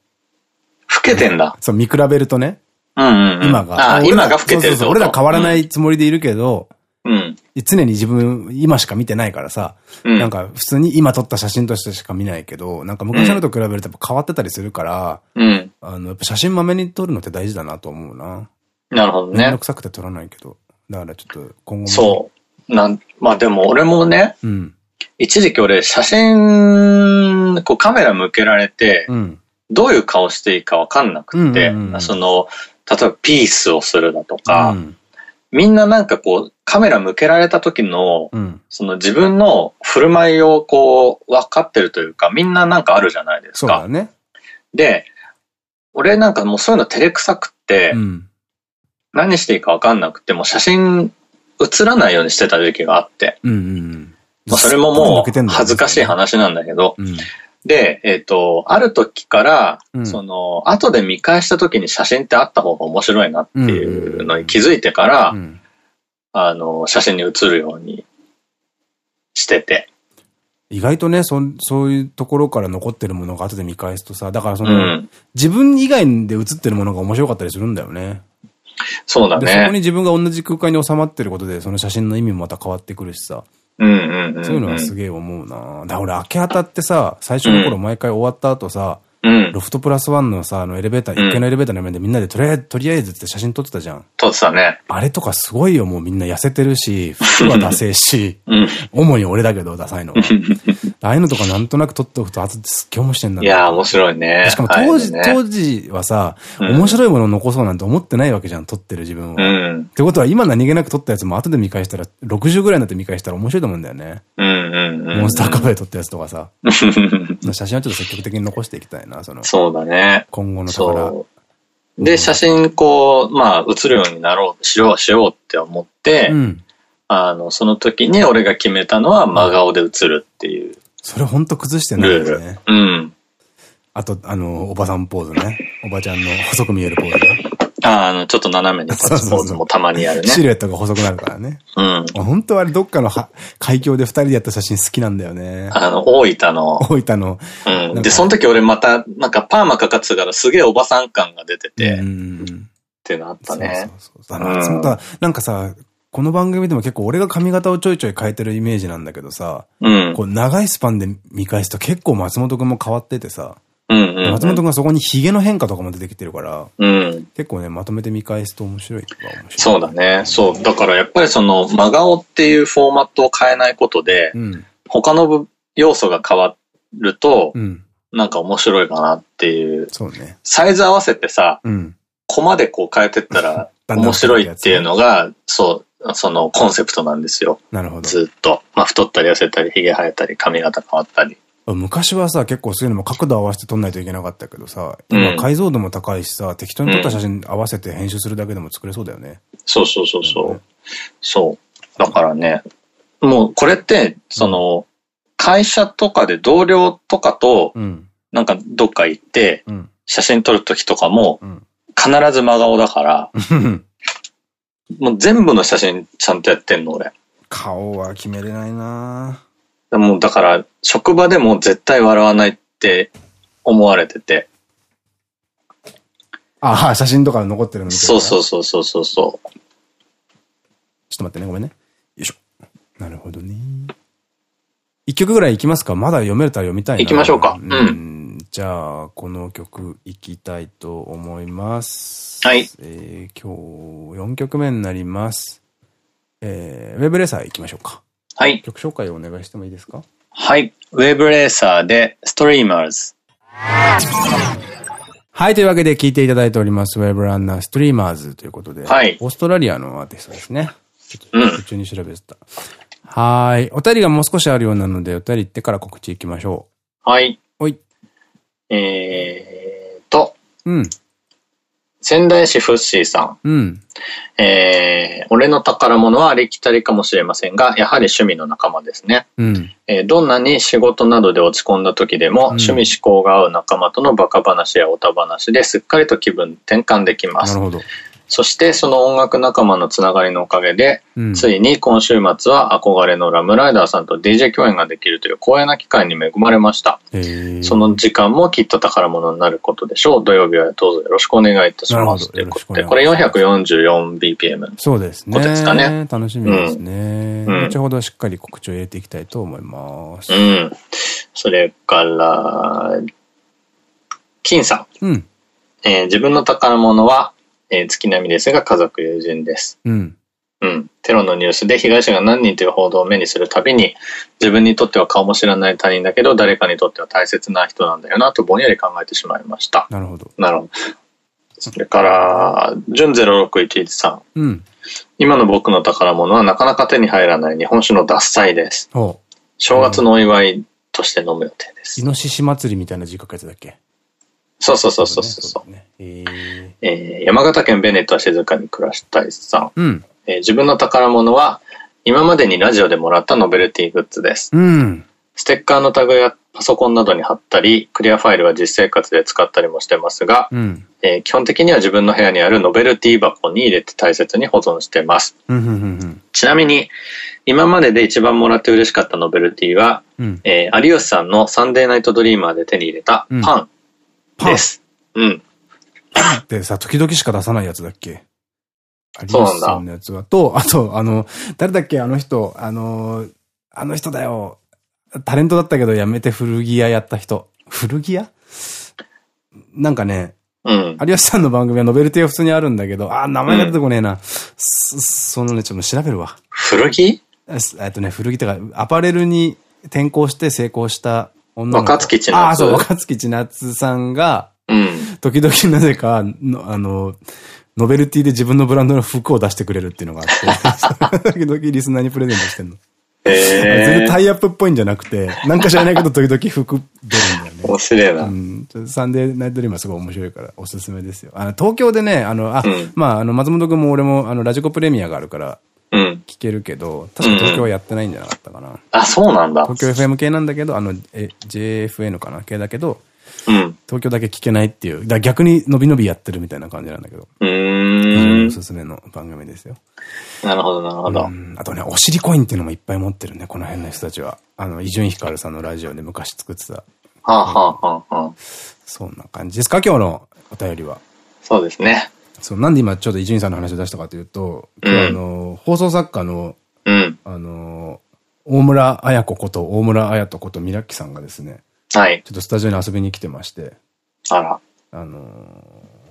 [SPEAKER 2] けてんだ。
[SPEAKER 1] そう、見比べるとね。
[SPEAKER 2] うんうん今が。
[SPEAKER 1] あ、
[SPEAKER 2] 今が老けてるそう
[SPEAKER 1] 俺ら変わらないつもりでいるけど、
[SPEAKER 2] うん。
[SPEAKER 1] 常に自分、今しか見てないからさ、うん、なんか普通に今撮った写真としてしか見ないけど、なんか昔のと比べるとやっぱ変わってたりするから、
[SPEAKER 2] うん。
[SPEAKER 1] あの、やっぱ写真まめに撮るのって大事だなと思うな。
[SPEAKER 2] なるほどね。め
[SPEAKER 1] んどくさくて撮らないけど。だからちょっと今後も。
[SPEAKER 2] そう。なん、まあでも俺もね、
[SPEAKER 1] うん。
[SPEAKER 2] 一時期俺写真、こうカメラ向けられて、うん、どういう顔していいかわかんなくて、その、例えばピースをするだとか、うん、みんななんかこう、カメラ向けられた時の、うん、その自分の振る舞いをこう、分かってるというか、みんななんかあるじゃないですか。
[SPEAKER 1] ね。
[SPEAKER 2] で、俺なんかもうそういうの照れくさくって、うん、何していいか分かんなくて、もう写真写らないようにしてた時期があって。まあそれももう恥ずかしい話なんだけど、うんで、えっ、ー、と、ある時から、うん、その、後で見返した時に写真ってあった方が面白いなっていうのに気づいてから、あの、写真に写るようにしてて。
[SPEAKER 1] 意外とね、そ、そういうところから残ってるものが後で見返すとさ、だからその、うん、自分以外で写ってるものが面白かったりするんだよね。
[SPEAKER 2] そうだね。
[SPEAKER 1] そこに自分が同じ空間に収まってることで、その写真の意味もまた変わってくるしさ。そういうのはすげえ思うな。だ俺、明け方ってさ、最初の頃毎回終わった後さ、うん、ロフトプラスワンのさ、あのエレベーター、一階のエレベーターの面でみんなでとりあえず、とりあえずって写真撮ってたじゃん。
[SPEAKER 2] 撮ってたね。
[SPEAKER 1] あれとかすごいよ、もうみんな痩せてるし、服はダセえし、<laughs> うん、主に俺だけど、ダサいのは。<laughs> ああいうのとかなんとなく撮っておくと、後ですっげえ面白いんだ
[SPEAKER 2] いや面白いね。
[SPEAKER 1] しかも当時、ね、当時はさ、面白いものを残そうなんて思ってないわけじゃん、撮ってる自分は。うん、ってことは今何気なく撮ったやつも後で見返したら、60ぐらいになって見返したら面白いと思うんだよね。モンスターカフェで撮ったやつとかさ。<laughs> 写真はちょっと積極的に残していきたいな、その。
[SPEAKER 2] そうだね。
[SPEAKER 1] 今後の宝。
[SPEAKER 2] で、写真こう、まあ、写るようになろう、しよう、しようって思って、うん、あの、その時に俺が決めたのは真顔で写るっていう。
[SPEAKER 1] それほんと崩してないですね。
[SPEAKER 2] うん。
[SPEAKER 1] あと、あの、おばさんポーズね。おばちゃんの細く見えるポーズね。
[SPEAKER 2] ああの、ちょっと斜めに立つポーズもたまにやるね。
[SPEAKER 1] シルエットが細くなるからね。
[SPEAKER 2] うん。
[SPEAKER 1] 本当あれどっかのは海峡で二人でやった写真好きなんだよね。
[SPEAKER 2] あの、大分の。
[SPEAKER 1] 大分の。
[SPEAKER 2] うん。で、その時俺また、なんかパーマかかってたからすげえおばさん感が出てて。うん。っていうのあったね。そうそうそう。
[SPEAKER 1] うん、なんかさ、この番組でも結構俺が髪型をちょいちょい変えてるイメージなんだけどさ、
[SPEAKER 2] うん、
[SPEAKER 1] こう長いスパンで見返すと結構松本くんも変わっててさ、
[SPEAKER 2] 松
[SPEAKER 1] 本がそこにヒゲの変化とかも出てきてるから、
[SPEAKER 2] うん、
[SPEAKER 1] 結構ね、まとめて見返すと面白い面白い。
[SPEAKER 2] そうだね。そう。だからやっぱりその真顔っていうフォーマットを変えないことで、うん、他の要素が変わると、うん、なんか面白いかなっていう。
[SPEAKER 1] そうね。
[SPEAKER 2] サイズ合わせてさ、うん、コマでこう変えてったら <laughs> 面白いっていうのが、そう、そのコンセプトなんですよ。
[SPEAKER 1] なるほど。
[SPEAKER 2] ずっと。まあ太ったり痩せたり、髭生えたり、髪型変わったり。
[SPEAKER 1] 昔はさ、結構そういうのも角度合わせて撮んないといけなかったけどさ、今解像度も高いしさ、適当に撮った写真合わせて編集するだけでも作れそうだよね。
[SPEAKER 2] そうそうそうそう。そう。だからね、もうこれって、その、会社とかで同僚とかと、なんかどっか行って、写真撮るときとかも、必ず真顔だから、もう全部の写真ちゃんとやってんの、俺。
[SPEAKER 1] 顔は決めれないな
[SPEAKER 2] もうだから、職場でも絶対笑わないって思われてて。
[SPEAKER 1] ああ、写真とか残ってるの
[SPEAKER 2] そうそうそうそうそうそう。ちょっ
[SPEAKER 1] と待ってね、ごめんね。よいしょ。なるほどね。一曲ぐらい行きますか？まだ読めたら読みたいな。
[SPEAKER 2] 行きましょうか。うん。
[SPEAKER 1] じゃあ、この曲行きたいと思います。
[SPEAKER 2] はい。
[SPEAKER 1] えー、今日4曲目になります。えー、ウェブレーサー行きましょうか。
[SPEAKER 2] はい。
[SPEAKER 1] 曲紹介をお願いしてもいいですか？
[SPEAKER 2] はい。ウェブレーサーで、ストリーマーズ。
[SPEAKER 1] はい。というわけで聴いていただいております。ウェブランナーストリーマーズということで。
[SPEAKER 2] はい。
[SPEAKER 1] オーストラリアのアーティストですね。ちょっと途中に調べてた。うん、はい。お便りがもう少しあるようなので、お便り行ってから告知行きましょ
[SPEAKER 2] う。はい。
[SPEAKER 1] はい。
[SPEAKER 2] えーと。
[SPEAKER 1] うん。
[SPEAKER 2] 仙台市フッシーさ
[SPEAKER 1] ん。うん。
[SPEAKER 2] えー、俺の宝物はありきたりかもしれませんが、やはり趣味の仲間ですね。
[SPEAKER 1] うん。
[SPEAKER 2] えー、どんなに仕事などで落ち込んだ時でも、うん、趣味思考が合う仲間とのバカ話やおた話ですっかりと気分転換できます。
[SPEAKER 1] なるほど。
[SPEAKER 2] そしてその音楽仲間のつながりのおかげで、うん、ついに今週末は憧れのラムライダーさんと DJ 共演ができるという光栄な機会に恵まれました。その時間もきっと宝物になることでしょう。土曜日はどうぞよろしくお願いいたします。ということで、これ 444bpm。
[SPEAKER 1] そうですね。ですかね。楽しみですね。うん、後ほどしっかり告知を入れていきたいと思います。
[SPEAKER 2] うん。それから、金さん。うん。えー、自分の宝物は、えー、月並みですが家族友人です。うん。うん。テロのニュースで被害者が何人という報道を目にするたびに、自分にとっては顔も知らない他人だけど、誰かにとっては大切な人なんだよなとぼんやり考えてしまいました。
[SPEAKER 1] なるほど。
[SPEAKER 2] なるほど。それから、純0611さん。うん。今の僕の宝物はなかなか手に入らない日本酒の獺祭です。正月のお祝いとして飲む予定です。
[SPEAKER 1] イノシシ祭りみたいな字書くやつだっけ？
[SPEAKER 2] そうそうそうそうそう。ね。えー、えー、山形県ベネットは静かに暮らしたいさん。うん、えー、自分の宝物は、今までにラジオでもらったノベルティグッズです。うん、ステッカーのタグやパソコンなどに貼ったり、クリアファイルは実生活で使ったりもしてますが、うん、えー、基本的には自分の部屋にあるノベルティ箱に入れて大切に保存してます。ちなみに、今までで一番もらって嬉しかったノベルティは、うん、えー、有吉さんのサンデーナイトドリーマーで手に入れたパンです。うん。
[SPEAKER 1] でさ、時々しか出さないやつだっけ？そうなんだ。さんのやつは。と、あと、あの、誰だっけあの人、あの、あの人だよ。タレントだったけどやめて古着屋やった人。古着屋？なんかね、うん。有吉さんの番組はノベルティは普通にあるんだけど、あ、名前が出てこねえな。うん、そのね、ちょっと調べるわ。
[SPEAKER 2] 古着？
[SPEAKER 1] えっとね、古着ってか、アパレルに転校して成功した。
[SPEAKER 2] 若月千夏。
[SPEAKER 1] あ、そう、若月千夏さんが、うん。時々なぜか、のあの、ノベルティで自分のブランドの服を出してくれるっていうのがあって、<laughs> 時々リスナーにプレゼントしてんの。えー、全然タイアップっぽいんじゃなくて、なんか知らないけど時々服出るんだよね。
[SPEAKER 2] 面白いな。う
[SPEAKER 1] ん。サンデーナイトリームはすごい面白いからおすすめですよ。あの、東京でね、あの、あ、うん、まあ、あの、松本くんも俺も、あの、ラジコプレミアがあるから、けるけど、確か東京はやってないんじゃなかったかな。うん、
[SPEAKER 2] あ、そうなんだ。
[SPEAKER 1] 東京 FM 系なんだけど、あの、え、JFN かな？系だけど、うん、東京だけ聞けないっていう。だ逆に伸び伸びやってるみたいな感じなんだけど。うん。おすすめの番組ですよ。
[SPEAKER 2] なるほど、なるほど。
[SPEAKER 1] あとね、お尻コインっていうのもいっぱい持ってるね、この辺の人たちは。あの、伊集院光さんのラジオで昔作ってた。は
[SPEAKER 2] あ、はあはあはあ、
[SPEAKER 1] そんな感じですか、今日のお便りは。
[SPEAKER 2] そうですね。
[SPEAKER 1] そう、なんで今ちょっと伊集院さんの話を出したかというと、今日あの、放送作家の、うん、あの、大村彩子こと大村彩人ことミラッキさんがですね、はい。ちょっとスタジオに遊びに来てまして。
[SPEAKER 2] あら。
[SPEAKER 1] あの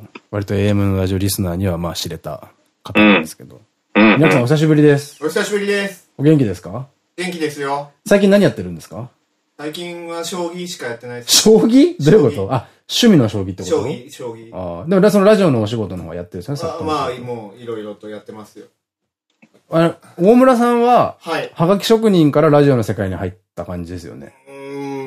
[SPEAKER 1] ー、割と AM のラジオリスナーにはまあ知れた方なんですけど。うん。皆さんお久しぶりです。
[SPEAKER 3] お久しぶりです。
[SPEAKER 1] お元気ですか？
[SPEAKER 3] 元気ですよ。
[SPEAKER 1] 最近何やってるんですか？
[SPEAKER 3] 最近は将棋しかやってないです。
[SPEAKER 1] 将棋？どういうこと？あ、趣味の将棋ってこと？
[SPEAKER 3] 将棋、将棋。
[SPEAKER 1] ああ。でもそのラジオのお仕事の方やってる？んですね、
[SPEAKER 3] まあ、もういろいろとやってますよ。
[SPEAKER 1] あの、大村さんは、はい。はがき職人からラジオの世界に入った感じですよね。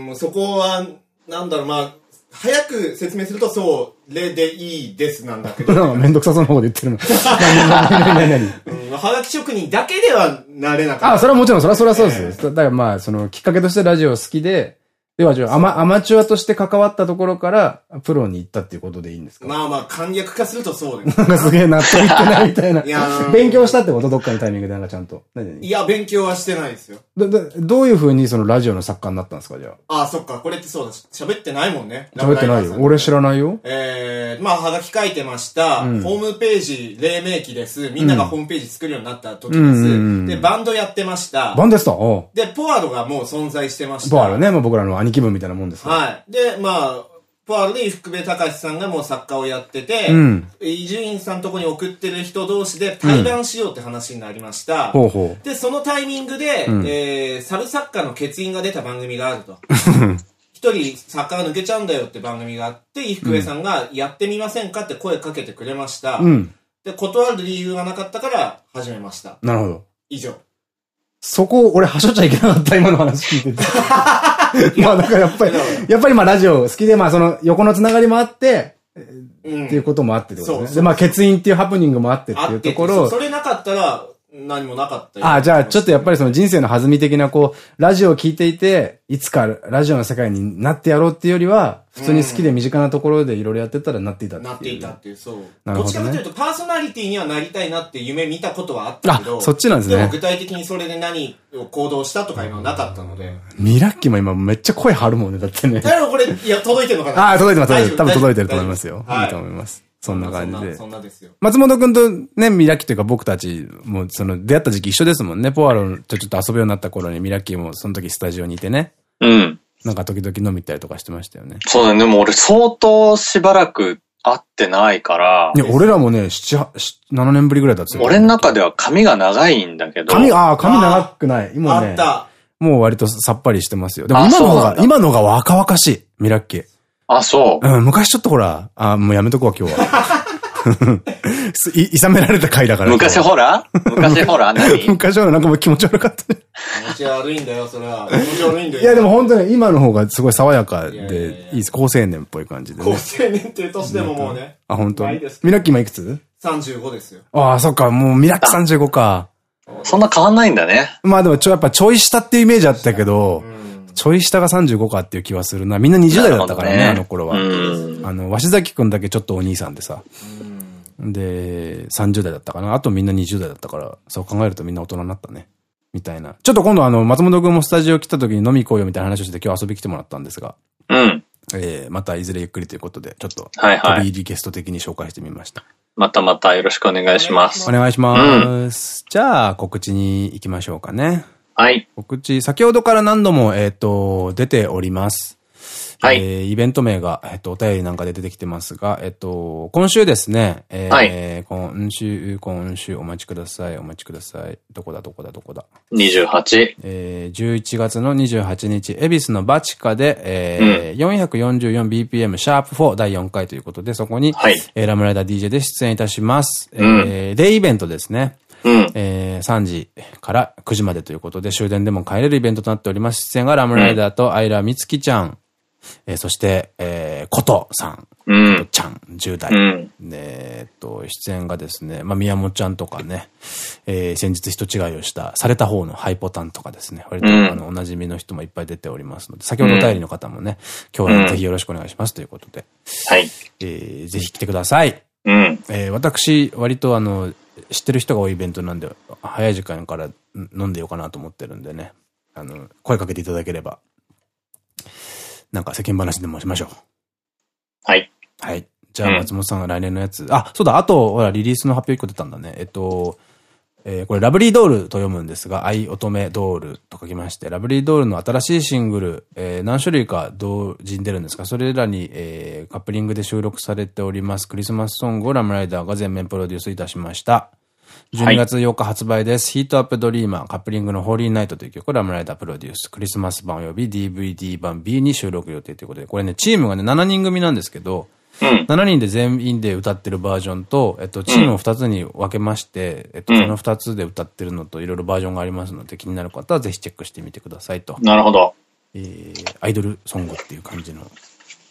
[SPEAKER 3] もうそこは、なんだろう、まあ、早く説明すると、そう、例でいいですなんだけど。
[SPEAKER 1] なんかめんどくさそうな方で言ってるの。
[SPEAKER 3] はがき職人だけではなれなかった。
[SPEAKER 1] あ、それはもちろん、それはそれはそうです。だからまあ、その、きっかけとしてラジオ好きで、では、じゃあ、アマ、アマチュアとして関わったところから、プロに行ったっていうことでいいんですか？
[SPEAKER 3] まあまあ、簡略化するとそうです。<laughs>
[SPEAKER 1] なんかすげえ納得いってないみたいな。いや、勉強したってこと？どっかのタイミングでなんかちゃんと。
[SPEAKER 3] いや、勉強はしてないですよ。
[SPEAKER 1] ど、ど、どういう風にそのラジオの作家になったんですか、じゃ
[SPEAKER 3] あ？ああ、そっか。これってそうだ。喋ってないもんね。
[SPEAKER 1] 喋ってないよ。俺知らないよ。
[SPEAKER 3] ええー、まあ、はがき書いてました。うん、ホームページ、黎明期です。みんながホームページ作るようになった時です。で、バンドやってました。
[SPEAKER 1] バンドですた？
[SPEAKER 3] で、ポワードがもう存在してました。
[SPEAKER 1] ポワードね。もう僕らの兄貴分みたいなもんです
[SPEAKER 3] はい。で、まあ、ポワールで福部隆さんがもう作家をやってて、伊集院さんのとこに送ってる人同士で対談しようって話になりました。うん、で、そのタイミングで、うん、えー、サブ作家の欠員が出た番組があると。<laughs> 一人作家が抜けちゃうんだよって番組があって、伊福部さんがやってみませんかって声かけてくれました。うん、で、断る理由がなかったから始めました。
[SPEAKER 1] なるほど。
[SPEAKER 3] 以上。
[SPEAKER 1] そこ、俺、はしょっちゃいけなかった、今の話聞いてて。<laughs> <laughs> まあ、だからやっぱり、やっぱりまあ、ラジオ好きで、まあ、その、横のつながりもあって、っていうこともあってってね。で、まあ、欠員っていうハプニングもあってっていうところ。
[SPEAKER 3] それなかったら、何もなかった
[SPEAKER 1] ああ、じゃあちょっとやっぱりその人生の弾み的なこう、ラジオを聞いていて、いつかラジオの世界になってやろうっていうよりは、普通に好きで身近なところでいろいろやってたらなっていたっていう。
[SPEAKER 3] なっていたっていう、そう。なるほど、ね、どっちかというとパーソナリティにはなりたいなって夢見たことはあったけど、
[SPEAKER 1] あ、そっちなんですね。
[SPEAKER 3] でも具体的にそれで何を行動したとかいうのはなかったので。
[SPEAKER 1] ミラッキーも今めっちゃ声張るもんね、だってね。
[SPEAKER 3] だからこれ、いや、届いてるのかな
[SPEAKER 1] ああ、届いてます、届いてる。多分届いてると思いますよ。いいと思います。そんな感じで。そんなですよ。松本くんとね、ミラッキーというか僕たちも、その、出会った時期一緒ですもんね。ポアロとちょっと遊ぶようになった頃にミラッキーもその時スタジオにいてね。
[SPEAKER 2] うん。
[SPEAKER 1] なんか時々飲みたりとかしてましたよね。
[SPEAKER 2] そうだね。でも俺相当しばらく会ってないから。
[SPEAKER 1] ね、俺らもね、七、七年ぶりぐらいだっ
[SPEAKER 2] た俺の中では髪が長いんだけど。
[SPEAKER 1] 髪、ああ、髪長くない。今ね。あった。もう割とさっぱりしてますよ。でも今の方が、今の方が若々しい。ミラッキー。
[SPEAKER 2] あ、そ
[SPEAKER 1] う。うん、昔ちょっとほら、あ、もうやめとこう今日は。<laughs> い、いさめられた回だから。
[SPEAKER 2] 昔ほら？昔ほら？何？<laughs>
[SPEAKER 1] 昔ほらなんかもう気持ち悪かった。
[SPEAKER 3] 気持ち悪いんだよ、それは。気持ち悪いんだよ。
[SPEAKER 1] いやでも本当に今の方がすごい爽やかで、いいです。高青年っぽい感じで、
[SPEAKER 3] ね。高青年っていう年でももうね。
[SPEAKER 1] あ、本当ミラッキー今いくつ
[SPEAKER 3] ?35 ですよ。
[SPEAKER 1] ああ、そっか、もうミラッキー35か。
[SPEAKER 2] そんな変わんないんだね。
[SPEAKER 1] まあでもちょ、やっぱちょい下っていうイメージあったけど、ちょい下が35かっていう気はするな。みんな20代だったからね、あの頃は。あの、鷲崎くんだけちょっとお兄さんでさ。で、30代だったかな。あとみんな20代だったから、そう考えるとみんな大人になったね。みたいな。ちょっと今度あの、松本くんもスタジオ来た時に飲み行こうよみたいな話をして今日遊び来てもらったんですが。
[SPEAKER 2] うん。
[SPEAKER 1] えー、またいずれゆっくりということで、ちょっと、はいはい。飛び入りゲスト的に紹介してみました。
[SPEAKER 2] またまたよろしくお願いします。
[SPEAKER 1] お願いします。うん、じゃあ、告知に行きましょうかね。
[SPEAKER 2] はい。
[SPEAKER 1] 告知、先ほどから何度も、えっ、ー、と、出ております。はい。えー、イベント名が、えっと、お便りなんかで出てきてますが、えっと、今週ですね、えー、はい、今週、今週お待ちください、お待ちください。どこだ、どこだ、どこだ。
[SPEAKER 2] 28。
[SPEAKER 1] えー、11月の28日、恵比寿のバチカで、えー、うん、444bpm シャープ4第4回ということで、そこに、はい、えー、ラムライダー DJ で出演いたします。うん、えー、デイイベントですね。うん、えー、3時から9時までということで、終電でも帰れるイベントとなっております。出演がラムライダーとアイラミツキちゃん、えー、そして、えー、ことさん。うん。ことちゃん、10代。うん、えっと、出演がですね、まあ、宮本ちゃんとかね、えー、先日人違いをした、された方のハイポタンとかですね、割と、あの、おなじみの人もいっぱい出ておりますので、先ほどお便りの方もね、今日はぜひよろしくお願いしますということで。
[SPEAKER 2] はい。
[SPEAKER 1] えー、ぜひ来てください。
[SPEAKER 2] うん。
[SPEAKER 1] えー、私、割とあの、知ってる人が多いイベントなんで、早い時間から飲んでようかなと思ってるんでね、あの、声かけていただければなんか世間話でもしましょう。
[SPEAKER 2] はい。
[SPEAKER 1] はい。じゃあ、松本さんが来年のやつ。うん、あ、そうだ、あと、ほら、リリースの発表一個出たんだね。えっと、えー、これ、ラブリードールと読むんですが、愛乙女ドールと書きまして、ラブリードールの新しいシングル、えー、何種類か同時に出るんですが、それらに、えー、カップリングで収録されております、クリスマスソングをラムライダーが全面プロデュースいたしました。12月8日発売です。ヒートアップドリーマー、カップリングのホーリーナイトという曲をラムライダープロデュース、クリスマス版及び DVD 版 B に収録予定ということで、これね、チームがね、7人組なんですけど、うん、7人で全員で歌ってるバージョンと、えっと、チームを2つに分けまして、うん、えっと、その2つで歌ってるのといろいろバージョンがありますので、気になる方はぜひチェックしてみてくださいと。
[SPEAKER 2] なるほど。
[SPEAKER 1] えー、アイドルソングっていう感じの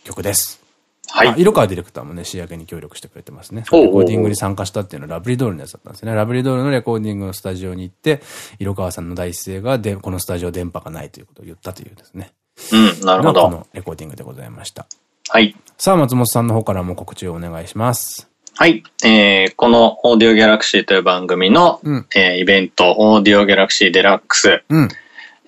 [SPEAKER 1] 曲です。
[SPEAKER 2] はい。
[SPEAKER 1] 色川ディレクターもね、仕上げに協力してくれてますね。レコーディングに参加したっていうのはラブリードールのやつだったんですね。ラブリードールのレコーディングのスタジオに行って、色川さんの第一声がで、このスタジオ電波がないということを言ったというですね。
[SPEAKER 2] うん、なるほど。この
[SPEAKER 1] レコーディングでございました。
[SPEAKER 2] はい。
[SPEAKER 1] さあ、松本さんの方からも告知をお願いします。
[SPEAKER 2] はい。えー、このオーディオギャラクシーという番組の、うん、えー、イベント、オーディオギャラクシーデラックス。うん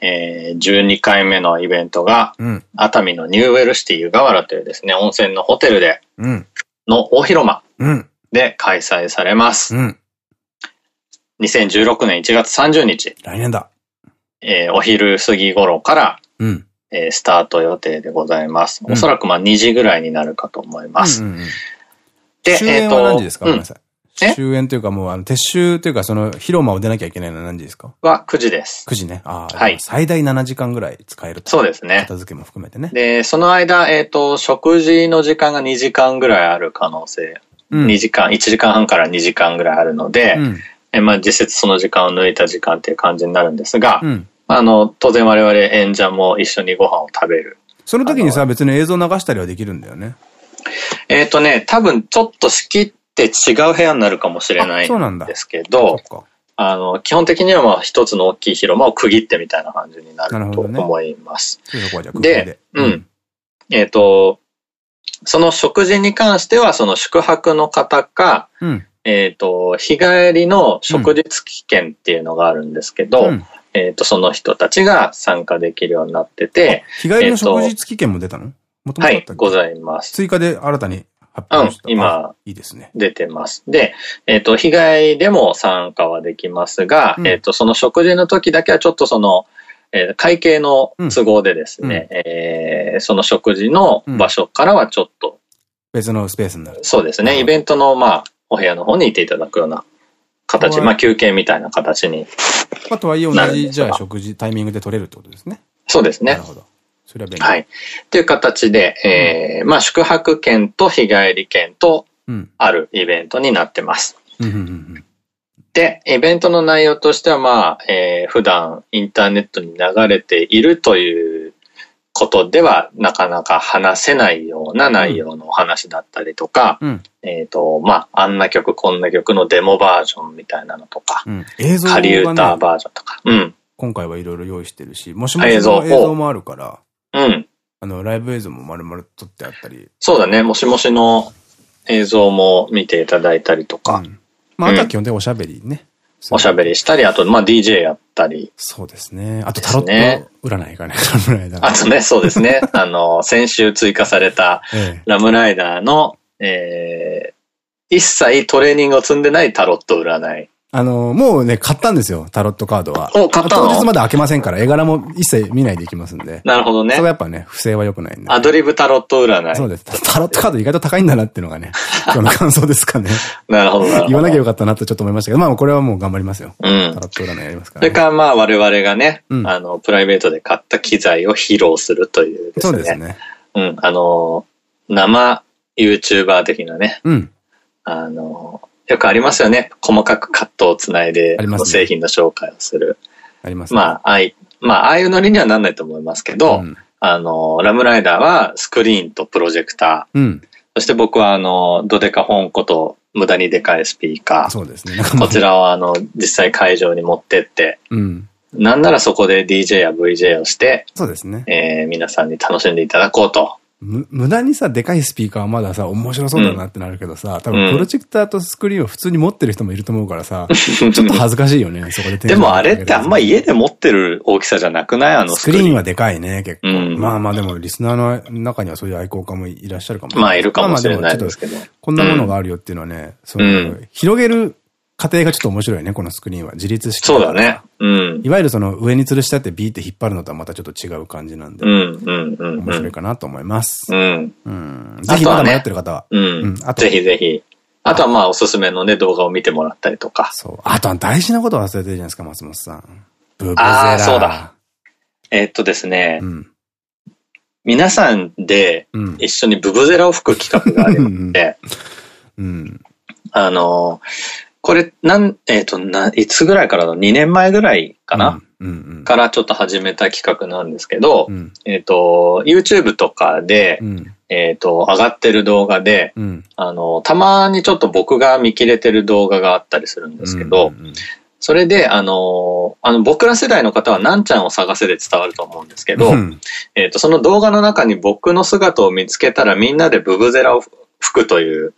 [SPEAKER 2] えー、12回目のイベントが、うん、熱海のニューウェルシティ湯河原というですね、温泉のホテルで、うん、の大広間で開催されます。うん、2016年1月30日。
[SPEAKER 1] 来年だ。
[SPEAKER 2] えー、お昼過ぎ頃から、うん、えー、スタート予定でございます。おそらくまあ2時ぐらいになるかと思います。
[SPEAKER 1] で、えっ、と。何時ですか？ごめんなさい。終演というかもう、あの、撤収というか、その、広間を出なきゃいけないのは何時ですか？
[SPEAKER 2] は9時です。
[SPEAKER 1] 9時ね。ああ、はい。最大7時間ぐらい使える
[SPEAKER 2] そうですね。
[SPEAKER 1] 片付けも含めてね。
[SPEAKER 2] で、その間、えっ、ー、と、食事の時間が2時間ぐらいある可能性。うん、2時間、1時間半から2時間ぐらいあるので、うん、えまあ、実質その時間を抜いた時間っていう感じになるんですが、うん、あの、当然我々演者も一緒にご飯を食べる。
[SPEAKER 1] その時にさ、別に映像流したりはできるんだよね。
[SPEAKER 2] えっとね、多分ちょっと仕切って違う部屋になるかもしれないんですけど、あの、基本的にはまあ一つの大きい広間を区切ってみたいな感じになると思います。ね、で、うん。えっ、ー、と、その食事に関しては、その宿泊の方か、うん、えっと、日帰りの食事付き券っていうのがあるんですけど、うん、えっと、その人たちが参加できるようになってて、
[SPEAKER 1] 日帰りの食事付き券も出たの？
[SPEAKER 2] もともとはい、ございます。
[SPEAKER 1] 追加で新たに発表した。
[SPEAKER 2] うん、今、いいですね。出てます。で、えっ、ー、と、日帰りでも参加はできますが、うん、えっと、その食事の時だけはちょっとその、えー、会計の都合でですね、うん、えー、その食事の場所からはちょっと、
[SPEAKER 1] 別のスペースになる。
[SPEAKER 2] そうですね。イベントの、まあ、お部屋の方にいていただくような形、まあ、休憩みたいな形に。
[SPEAKER 1] あとはいえ同じ、じゃあ食事、タイミングで取れるってことですね。
[SPEAKER 2] そうですね。なるほど。それは便利。はい。っていう形で、えー、まあ、宿泊券と日帰り券と、あるイベントになってます。で、イベントの内容としては、まあ、えー、普段インターネットに流れているということでは、なかなか話せないような内容のお話だったりとか、うん、えっと、まあ、あんな曲、こんな曲のデモバージョンみたいなのとか、うん、映像、ね、仮歌バージョンとか、うん。
[SPEAKER 1] 今回はいろいろ用意してるし、もしもしの映像もあるから、うん。あの、ライブ映像も丸々撮ってあったり。
[SPEAKER 2] そうだね、もしもしの映像も見ていただいたりとか。うん、
[SPEAKER 1] まあ、あとは基本的におしゃべりね。
[SPEAKER 2] おしゃべりしたり、あと、まあ、DJ やったり。
[SPEAKER 1] そうですね。あと、タロット占いがね、ラムライダ
[SPEAKER 2] ー。あとね、そうですね。<laughs> あの、先週追加された、ラムライダーの、えー、一切トレーニングを積んでないタロット占い。
[SPEAKER 1] あの、もうね、買ったんですよ、タロットカードは。
[SPEAKER 2] お、買ったの？
[SPEAKER 1] 当日まで開けませんから、絵柄も一切見ないでいきますんで。
[SPEAKER 2] なるほどね。
[SPEAKER 1] それはやっぱね、不正は良くないんで。
[SPEAKER 2] アドリブタロット占い。
[SPEAKER 1] そうです。タロットカード意外と高いんだなっていうのがね、<laughs> 今日の感想ですかね。
[SPEAKER 2] なるほど、なるほど。
[SPEAKER 1] 言わなきゃよかったなとちょっと思いましたけど、まあこれはもう頑張りますよ。うん。タロット占いやりますから、
[SPEAKER 2] ね。それからまあ我々がね、うん、あの、プライベートで買った機材を披露するというですね。そうですね。うん、あの、生 YouTuber 的なね。うん。あの、よくありますよね。細かくカットをつないで、ね、製品の紹介をする。あります、ね、まあ、ああい、まあ、ああいうノリにはなんないと思いますけど、うん、あの、ラムライダーはスクリーンとプロジェクター。うん、そして僕はあの、ドデカ本こと無駄にでかいスピーカー。そうですね。こちらをあの、実際会場に持ってって、うん、なんならそこで DJ や VJ をして、そうですね。えー、皆さんに楽しんでいただこうと。
[SPEAKER 1] む、無駄にさ、でかいスピーカーはまださ、面白そうだなってなるけどさ、多分プロジェクターとスクリーンを普通に持ってる人もいると思うからさ、<laughs> ちょっと恥ずかしいよね、そこで
[SPEAKER 2] でもあれってあんま家で持ってる大きさじゃなくない？あの
[SPEAKER 1] スクリーン。はでかいね、結構。うん、まあまあでも、リスナーの中にはそういう愛好家もいらっしゃるかも。しれない。
[SPEAKER 2] まあいるかもしれないですけど。
[SPEAKER 1] こんなものがあるよっていうのはね、その、広げる過程がちょっと面白いね、このスクリーンは。自立して。
[SPEAKER 2] そうだね。うん。
[SPEAKER 1] いわゆるその上に吊るしてあってビーって引っ張るのとはまたちょっと違う感じなんで。うん、うん、うん。面白いかなと思います。うん。うん。ぜひまだ迷ってる方は。
[SPEAKER 2] うん。あと。ぜひぜひ。あとはまあおすすめのね、動画を見てもらったりとか。
[SPEAKER 1] そう。あとは大事なこと忘れてるじゃないですか、松本さん。ブブゼラ。ああ、そうだ。
[SPEAKER 2] えっとですね。うん。皆さんで一緒にブブゼラを吹く企画がありまして、うん。あの、これ、なん、えっ、ー、と、な、いつぐらいからの ?2 年前ぐらいかな、からちょっと始めた企画なんですけど、うん、えっと、YouTube とかで、うん、えっと、上がってる動画で、うん、あの、たまにちょっと僕が見切れてる動画があったりするんですけど、それで、あの、あの、僕ら世代の方はなんちゃんを探せで伝わると思うんですけど、えっと、その動画の中に僕の姿を見つけたらみんなでブブゼラを吹くという、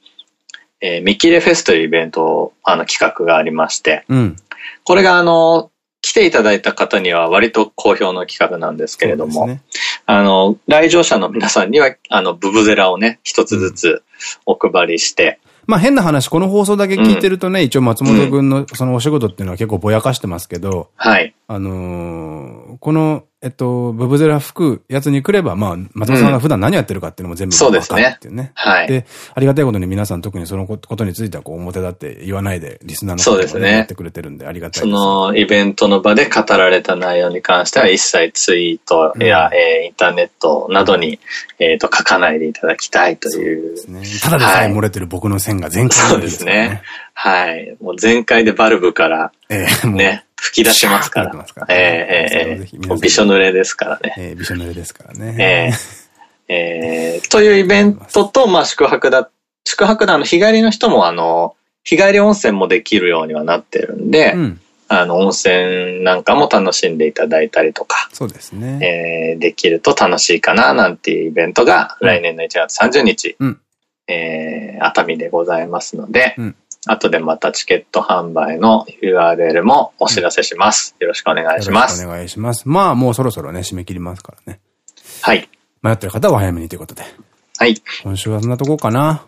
[SPEAKER 2] えー、見切れフェスというイベント、あの企画がありまして、うん、これがあの、来ていただいた方には割と好評の企画なんですけれども、ね、あの、来場者の皆さんには、あの、ブブゼラをね、一つずつお配りして、
[SPEAKER 1] まあ変な話、この放送だけ聞いてるとね、うん、一応松本くん。のそのお仕事っていうのは結構ぼやかしてますけど、はい。あのー、このえっと、ブブゼラ吹くやつに来れば、まあ、松本さんが普段何やってるかっていうのも全部分かるっていうね。はい。で、ありがたいことに皆さん特にそのことについてはこう表立って言わないで、リスナーの方がやってくれてるんでありがたい
[SPEAKER 2] です。そのイベントの場で語られた内容に関しては一切ツイートや、うん、えー、インターネットなどに、えっ、と、書かないでいただきたいという。そうです
[SPEAKER 1] ね。ただでさえ漏れてる僕の線が全開、
[SPEAKER 2] ね、そうですね。はい。もう全開でバルブから、えー、ね、吹き出しますから。ええええびしょ濡れですからね。
[SPEAKER 1] ええびしょ濡れですからね。
[SPEAKER 2] えええというイベントと、まあ宿泊だ、宿泊だ、あの日帰りの人もあの、日帰り温泉もできるようにはなってるんで、うん、あの、温泉なんかも楽しんでいただいたりとか。
[SPEAKER 1] そうですね。
[SPEAKER 2] えー、できると楽しいかな、なんていうイベントが、来年の1月30日、うん、えー、熱海でございますので、うん、後でまたチケット販売の URL もお知らせします。よろしくお願いします。
[SPEAKER 1] お願いします。まあ、もうそろそろね、締め切りますからね。
[SPEAKER 2] はい。
[SPEAKER 1] 迷ってる方は早めにということで。
[SPEAKER 2] はい。
[SPEAKER 1] 今週はそんなとこかな。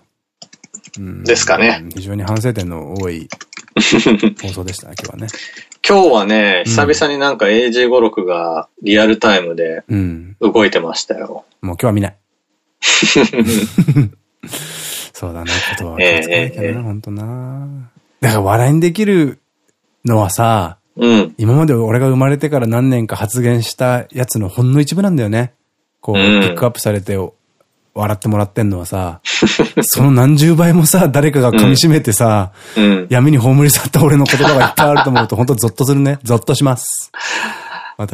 [SPEAKER 2] うん、ですかね。
[SPEAKER 1] 非常に反省点の多い <laughs> 放送でしたね、今日はね。
[SPEAKER 2] 今日はね、久々になんか AG56 がリアルタイムで動いてましたよ。
[SPEAKER 1] うん、もう今日は見ない。<laughs> <laughs> そうだな、言葉は気をつけなきゃな、ほんとな。だから笑いにできるのはさ、
[SPEAKER 2] うん、
[SPEAKER 1] 今まで俺が生まれてから何年か発言したやつのほんの一部なんだよね。こう、ピックアップされて笑ってもらってんのはさ、<laughs> その何十倍もさ、誰かが噛み締めてさ、うん、闇に葬り去った俺の言葉がいっぱいあると思うと、本当ゾッとするね。<laughs> ゾッとします。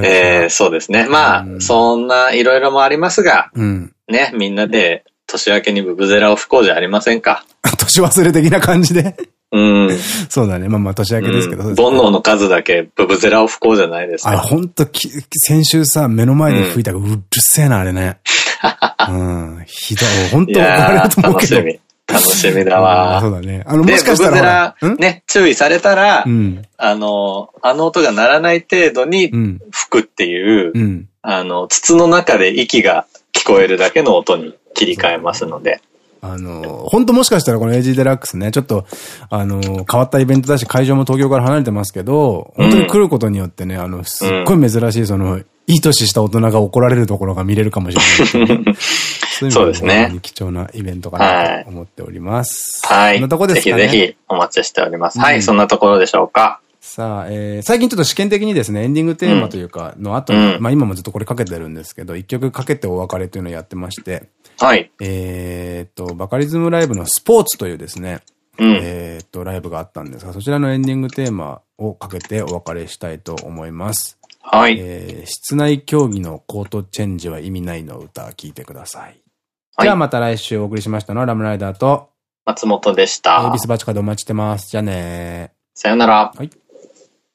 [SPEAKER 2] えー、そうですね。まあ、うん、そんないろいろもありますが、うん、ね、みんなで年明けにブブゼラを吹こうじゃありませんか。<laughs>
[SPEAKER 1] 年忘れ的な感じで？
[SPEAKER 2] うん。<laughs>
[SPEAKER 1] そうだね。まあまあ年明けですけど。うん、
[SPEAKER 2] 煩悩の数だけブブゼラを吹こうじゃないですか。
[SPEAKER 1] あ、ほんと先週さ、目の前で吹いたらうるせえな、あれね。<laughs> うん。ひどい。本当怒られると思うけど。
[SPEAKER 2] 楽しみ。楽しみだわ。
[SPEAKER 1] そうだね。あの、もしかしたら。
[SPEAKER 2] ね、注意されたら、うん、あの、あの音が鳴らない程度に吹くっていう、うん、あの、筒の中で息が聞こえるだけの音に切り替えますので。
[SPEAKER 1] あの、本当もしかしたらこの AG デラックスね、ちょっと、あの、変わったイベントだし、会場も東京から離れてますけど、本当に来ることによってね、あの、すっごい珍しい、その、いい年した大人が怒られるところが見れるかもしれない。<laughs>
[SPEAKER 2] そうですね。
[SPEAKER 1] 貴重なイベントかなと思っております。
[SPEAKER 2] はい。そんなとこですかね。ぜひぜひお待ちしております。はい、そんなところでしょうか。
[SPEAKER 1] さあ、えー、最近ちょっと試験的にですね、エンディングテーマというか、の後に、うん、まあ今もずっとこれかけてるんですけど、一曲かけてお別れというのをやってまして、
[SPEAKER 2] はい。
[SPEAKER 1] えっと、バカリズムライブのスポーツというですね、うん、えっと、ライブがあったんですが、そちらのエンディングテーマをかけてお別れしたいと思います。
[SPEAKER 2] はい。
[SPEAKER 1] えー、室内競技のコートチェンジは意味ないの歌、聞いてください。はい、ではまた来週お送りしましたのはラムライダーと
[SPEAKER 2] 松本でした。
[SPEAKER 1] ビスバチカでお待ちしてます。じゃあね
[SPEAKER 2] さよなら。
[SPEAKER 1] はい。